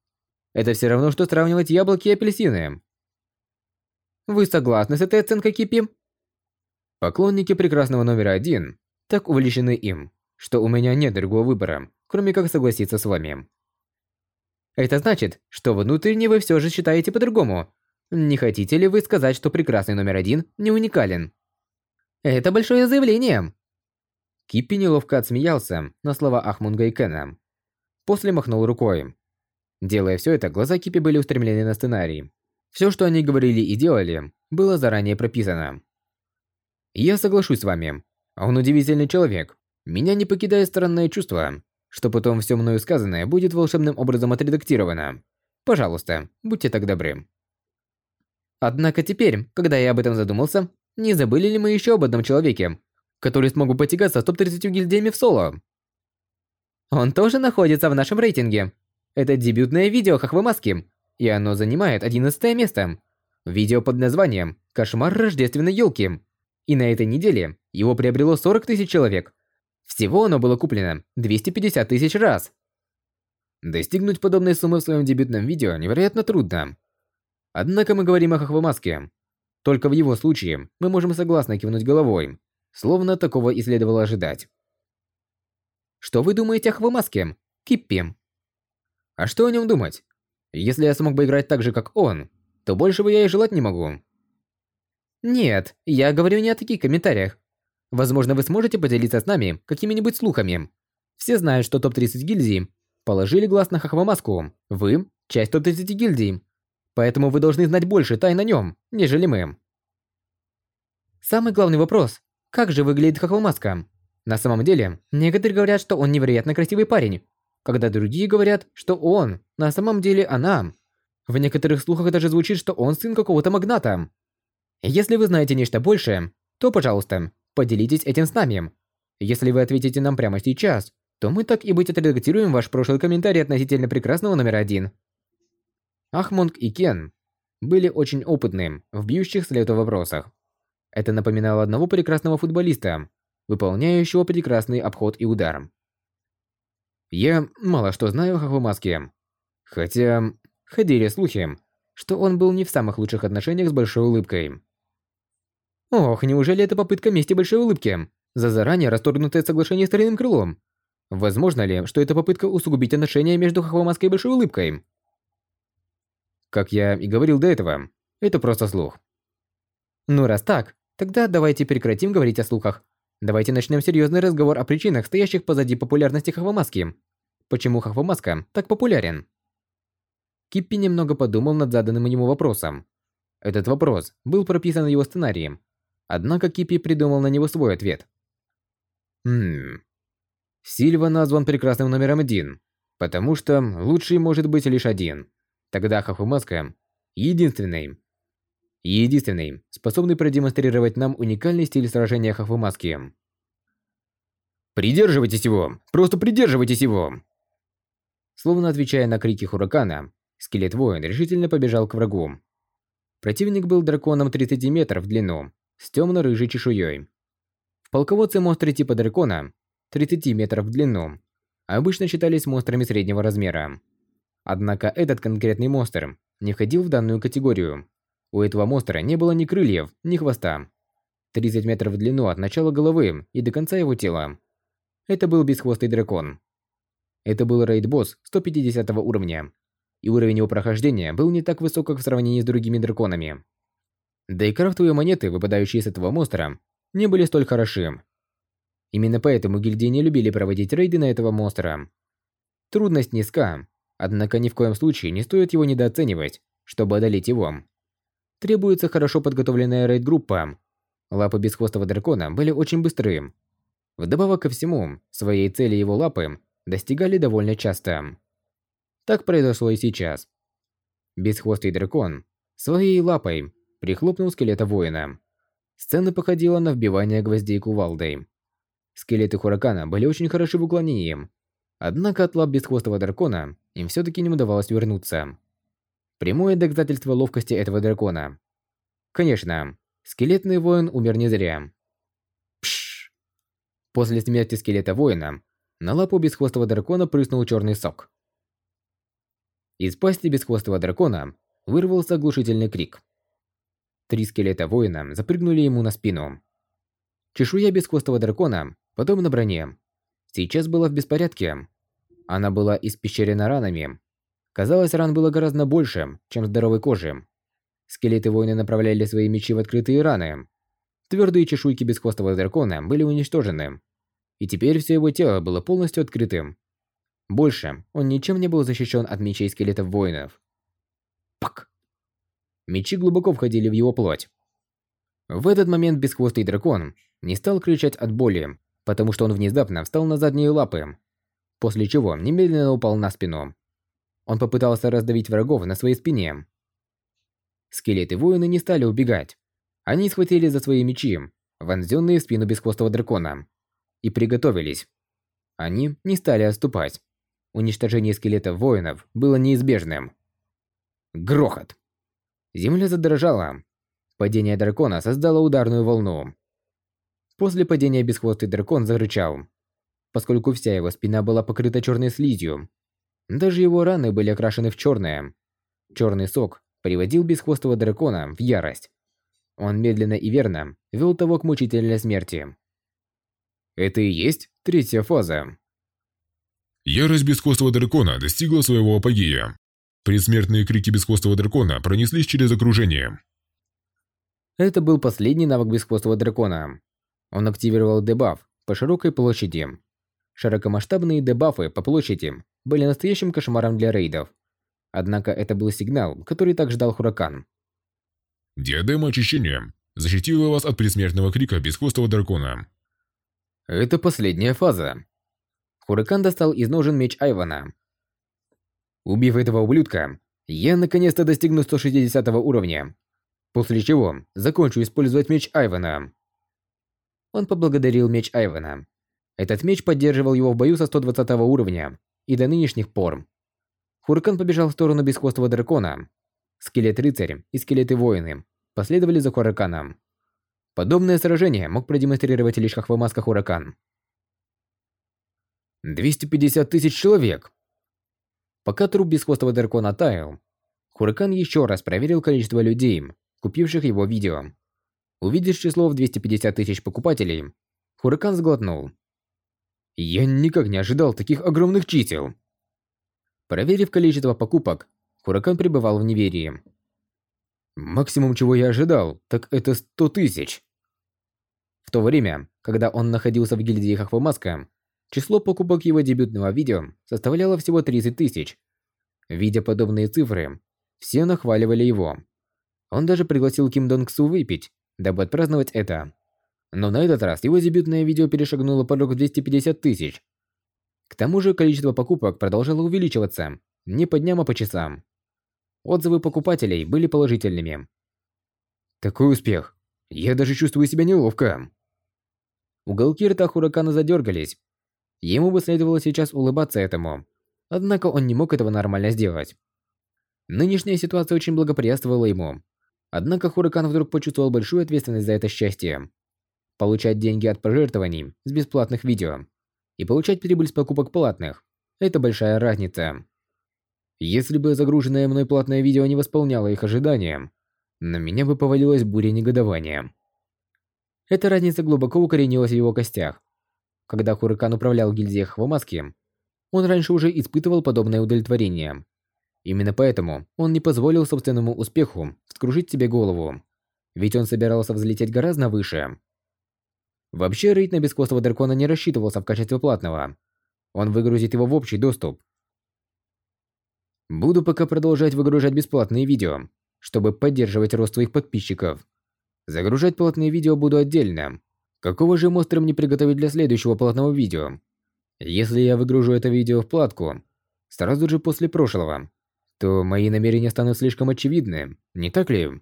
Speaker 1: Это все равно, что сравнивать яблоки и апельсины.
Speaker 5: Вы согласны с этой оценкой, Кипи?
Speaker 1: Поклонники прекрасного номера один
Speaker 6: так увлечены им, что у меня нет другого выбора, кроме как согласиться с вами.
Speaker 1: Это значит, что внутренне вы все же считаете по-другому. Не хотите ли вы сказать, что прекрасный номер один не уникален? Это большое заявление.
Speaker 6: Киппи неловко отсмеялся на слова Ахмунга и Кена. После махнул рукой. Делая все это, глаза Киппи были устремлены на сценарий. Все, что они говорили и делали, было заранее прописано. Я соглашусь с вами. Он удивительный человек. Меня не покидает странное чувство, что потом все мною сказанное будет волшебным образом отредактировано. Пожалуйста, будьте так добры.
Speaker 1: Однако теперь, когда я об этом задумался, не забыли ли мы еще об одном человеке, который смог бы потягаться с топ-30 гильдиями в соло? Он тоже находится в нашем рейтинге. Это дебютное видео Хохвы Маски, и оно занимает 11 место. Видео под названием «Кошмар рождественной елки». И на этой неделе его приобрело 40 тысяч человек, всего оно было куплено 250 тысяч раз.
Speaker 6: Достигнуть подобной суммы в своем дебютном видео невероятно трудно. Однако мы говорим о Хохвамаске. Только в его случае мы можем согласно кивнуть головой, словно такого и следовало ожидать.
Speaker 1: Что вы думаете о Хохвамаске, Киппи?
Speaker 6: А что о нем думать? Если я смог бы играть так же, как он, то больше бы я и желать не могу.
Speaker 1: Нет, я говорю не о таких комментариях. Возможно, вы сможете поделиться с нами какими-нибудь слухами. Все знают, что топ-30 гильдий положили глаз на Хохвамаску. Вы – часть топ-30 гильдий. Поэтому вы должны знать больше тайн о нем, нежели мы. Самый главный вопрос – как же выглядит Хохвамаска? На самом деле, некоторые говорят, что он невероятно красивый парень, когда другие говорят, что он, на самом деле она. В некоторых слухах даже звучит, что он сын какого-то магната. Если вы знаете нечто большее, то, пожалуйста, Поделитесь этим с нами. Если вы ответите нам прямо сейчас, то мы так и быть отредактируем ваш прошлый комментарий относительно прекрасного номера один. Ахмонг и Кен были очень опытны в бьющих след вопросах. Это напоминало одного прекрасного футболиста, выполняющего прекрасный обход и удар. Я мало что знаю о Хохвамаске. Хотя ходили слухи, что он был не в самых лучших отношениях с Большой Улыбкой. Ох, неужели это попытка мести большой улыбки за заранее расторгнутое соглашение с Тройным Крылом? Возможно ли, что это попытка усугубить отношения между Хохвамаской и Большой Улыбкой? Как я и говорил до этого, это просто слух. Ну раз так, тогда давайте прекратим говорить о слухах. Давайте начнем серьезный разговор о причинах, стоящих позади популярности Хохвамаски. Почему Хохвамаска так популярен? Киппи немного подумал над заданным ему вопросом. Этот вопрос был прописан его сценарии, Однако Кипи придумал на него свой ответ. Хм. Сильва назван прекрасным номером один, потому что лучший может быть лишь один. Тогда Хахумаска единственный. Единственный, способный продемонстрировать нам уникальный стиль сражения Хахумаски. Придерживайтесь его! Просто придерживайтесь его! Словно отвечая на крики Хуракана, скелет-воин решительно побежал к врагу. Противник был драконом 30 метров в длину с темно-рыжей чешуей. В полководце монстры типа дракона, 30 метров в длину, обычно считались монстрами среднего размера. Однако этот конкретный монстр не входил в данную категорию. У этого монстра не было ни крыльев, ни хвоста. 30 метров в длину от начала головы и до конца его тела. Это был бесхвостый дракон. Это был рейд-босс 150 уровня, и уровень его прохождения был не так высок, как в сравнении с другими драконами. Да и крафтовые монеты, выпадающие с этого монстра, не были столь хороши. Именно поэтому гильдии не любили проводить рейды на этого монстра. Трудность низка, однако ни в коем случае не стоит его недооценивать, чтобы одолеть его. Требуется хорошо подготовленная рейд-группа. Лапы бесхвостого дракона были очень быстры. Вдобавок ко всему, своей цели его лапы достигали довольно часто. Так произошло и сейчас. Бесхвостый дракон своей лапой прихлопнул скелета воина. Сцена походила на вбивание гвоздей кувалдой. Скелеты Хуракана были очень хороши в уклонении. Однако от лап бесхвостого дракона им все-таки не удавалось вернуться. Прямое доказательство ловкости этого дракона. Конечно, скелетный воин умер не зря. Пшш. После смерти скелета воина на лапу бесхвостого дракона прыснул черный сок. Из пасти бесхвостого дракона вырвался оглушительный крик. Три скелета воина запрыгнули ему на спину. Чешуя бесхвостого дракона потом на броне. Сейчас была в беспорядке. Она была испещрена ранами. Казалось, ран было гораздо больше, чем здоровой кожи. Скелеты воины направляли свои мечи в открытые раны. Твердые чешуйки бесхвостого дракона были уничтожены. И теперь все его тело было полностью открытым. Больше он ничем не был защищен от мечей скелетов воинов. Пак! Мечи глубоко входили в его плоть. В этот момент бесхвостый дракон не стал кричать от боли, потому что он внезапно встал на задние лапы, после чего немедленно упал на спину. Он попытался раздавить врагов на своей спине. Скелеты-воины не стали убегать. Они схватили за свои мечи, вонзенные в спину бесхвостого дракона, и приготовились. Они не стали отступать. Уничтожение скелетов воинов было неизбежным. Грохот. Земля задрожала. Падение дракона создало ударную волну. После падения бесхвостый дракон зарычал, поскольку вся его спина была покрыта черной слизью. Даже его раны были окрашены в черное. Черный сок приводил бесхвостого дракона в ярость. Он медленно и верно вел того к мучительной смерти. Это и есть третья фаза.
Speaker 2: Ярость бесхвостого дракона достигла своего апогея. Предсмертные крики бесхвостого дракона пронеслись через окружение.
Speaker 1: Это был последний навык бесхвостого дракона. Он активировал дебаф по широкой площади. Широкомасштабные дебафы по площади были настоящим кошмаром для рейдов. Однако это был сигнал, который так ждал Хуракан.
Speaker 2: Диадема очищения защитила вас от предсмертного крика бесхвостого дракона.
Speaker 1: Это последняя фаза. Хуракан достал из ножен меч Айвана. Убив этого ублюдка, я наконец-то достигну 160 уровня. После чего закончу использовать меч Айвана. Он поблагодарил меч Айвана. Этот меч поддерживал его в бою со 120 уровня и до нынешних пор. Хуракан побежал в сторону бесхвостого дракона. Скелет-рыцарь и скелеты-воины последовали за Хураканом. Подобное сражение мог продемонстрировать лишь Хахвамаска Хуракан. 250 тысяч человек! Пока труп бесхвостого дракона таял, Хуракан еще раз проверил количество людей, купивших его видео. Увидев число в 250 тысяч покупателей, Хуракан сглотнул. Я никак не ожидал таких огромных чисел. Проверив количество покупок, Хуракан пребывал в неверии. Максимум, чего я ожидал, так это 100 тысяч. В то время, когда он находился в гильдии Хахвамаска, число покупок его дебютного видео составляло всего 30 тысяч. Видя подобные цифры, все нахваливали его. Он даже пригласил Ким Донг выпить, дабы отпраздновать это. Но на этот раз его дебютное видео перешагнуло порог в 250 тысяч. К тому же количество покупок продолжало увеличиваться, не по дням, а по часам. Отзывы покупателей были положительными. Такой успех. Я даже чувствую себя неловко. Уголки рта Хуракана задергались. Ему бы следовало сейчас улыбаться этому. Однако он не мог этого нормально сделать. Нынешняя ситуация очень благоприятствовала ему. Однако Хуракан вдруг почувствовал большую ответственность за это счастье. Получать деньги от пожертвований с бесплатных видео и получать прибыль с покупок платных – это большая разница. Если бы загруженное мной платное видео не восполняло их ожидания, на меня бы повалилась буря негодования. Эта разница глубоко укоренилась в его костях. Когда Хуракан управлял гильдией Хвамаски, он раньше уже испытывал подобное удовлетворение. Именно поэтому он не позволил собственному успеху вскружить себе голову, ведь он собирался взлететь гораздо выше. Вообще, рейд на бесхвостого дракона не рассчитывался в качестве платного. Он выгрузит его в общий доступ, Буду пока продолжать выгружать бесплатные видео, чтобы поддерживать рост своих подписчиков. Загружать платные видео буду отдельно. Какого же монстра мне приготовить для следующего платного видео? Если я выгружу это видео в платку, сразу же после прошлого, то мои намерения станут слишком очевидны, не так ли?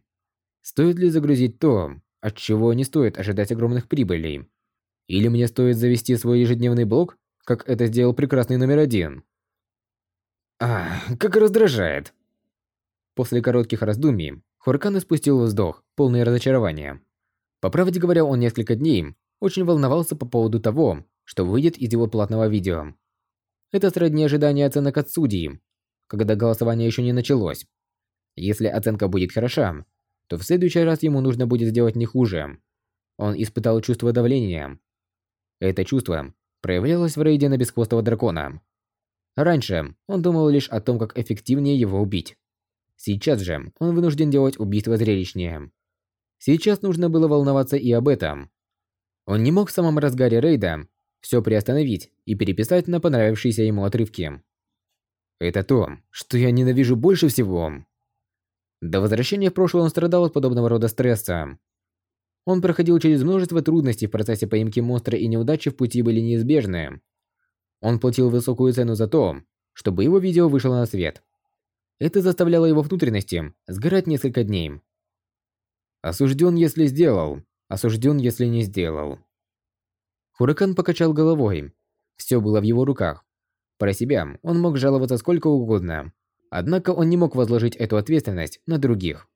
Speaker 1: Стоит ли загрузить то, от чего не стоит ожидать огромных прибылей? Или мне стоит завести свой ежедневный блог, как это сделал прекрасный номер один? А, как раздражает. После коротких раздумий, Хуркан испустил вздох, полный разочарования. По правде говоря, он несколько дней очень волновался по поводу того, что выйдет из его платного видео. Это сродни ожидания оценок от судей, когда голосование еще не началось. Если оценка будет хороша, то в следующий раз ему нужно будет сделать не хуже. Он испытал чувство давления. Это чувство проявлялось в рейде на бесхвостого дракона. Раньше он думал лишь о том, как эффективнее его убить. Сейчас же он вынужден делать убийство зрелищнее. Сейчас нужно было волноваться и об этом. Он не мог в самом разгаре рейда все приостановить и переписать на понравившиеся ему отрывки. Это то, что я ненавижу больше всего. До возвращения в прошлое он страдал от подобного рода стресса. Он проходил через множество трудностей в процессе поимки монстра и неудачи в пути были неизбежны. Он платил высокую цену за то, чтобы его видео вышло на свет. Это заставляло его внутренности сгорать несколько дней. Осужден, если сделал, осужден, если не сделал. Хуракан покачал головой. Все было в его руках. Про себя он мог жаловаться сколько угодно. Однако он не мог возложить эту ответственность на других.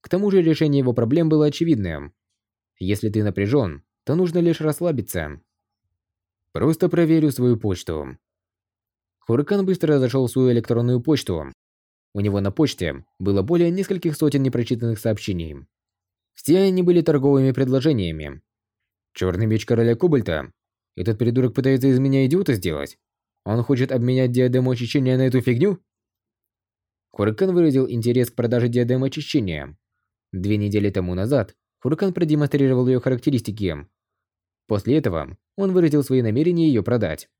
Speaker 1: К тому же решение его проблем было очевидным. Если ты напряжен, то нужно лишь расслабиться. Просто проверю свою почту. Хуракан быстро зашел в свою электронную почту. У него на почте было более нескольких сотен непрочитанных сообщений. Все они были торговыми предложениями. Черный меч короля Кобальта? Этот придурок пытается из меня идиота сделать? Он хочет обменять диадему очищения на эту фигню? Хуракан выразил интерес к продаже диадемы очищения. Две недели тому назад Хуракан продемонстрировал ее характеристики. После этого он выразил свои намерения ее продать.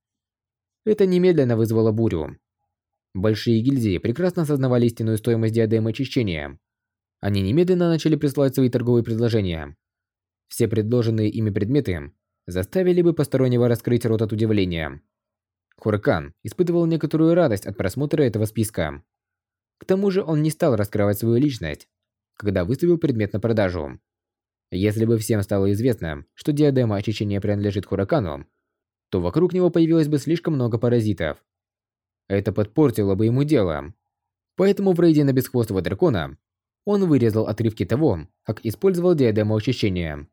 Speaker 1: Это немедленно вызвало бурю. Большие гильдии прекрасно осознавали истинную стоимость диадемы очищения. Они немедленно начали присылать свои торговые предложения. Все предложенные ими предметы заставили бы постороннего раскрыть рот от удивления. Хуракан испытывал некоторую радость от просмотра этого списка. К тому же он не стал раскрывать свою личность, когда выставил предмет на продажу. Если бы всем стало известно, что диадема очищения принадлежит Хуракану, то вокруг него появилось бы слишком много паразитов. Это подпортило бы ему дело. Поэтому в рейде на бесхвостого дракона он вырезал отрывки того, как использовал диадему очищения.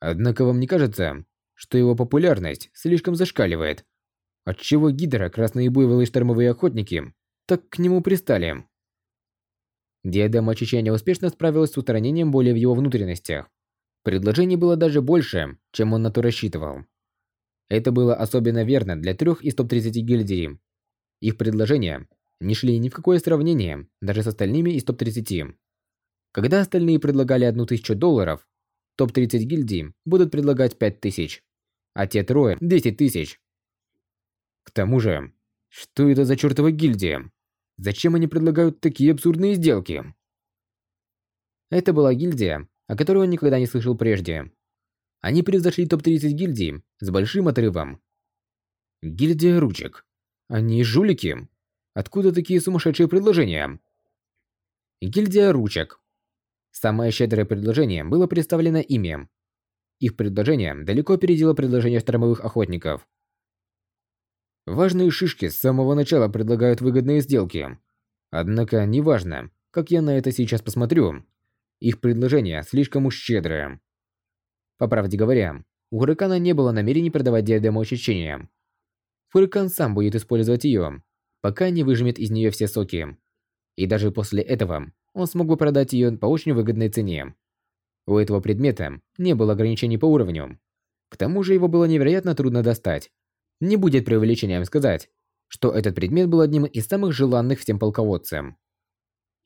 Speaker 1: Однако вам не кажется, что его популярность слишком зашкаливает? Отчего Гидра, Красные Буйволы и Штормовые Охотники так к нему пристали? Диадема очищения успешно справилась с устранением боли в его внутренностях. Предложений было даже больше, чем он на то рассчитывал. Это было особенно верно для трех из топ-30 гильдий. Их предложения не шли ни в какое сравнение даже с остальными из топ-30. Когда остальные предлагали одну тысячу долларов, топ-30 гильдий будут предлагать 5000, а те трое – 10 тысяч. К тому же, что это за чертова гильдия? Зачем они предлагают такие абсурдные сделки? Это была гильдия, о которой он никогда не слышал прежде. Они превзошли топ-30 гильдий с большим отрывом. Гильдия ручек. Они жулики. Откуда такие сумасшедшие предложения? Гильдия ручек. Самое щедрое предложение было представлено ими. Их предложение далеко опередило предложение штормовых охотников. Важные шишки с самого начала предлагают выгодные сделки. Однако, неважно, как я на это сейчас посмотрю, их предложение слишком уж щедрое. По правде говоря, у Хурикана не было намерений продавать диадему очищения. Хурикан сам будет использовать ее, пока не выжмет из нее все соки. И даже после этого он смог бы продать ее по очень выгодной цене. У этого предмета не было ограничений по уровню. К тому же его было невероятно трудно достать. Не будет преувеличением сказать, что этот предмет был одним из самых желанных всем полководцем.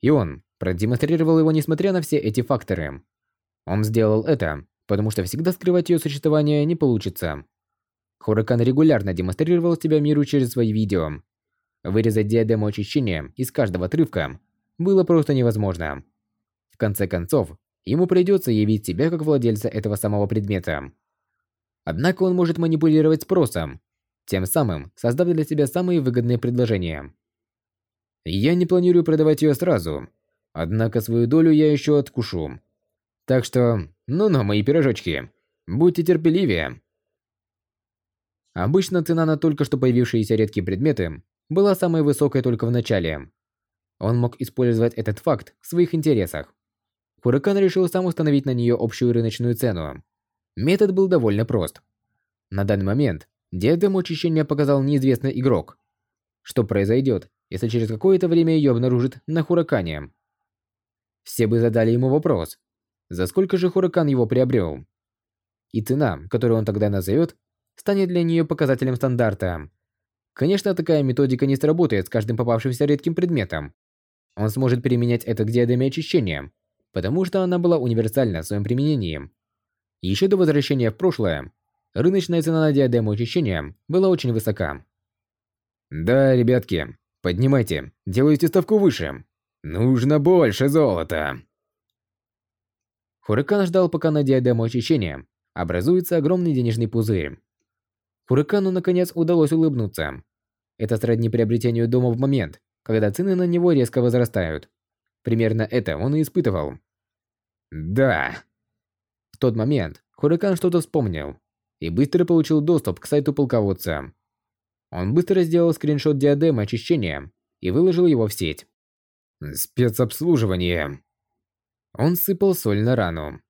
Speaker 1: И он продемонстрировал его несмотря на все эти факторы. Он сделал это, потому что всегда скрывать ее существование не получится. Хуракан регулярно демонстрировал себя миру через свои видео. Вырезать диадему очищения из каждого отрывка было просто невозможно. В конце концов, ему придется явить себя как владельца этого самого предмета. Однако он может манипулировать спросом, тем самым создав для себя самые выгодные предложения. Я не планирую продавать ее сразу, однако свою долю я еще откушу. Так что, ну-ну, мои пирожочки, будьте терпеливее. Обычно цена на только что появившиеся редкие предметы была самой высокой только в начале. Он мог использовать этот факт в своих интересах. Хуракан решил сам установить на нее общую рыночную цену. Метод был довольно прост. На данный момент Диадему очищения показал неизвестный игрок. Что произойдет, если через какое-то время ее обнаружит на Хуракане? Все бы задали ему вопрос. За сколько же Хуракан его приобрел? И цена, которую он тогда назовет, станет для нее показателем стандарта. Конечно, такая методика не сработает с каждым попавшимся редким предметом. Он сможет применять это к диадеме очищения, потому что она была универсальна в своем применении. Еще до возвращения в прошлое, рыночная цена на диадему очищения была очень высока.
Speaker 7: Да, ребятки, поднимайте, делайте ставку выше. Нужно больше золота.
Speaker 1: Хуракан ждал, пока на диадему очищения образуется огромный денежный пузырь. Хуракану наконец удалось улыбнуться. Это сродни приобретению дома в момент, когда цены на него резко возрастают. Примерно это он и испытывал.
Speaker 7: Да.
Speaker 1: В тот момент Хуракан что-то вспомнил и быстро получил доступ к сайту полководца. Он быстро сделал скриншот диадемы очищения и выложил его в сеть.
Speaker 7: Спецобслуживание.
Speaker 1: Он сыпал соль на рану.